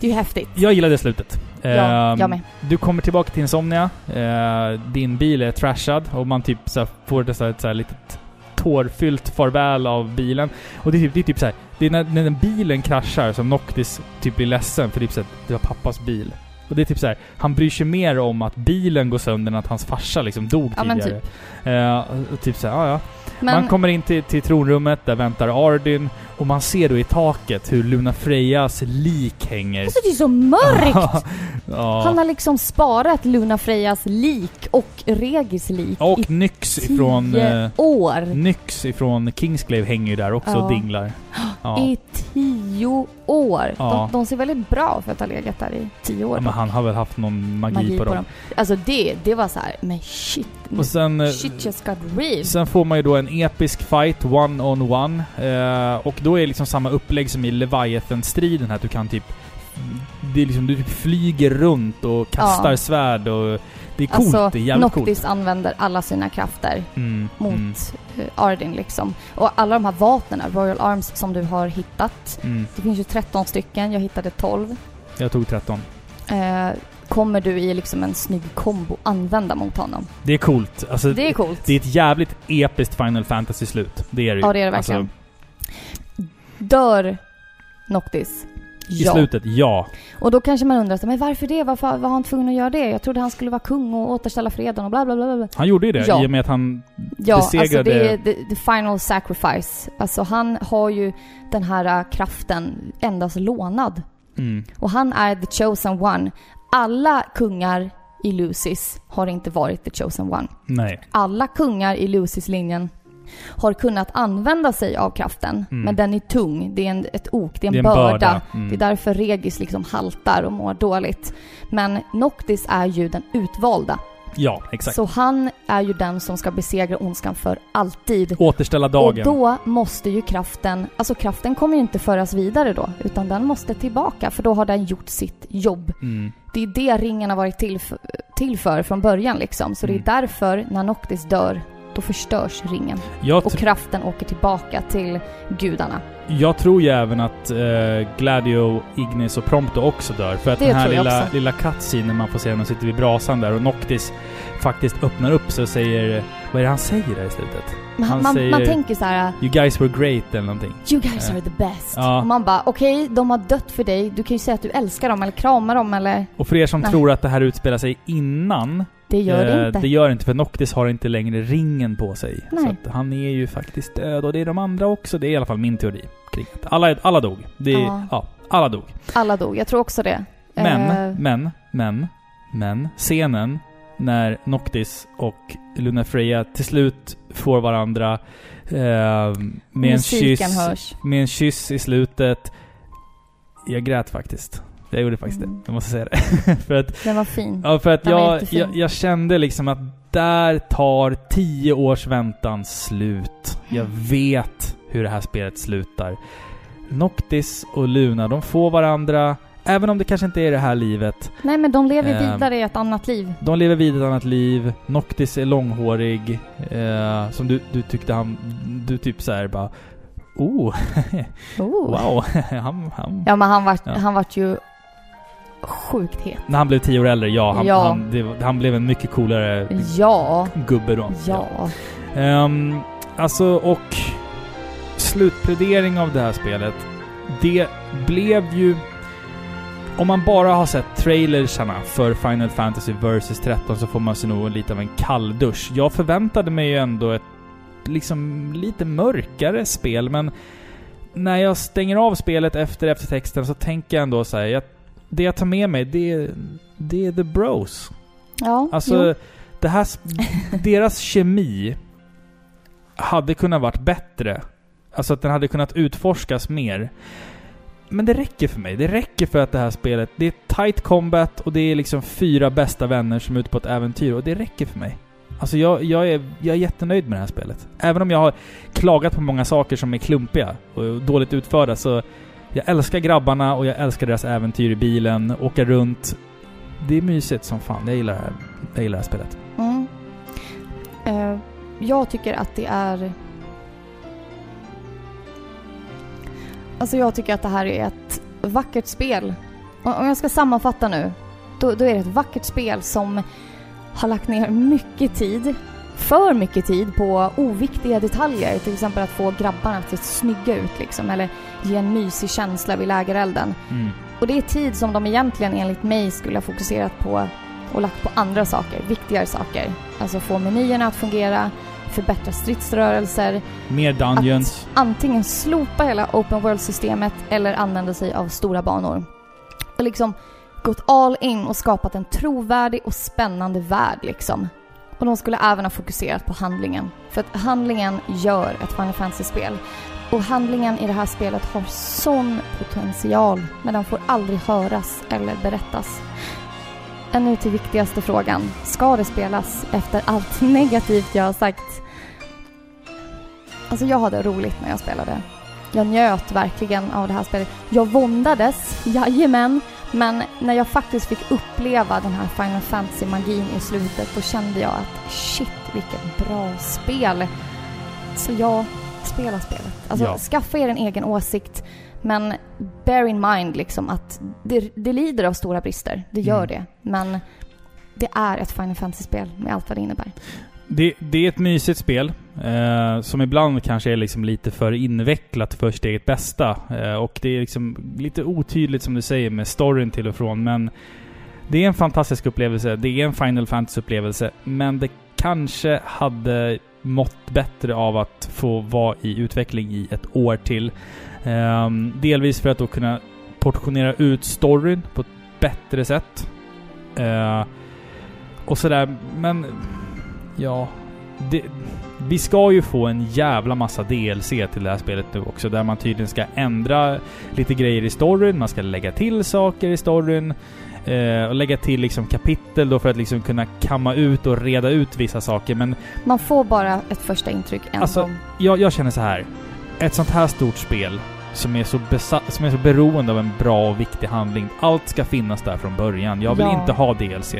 S2: Det är ju häftigt.
S1: Jag gillade slutet.
S2: Ja,
S1: Ehm,
S2: jag med.
S1: Du kommer tillbaka till Insomnia. Eh, din bil är trashad och man typ så får ett så här, ett så här litet tårfyllt farväl av bilen. Och det är typ, det är typ så här, det är när, när den bilen kraschar som Noctis typ blir ledsen för typ så här, det var pappas bil. Och det är typ så här, han bryr sig mer om att bilen går sönder än att hans farsa liksom dog
S2: Ja,
S1: tidigare. Eh, och typ så här, ja ja.
S2: Men
S1: Man kommer in till, till tronrummet, där väntar Ardyn. Och man ser då i taket hur Luna Frejas lik hänger.
S2: alltså det är så mörkt!
S1: ja.
S2: Han har liksom sparat Luna Frejas lik och Regis lik
S1: Och
S2: i
S1: Nyx
S2: tio
S1: ifrån... Eh,
S2: år.
S1: Nyx ifrån Kingsglaive hänger ju där också
S2: Ja.
S1: och dinglar. Ja.
S2: I tio år.
S1: Ja.
S2: De, de ser väldigt bra för att ha legat där i tio år.
S1: men han har väl haft någon magi,
S2: Magi
S1: på, dem.
S2: Alltså det, det var så här, men shit.
S1: Och sen, eh,
S2: shit just got real.
S1: sen får man ju då en episk fight, one on one. Eh, och då är det liksom samma upplägg som i Leviathan-striden här, att du kan typ... Det är liksom, du typ flyger runt och kastar
S2: Ja.
S1: svärd och... Det är coolt,
S2: Alltså,
S1: det är jävligt
S2: Noctis
S1: coolt.
S2: använder alla sina krafter
S1: Mm,
S2: mot
S1: mm,
S2: eh, Ardyn liksom. Och alla de här vapnen, Royal Arms som du har hittat.
S1: mm.
S2: Det finns ju 13 stycken, jag hittade 12.
S1: Jag tog 13.
S2: Eh, kommer du i liksom en snygg kombo använda mot honom.
S1: Det är coolt. Alltså,
S2: Det är coolt.
S1: det är ett jävligt episkt Final Fantasy-slut. Det är det ju.
S2: Ja, det är det verkligen.
S1: Alltså,
S2: Dör Noctis?
S1: I slutet, ja.
S2: Och då kanske man undrar, men varför det? Varför var han tvungen att göra det? Jag trodde han skulle vara kung och återställa freden och bla bla bla. bla.
S1: Han gjorde ju det
S2: Ja.
S1: i och med att han...
S2: Ja, alltså
S1: Besegrade-
S2: det är the, the final sacrifice. Alltså han har ju den här äh, kraften endast lånad.
S1: Mm,
S2: Och han är the chosen one. Alla kungar i Lucis har inte varit the chosen one.
S1: nej.
S2: Alla kungar i Lucis-linjen har kunnat använda sig av kraften.
S1: Mm.
S2: Men den är tung, det är en, ett ok, det är en,
S1: Det är en
S2: börda.
S1: börda. Mm.
S2: Det är därför Regis liksom haltar och mår dåligt. Men Noctis är ju den utvalda.
S1: Ja, exakt.
S2: Så han är ju den som ska besegra ondskan för alltid.
S1: Återställa dagen.
S2: Och då måste ju kraften, alltså kraften kommer ju inte föras vidare då, utan den måste tillbaka för då har den gjort sitt jobb.
S1: Mm.
S2: Det är det ringen har varit till för, till för från början liksom. Så
S1: Mm.
S2: det är därför när Noctis dör, då förstörs ringen.
S1: Jag,
S2: Och kraften åker tillbaka till gudarna.
S1: jag tror ju även att eh, Gladio, Ignis och Prompto också dör. För att
S2: Det
S1: den här lilla,
S2: också.
S1: lilla cutscenen man får se när de sitter vid brasan där och Noctis faktiskt öppnar upp sig och säger... Vad är det han säger där i slutet?
S2: Man,
S1: Han
S2: man,
S1: säger-
S2: man tänker så här:
S1: You guys were great eller någonting.
S2: You guys
S1: Eh,
S2: are the best.
S1: ja.
S2: Och man bara, okej, de har dött för dig. Du kan ju säga att du älskar dem eller kramar dem eller...
S1: Och för er som
S2: Nej.
S1: tror att det här utspelar sig innan
S2: Det gör det
S1: Eh,
S2: inte.
S1: Det gör inte, för Noctis har inte längre ringen på sig.
S2: Nej.
S1: Så att han är ju faktiskt död, och det är de andra också. Det är i alla fall min teori kring det. Alla, alla dog. Det
S2: Ja.
S1: ja. alla dog.
S2: Alla dog, jag tror också det.
S1: Men,
S2: Eh.
S1: men, men, men, scenen när Noctis och Luna Freya till slut får varandra eh, med en kyss.
S2: hörs.
S1: Med en kyss i slutet. Jag grät faktiskt. Jag gjorde faktiskt
S2: Mm.
S1: det. Jag måste säga det. för att,
S2: Den var fin.
S1: ja, för att
S2: Den
S1: jag, jag, jag kände liksom att där tar tio års väntan slut. Jag vet hur det här spelet slutar. Noctis och Luna, de får varandra. Även om det kanske inte är det här livet.
S2: Nej men de lever
S1: Ehm.
S2: vidare i ett annat liv.
S1: De lever vidare ett annat liv. Noctis är långhårig. Eh, som du, du tyckte han... Du typ såhär bara... Oh,
S2: Oh.
S1: wow. han, han,
S2: Ja men han vart,
S1: Ja.
S2: han vart ju sjukt het.
S1: När han blev tio år äldre, ja. Han,
S2: Ja.
S1: Han, det, han blev en mycket coolare
S2: Ja.
S1: gubbe då.
S2: Ja.
S1: Ehm, alltså, och slutplädering av det här spelet. Det blev ju... Om man bara har sett trailersarna för Final Fantasy Versus 13 så får man sig nog lite av en kalldusch. Jag förväntade mig ju ändå ett liksom lite mörkare spel, men när jag stänger av spelet efter eftertexten så tänker jag ändå så här, jag, det jag tar med mig, det, det är the bros.
S2: Ja.
S1: Alltså,
S2: jo.
S1: det här, deras kemi hade kunnat varit bättre. Alltså att den hade kunnat utforskas mer. Men det räcker för mig. Det räcker för att det här spelet, det är tight combat och det är liksom fyra bästa vänner som är ute på ett äventyr och det räcker för mig. Alltså jag, jag, är, jag är jättenöjd med det här spelet. Även om jag har klagat på många saker som är klumpiga och dåligt utförda så jag älskar grabbarna och jag älskar deras äventyr i bilen, åka runt. Det är mysigt som fan. Jag gillar det här, jag gillar det här spelet.
S2: Mm. Uh, jag tycker att det är... Alltså jag tycker att det här är ett vackert spel. Om jag ska sammanfatta nu, då, då är det ett vackert spel som har lagt ner mycket tid, för mycket tid, på oviktiga detaljer. Till exempel att få grabbarna att se snygga ut liksom, eller ge en mysig känsla vid lägerelden.
S1: Mm.
S2: Och det är tid som de egentligen enligt mig skulle ha fokuserat på och lagt på andra saker, viktigare saker. Alltså få menyerna att fungera, förbättra stridsrörelser,
S1: Mer Dungeons.
S2: antingen slopa hela open world-systemet eller använda sig av stora banor. Och liksom gått all in och skapat en trovärdig och spännande värld liksom. Och de skulle även ha fokuserat på handlingen. För att handlingen gör ett Final Fantasy-spel. Och handlingen i det här spelet har sån potential, men den får aldrig höras eller berättas. Ännu till viktigaste frågan. Ska det spelas efter allt negativt jag har sagt? Alltså jag hade roligt när jag spelade. Jag njöt verkligen av det här spelet. Jag våndades, jajamän. Men när jag faktiskt fick uppleva den här Final Fantasy-magin i slutet då kände jag att shit vilket bra spel. Så jag spela spelet. Alltså
S1: Ja.
S2: skaffa er en egen åsikt. Men bear in mind liksom att det, det lider av stora brister. Det gör
S1: Mm.
S2: det. Men det är ett Final Fantasy-spel med allt vad det innebär.
S1: Det, det är ett mysigt spel. Eh, som ibland kanske är liksom lite för invecklat för sitt eget bästa. Eh, och det är liksom lite otydligt som du säger med storyn till och från. Men det är en fantastisk upplevelse. Det är en Final Fantasy-upplevelse. Men det kanske hade mått bättre av att få vara i utveckling i ett år till. Um, delvis för att då kunna portionera ut storyn på ett bättre sätt. Uh, och sådär, men... Ja... Det, vi ska ju få en jävla massa DLC till det här spelet nu också, där man tydligen ska ändra lite grejer i storyn, man ska lägga till saker i storyn. Eh, och lägga till liksom kapitel då för att liksom kunna kamma ut och reda ut vissa saker. Men
S2: Man får bara ett första intryck en
S1: Alltså,
S2: gång.
S1: jag, jag känner så här. Ett sånt här stort spel som är, så besatt, som är så beroende av en bra och viktig handling. Allt ska finnas där från början. Jag vill
S2: Ja.
S1: inte ha DLC.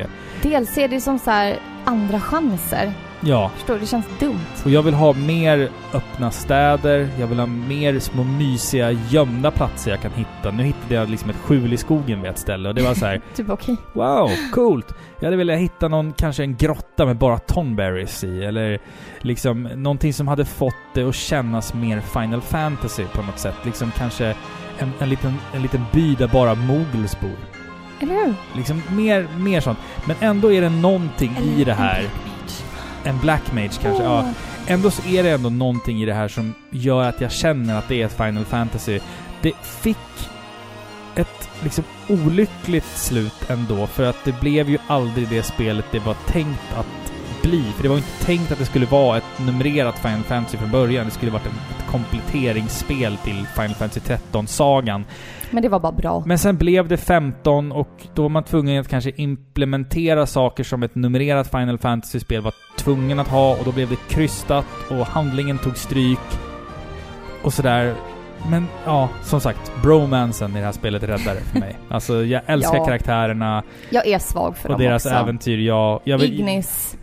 S2: Är det som så här andra chanser.
S1: Ja.
S2: Förstår? Det känns dumt.
S1: Och jag vill ha mer öppna städer. Jag vill ha mer små mysiga gömda platser jag kan hitta. Nu hittade jag liksom ett skjul i skogen vid ett ställe och det var så här.
S2: Typ okej.
S1: Wow, coolt! Jag hade velat hitta någon, kanske en grotta med bara tonberries i, eller liksom någonting som hade fått det att kännas mer Final Fantasy på något sätt. Liksom kanske en, en, liten, en liten by där bara moguls bor.
S2: Eller hur?
S1: Liksom mer, mer sånt. Men ändå är det någonting i det här. En Black Mage kanske, ja.
S2: Åh.
S1: Ändå så är det ändå någonting i det här som gör att jag känner att det är ett Final Fantasy. Det fick ett liksom olyckligt slut ändå. För att det blev ju aldrig det spelet det var tänkt att bli. För det var inte tänkt att det skulle vara ett numrerat Final Fantasy från början. Det skulle varit ett kompletteringsspel till Final Fantasy 13-sagan.
S2: Men det var bara bra.
S1: Men sen blev det 15 och då var man tvungen att kanske implementera saker som ett numrerat Final Fantasy-spel var tvungen att ha och då blev det krystat och handlingen tog stryk. Och sådär. Men ja, som sagt, bromansen i det här spelet räddar det för mig. Alltså jag älskar
S2: Ja.
S1: karaktärerna
S2: Jag är svag för
S1: och
S2: dem
S1: deras
S2: också.
S1: äventyr. Jag, jag vill,
S2: Ignis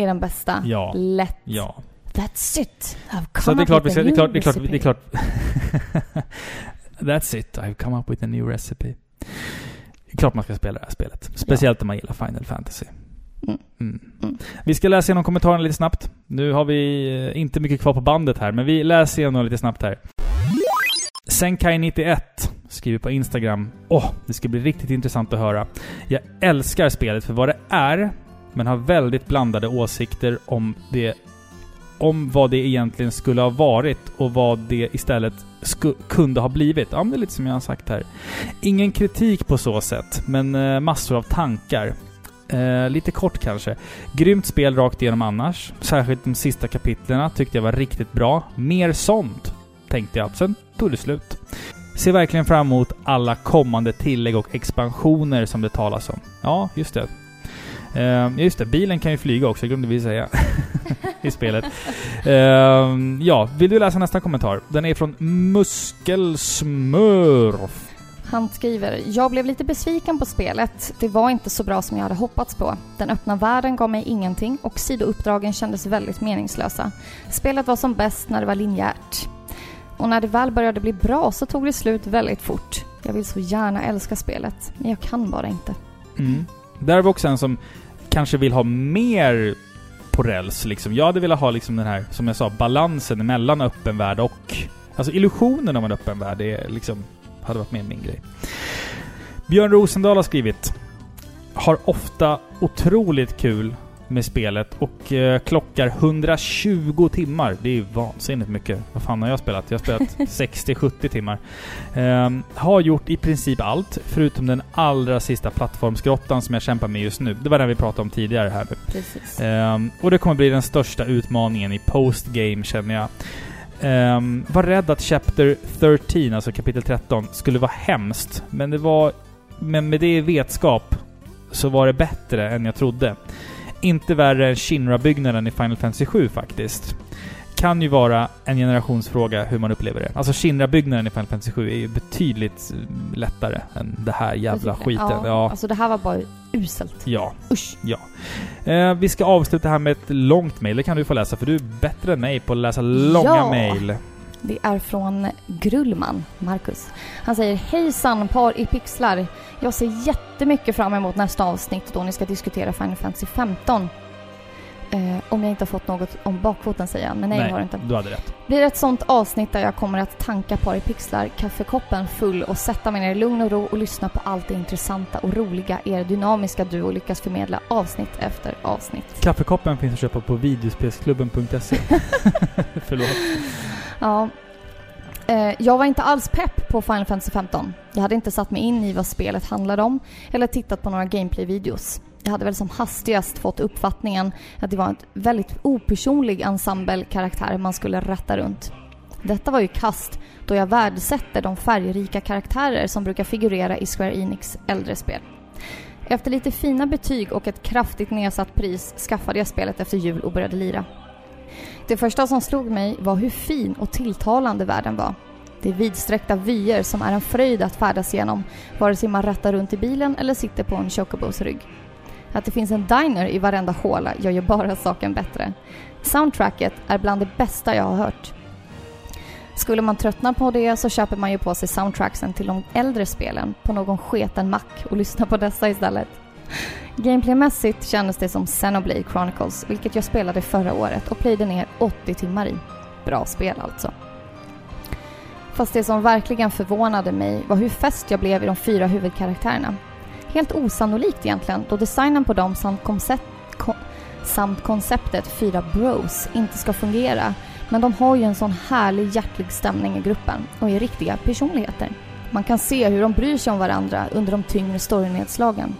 S2: är den bästa.
S1: Ja.
S2: Lätt.
S1: Ja.
S2: That's it. I've come
S1: Så det är klart vi ska, det är klart, det är klart, det är klart. That's it, I've come up with a new recipe. Det är klart man ska spela det här spelet. Speciellt om man gillar Final Fantasy.
S2: Mm.
S1: Mm.
S2: Mm.
S1: Vi ska läsa igenom kommentarerna lite snabbt. Nu har vi eh, inte mycket kvar på bandet här, men vi läser igenom lite snabbt här. Senkai91 skriver på Instagram. Åh, det ska bli riktigt intressant att höra. Jag älskar spelet för vad det är, men har väldigt blandade åsikter om det om vad det egentligen skulle ha varit och vad det istället sku- kunde ha blivit. Ja, men det är lite som jag har sagt här. Ingen kritik på så sätt, men eh, massor av tankar. Eh, lite kort kanske. Grymt spel rakt igenom annars. Särskilt de sista kapitlerna tyckte jag var riktigt bra. Mer sånt, tänkte jag. Sen tog det slut. Ser verkligen fram emot alla kommande tillägg och expansioner som det talas om. Ja, just det. Eh, just det, bilen kan ju flyga också, glömde vi säga. I spelet. Eh, ja, vill du läsa nästa kommentar? Den är från Muskelsmurf.
S2: Han skriver, jag blev lite besviken på spelet. Det var inte så bra som jag hade hoppats på. Den öppna världen gav mig ingenting och sidouppdragen kändes väldigt meningslösa. Spelet var som bäst när det var linjärt. Och när det väl började bli bra så tog det slut väldigt fort. Jag vill så gärna älska spelet, men jag kan bara inte.
S1: Mm. Där har vi också en som kanske vill ha mer på räls liksom. Jag hade velat ha liksom den här, som jag sa, balansen mellan öppen värld och... Alltså illusionen av en öppen värld, det är liksom... Hade varit mer min grej. Björn Rosendahl har skrivit. Har ofta otroligt kul med spelet och eh, klockar 120 timmar. Det är ju vansinnigt mycket. Vad fan har jag spelat? Jag har spelat 60-70 timmar. Ehm, har gjort i princip allt, förutom den allra sista plattformsgrottan som jag kämpar med just nu. Det var den vi pratade om tidigare här.
S2: Precis.
S1: Ehm, och det kommer bli den största utmaningen i postgame känner jag. Um, var rädd att Chapter 13, alltså kapitel 13, skulle vara hemskt. Men det var... Men med det i vetskap så var det bättre än jag trodde. Inte värre än Shinra-byggnaden i Final Fantasy 7 faktiskt. Kan ju vara en generationsfråga hur man upplever det. Alltså Shinra-byggnaden i Final Fantasy 7 är ju betydligt eh, lättare än det här jävla skiten.
S2: Ja,
S1: Ja.
S2: Alltså det här var bara uselt.
S1: ja.
S2: Usch.
S1: Ja. Eh, vi ska avsluta här med ett långt mejl. Det kan du få läsa, för du är bättre än mig på att läsa långa
S2: Ja.
S1: mejl.
S2: Det är från Grullman, Marcus. Han säger Hejsan par i pixlar. Jag ser jättemycket fram emot nästa avsnitt då ni ska diskutera Final Fantasy 15. Eh, om jag inte har fått något om bakfoten säger han, men nej, det har du inte.
S1: du hade rätt.
S2: Blir ett sånt avsnitt där jag kommer att tanka par i pixlar, kaffekoppen full och sätta mig ner i lugn och ro och lyssna på allt det intressanta och roliga er dynamiska duo lyckas förmedla avsnitt efter avsnitt.
S1: Kaffekoppen finns att köpa på videospelsklubben.se. Förlåt.
S2: Ja. Eh, jag var inte alls pepp på Final Fantasy 15. Jag hade inte satt mig in i vad spelet handlade om eller tittat på några gameplay-videos. Jag hade väl som hastigast fått uppfattningen att det var en väldigt opersonlig ensemble-karaktär man skulle ratta runt. Detta var ju kast då jag värdesätter de färgrika karaktärer som brukar figurera i Square Enix äldre spel. Efter lite fina betyg och ett kraftigt nedsatt pris skaffade jag spelet efter jul och började lira. Det första som slog mig var hur fin och tilltalande världen var. Det är vidsträckta vyer som är en fröjd att färdas genom, vare sig man rattar runt i bilen eller sitter på en chocobos rygg. Att det finns en diner i varenda håla gör ju bara saken bättre. Soundtracket är bland det bästa jag har hört. Skulle man tröttna på det så köper man ju på sig soundtracksen till de äldre spelen på någon sketen mack och lyssnar på dessa istället. Gameplaymässigt kändes det som Xenoblade Chronicles, vilket jag spelade förra året och plöjde ner 80 timmar i. Bra spel alltså. Fast det som verkligen förvånade mig var hur fäst jag blev i de fyra huvudkaraktärerna. Helt osannolikt egentligen, då designen på dem samt, koncept, ko, samt konceptet fyra bros inte ska fungera. Men de har ju en sån härlig hjärtlig stämning i gruppen och är riktiga personligheter. Man kan se hur de bryr sig om varandra under de tyngre storynedslagen,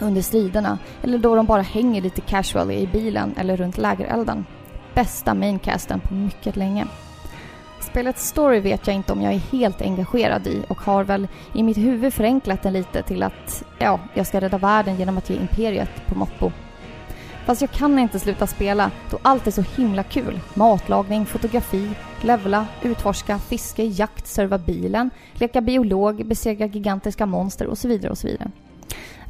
S2: under striderna eller då de bara hänger lite casual i bilen eller runt lägerelden. Bästa maincasten på mycket länge. Spelets story vet jag inte om jag är helt engagerad i och har väl i mitt huvud förenklat den lite till att, ja, jag ska rädda världen genom att ge Imperiet på Moppo. Fast jag kan inte sluta spela då allt är så himla kul. Matlagning, fotografi, levla, utforska, fiske, jakt, serva bilen, leka biolog, besegra gigantiska monster och så vidare och så vidare.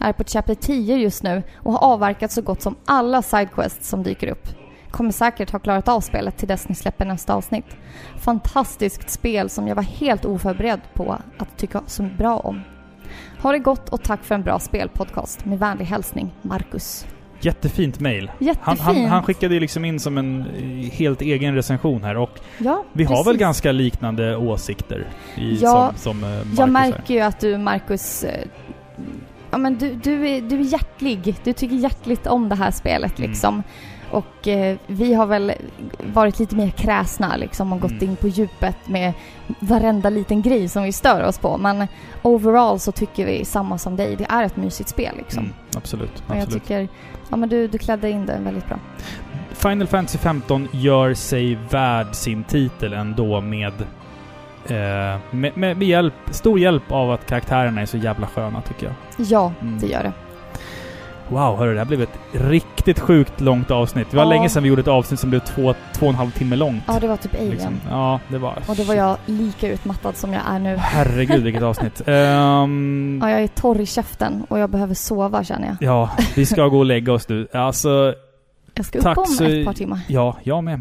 S2: Är på chapter 10 just nu och har avverkat så gott som alla sidequests som dyker upp. Kommer säkert ha klarat av spelet till dess ni släpper nästa avsnitt. Fantastiskt spel som jag var helt oförberedd på att tycka så bra om. Ha det gott och tack för en bra spelpodcast. Med vänlig hälsning, Marcus.
S1: Jättefint mail. Han, han, han skickade ju liksom in som en eh, helt egen recension här och
S2: Ja,
S1: vi har väl
S2: precis.
S1: ganska liknande åsikter i,
S2: Ja,
S1: som, som eh, Marcus
S2: Jag
S1: här.
S2: märker ju att du, Marcus, eh, ja men du, du, är, du är hjärtlig. Du tycker hjärtligt om det här spelet
S1: Mm.
S2: liksom. Och eh, vi har väl varit lite mer kräsna liksom och gått
S1: Mm.
S2: in på djupet med varenda liten grej som vi stör oss på. Men overall så tycker vi samma som dig. Det är ett mysigt spel liksom.
S1: Mm, absolut.
S2: Och jag
S1: absolut.
S2: tycker, ja men du, du klädde in det väldigt bra.
S1: Final Fantasy 15 gör sig värd sin titel ändå med, eh, med, med, hjälp, stor hjälp av att karaktärerna är så jävla sköna tycker jag.
S2: Ja,
S1: Mm.
S2: det gör det.
S1: Wow, hörru, det här blev ett riktigt sjukt långt avsnitt. Det var
S2: Ja.
S1: länge sedan vi gjorde ett avsnitt som blev två, två och en halv timme långt.
S2: Ja, det var typ Alien.
S1: liksom. Ja, det var...
S2: Och då var jag lika utmattad som jag är nu.
S1: Herregud vilket avsnitt. Ehm,
S2: Ja, jag är torr i käften och jag behöver sova känner jag.
S1: ja, vi ska gå och lägga oss nu. Alltså,
S2: Jag ska upp
S1: Tack
S2: om
S1: så-
S2: ett par timmar.
S1: Ja, jag med.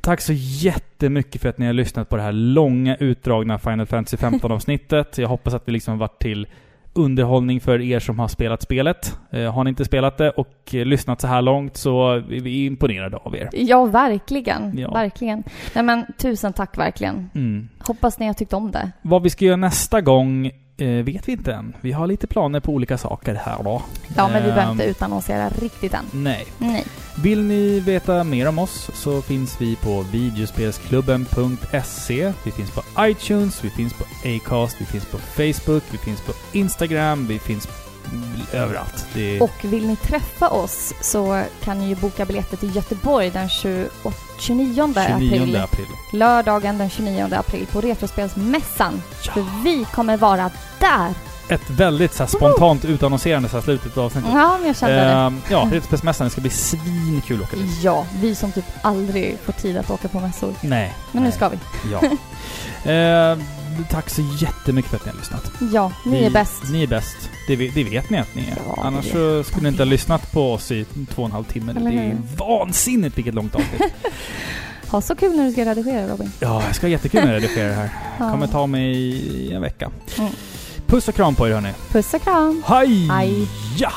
S1: Tack så jättemycket för att ni har lyssnat på det här långa utdragna Final Fantasy 15-avsnittet. Jag hoppas att det liksom varit till underhållning för er som har spelat spelet. Eh, har ni inte spelat det och lyssnat så här långt så är vi imponerade av er.
S2: Ja, verkligen.
S1: Ja.
S2: Verkligen. Nej men tusen tack verkligen.
S1: Mm.
S2: Hoppas ni har tyckt om det.
S1: Vad vi ska göra nästa gång vet vi inte än. Vi har lite planer på olika saker här då.
S2: Ja, men vi behöver
S1: Ehm,
S2: inte utannonsera riktigt än.
S1: Nej.
S2: Nej.
S1: Vill ni veta mer om oss så finns vi på videospelsklubben.se. Vi finns på iTunes, vi finns på Acast, vi finns på Facebook, vi finns på Instagram, vi finns överallt. Är...
S2: Och vill ni träffa oss så kan ni ju boka biljetter till Göteborg den 28, 29,
S1: 29
S2: april.
S1: april.
S2: Lördagen den 29 april på Retrospelsmässan. För vi kommer vara där.
S1: Ett väldigt så här, spontant utannonserande så här, slutet av avsnittet.
S2: Ja, men jag kände det.
S1: Ehm, ja, Retrospelsmässan. Det ska bli svinkul att åka dit.
S2: Ja, vi som typ aldrig får tid att åka på mässor.
S1: Nej.
S2: Men nu
S1: nej.
S2: ska vi.
S1: Ja. Ehm, tack så jättemycket för att ni har lyssnat.
S2: Ja, ni
S1: Vi-
S2: är bäst.
S1: Ni är bäst. Det, vet- det vet ni att ni är.
S2: Ja,
S1: Annars skulle ni inte ha lyssnat på oss i två och en halv timme.
S2: Eller
S1: det är
S2: hur?
S1: vansinnigt vilket långt avsnitt.
S2: Ha så kul när du ska redigera Robin.
S1: ja, jag ska ha jättekul när jag redigerar det här.
S2: Ja.
S1: kommer ta mig en vecka.
S2: Mm.
S1: Puss och kram på er hörni.
S2: Puss och kram.
S1: Hej!
S2: Hej.
S1: Ja!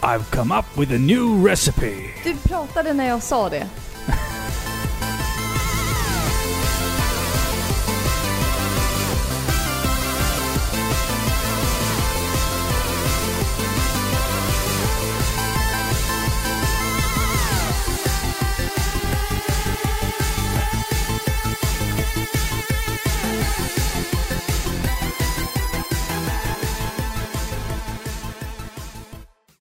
S1: I've come up with a new recipe.
S2: Du pratade när jag sa det.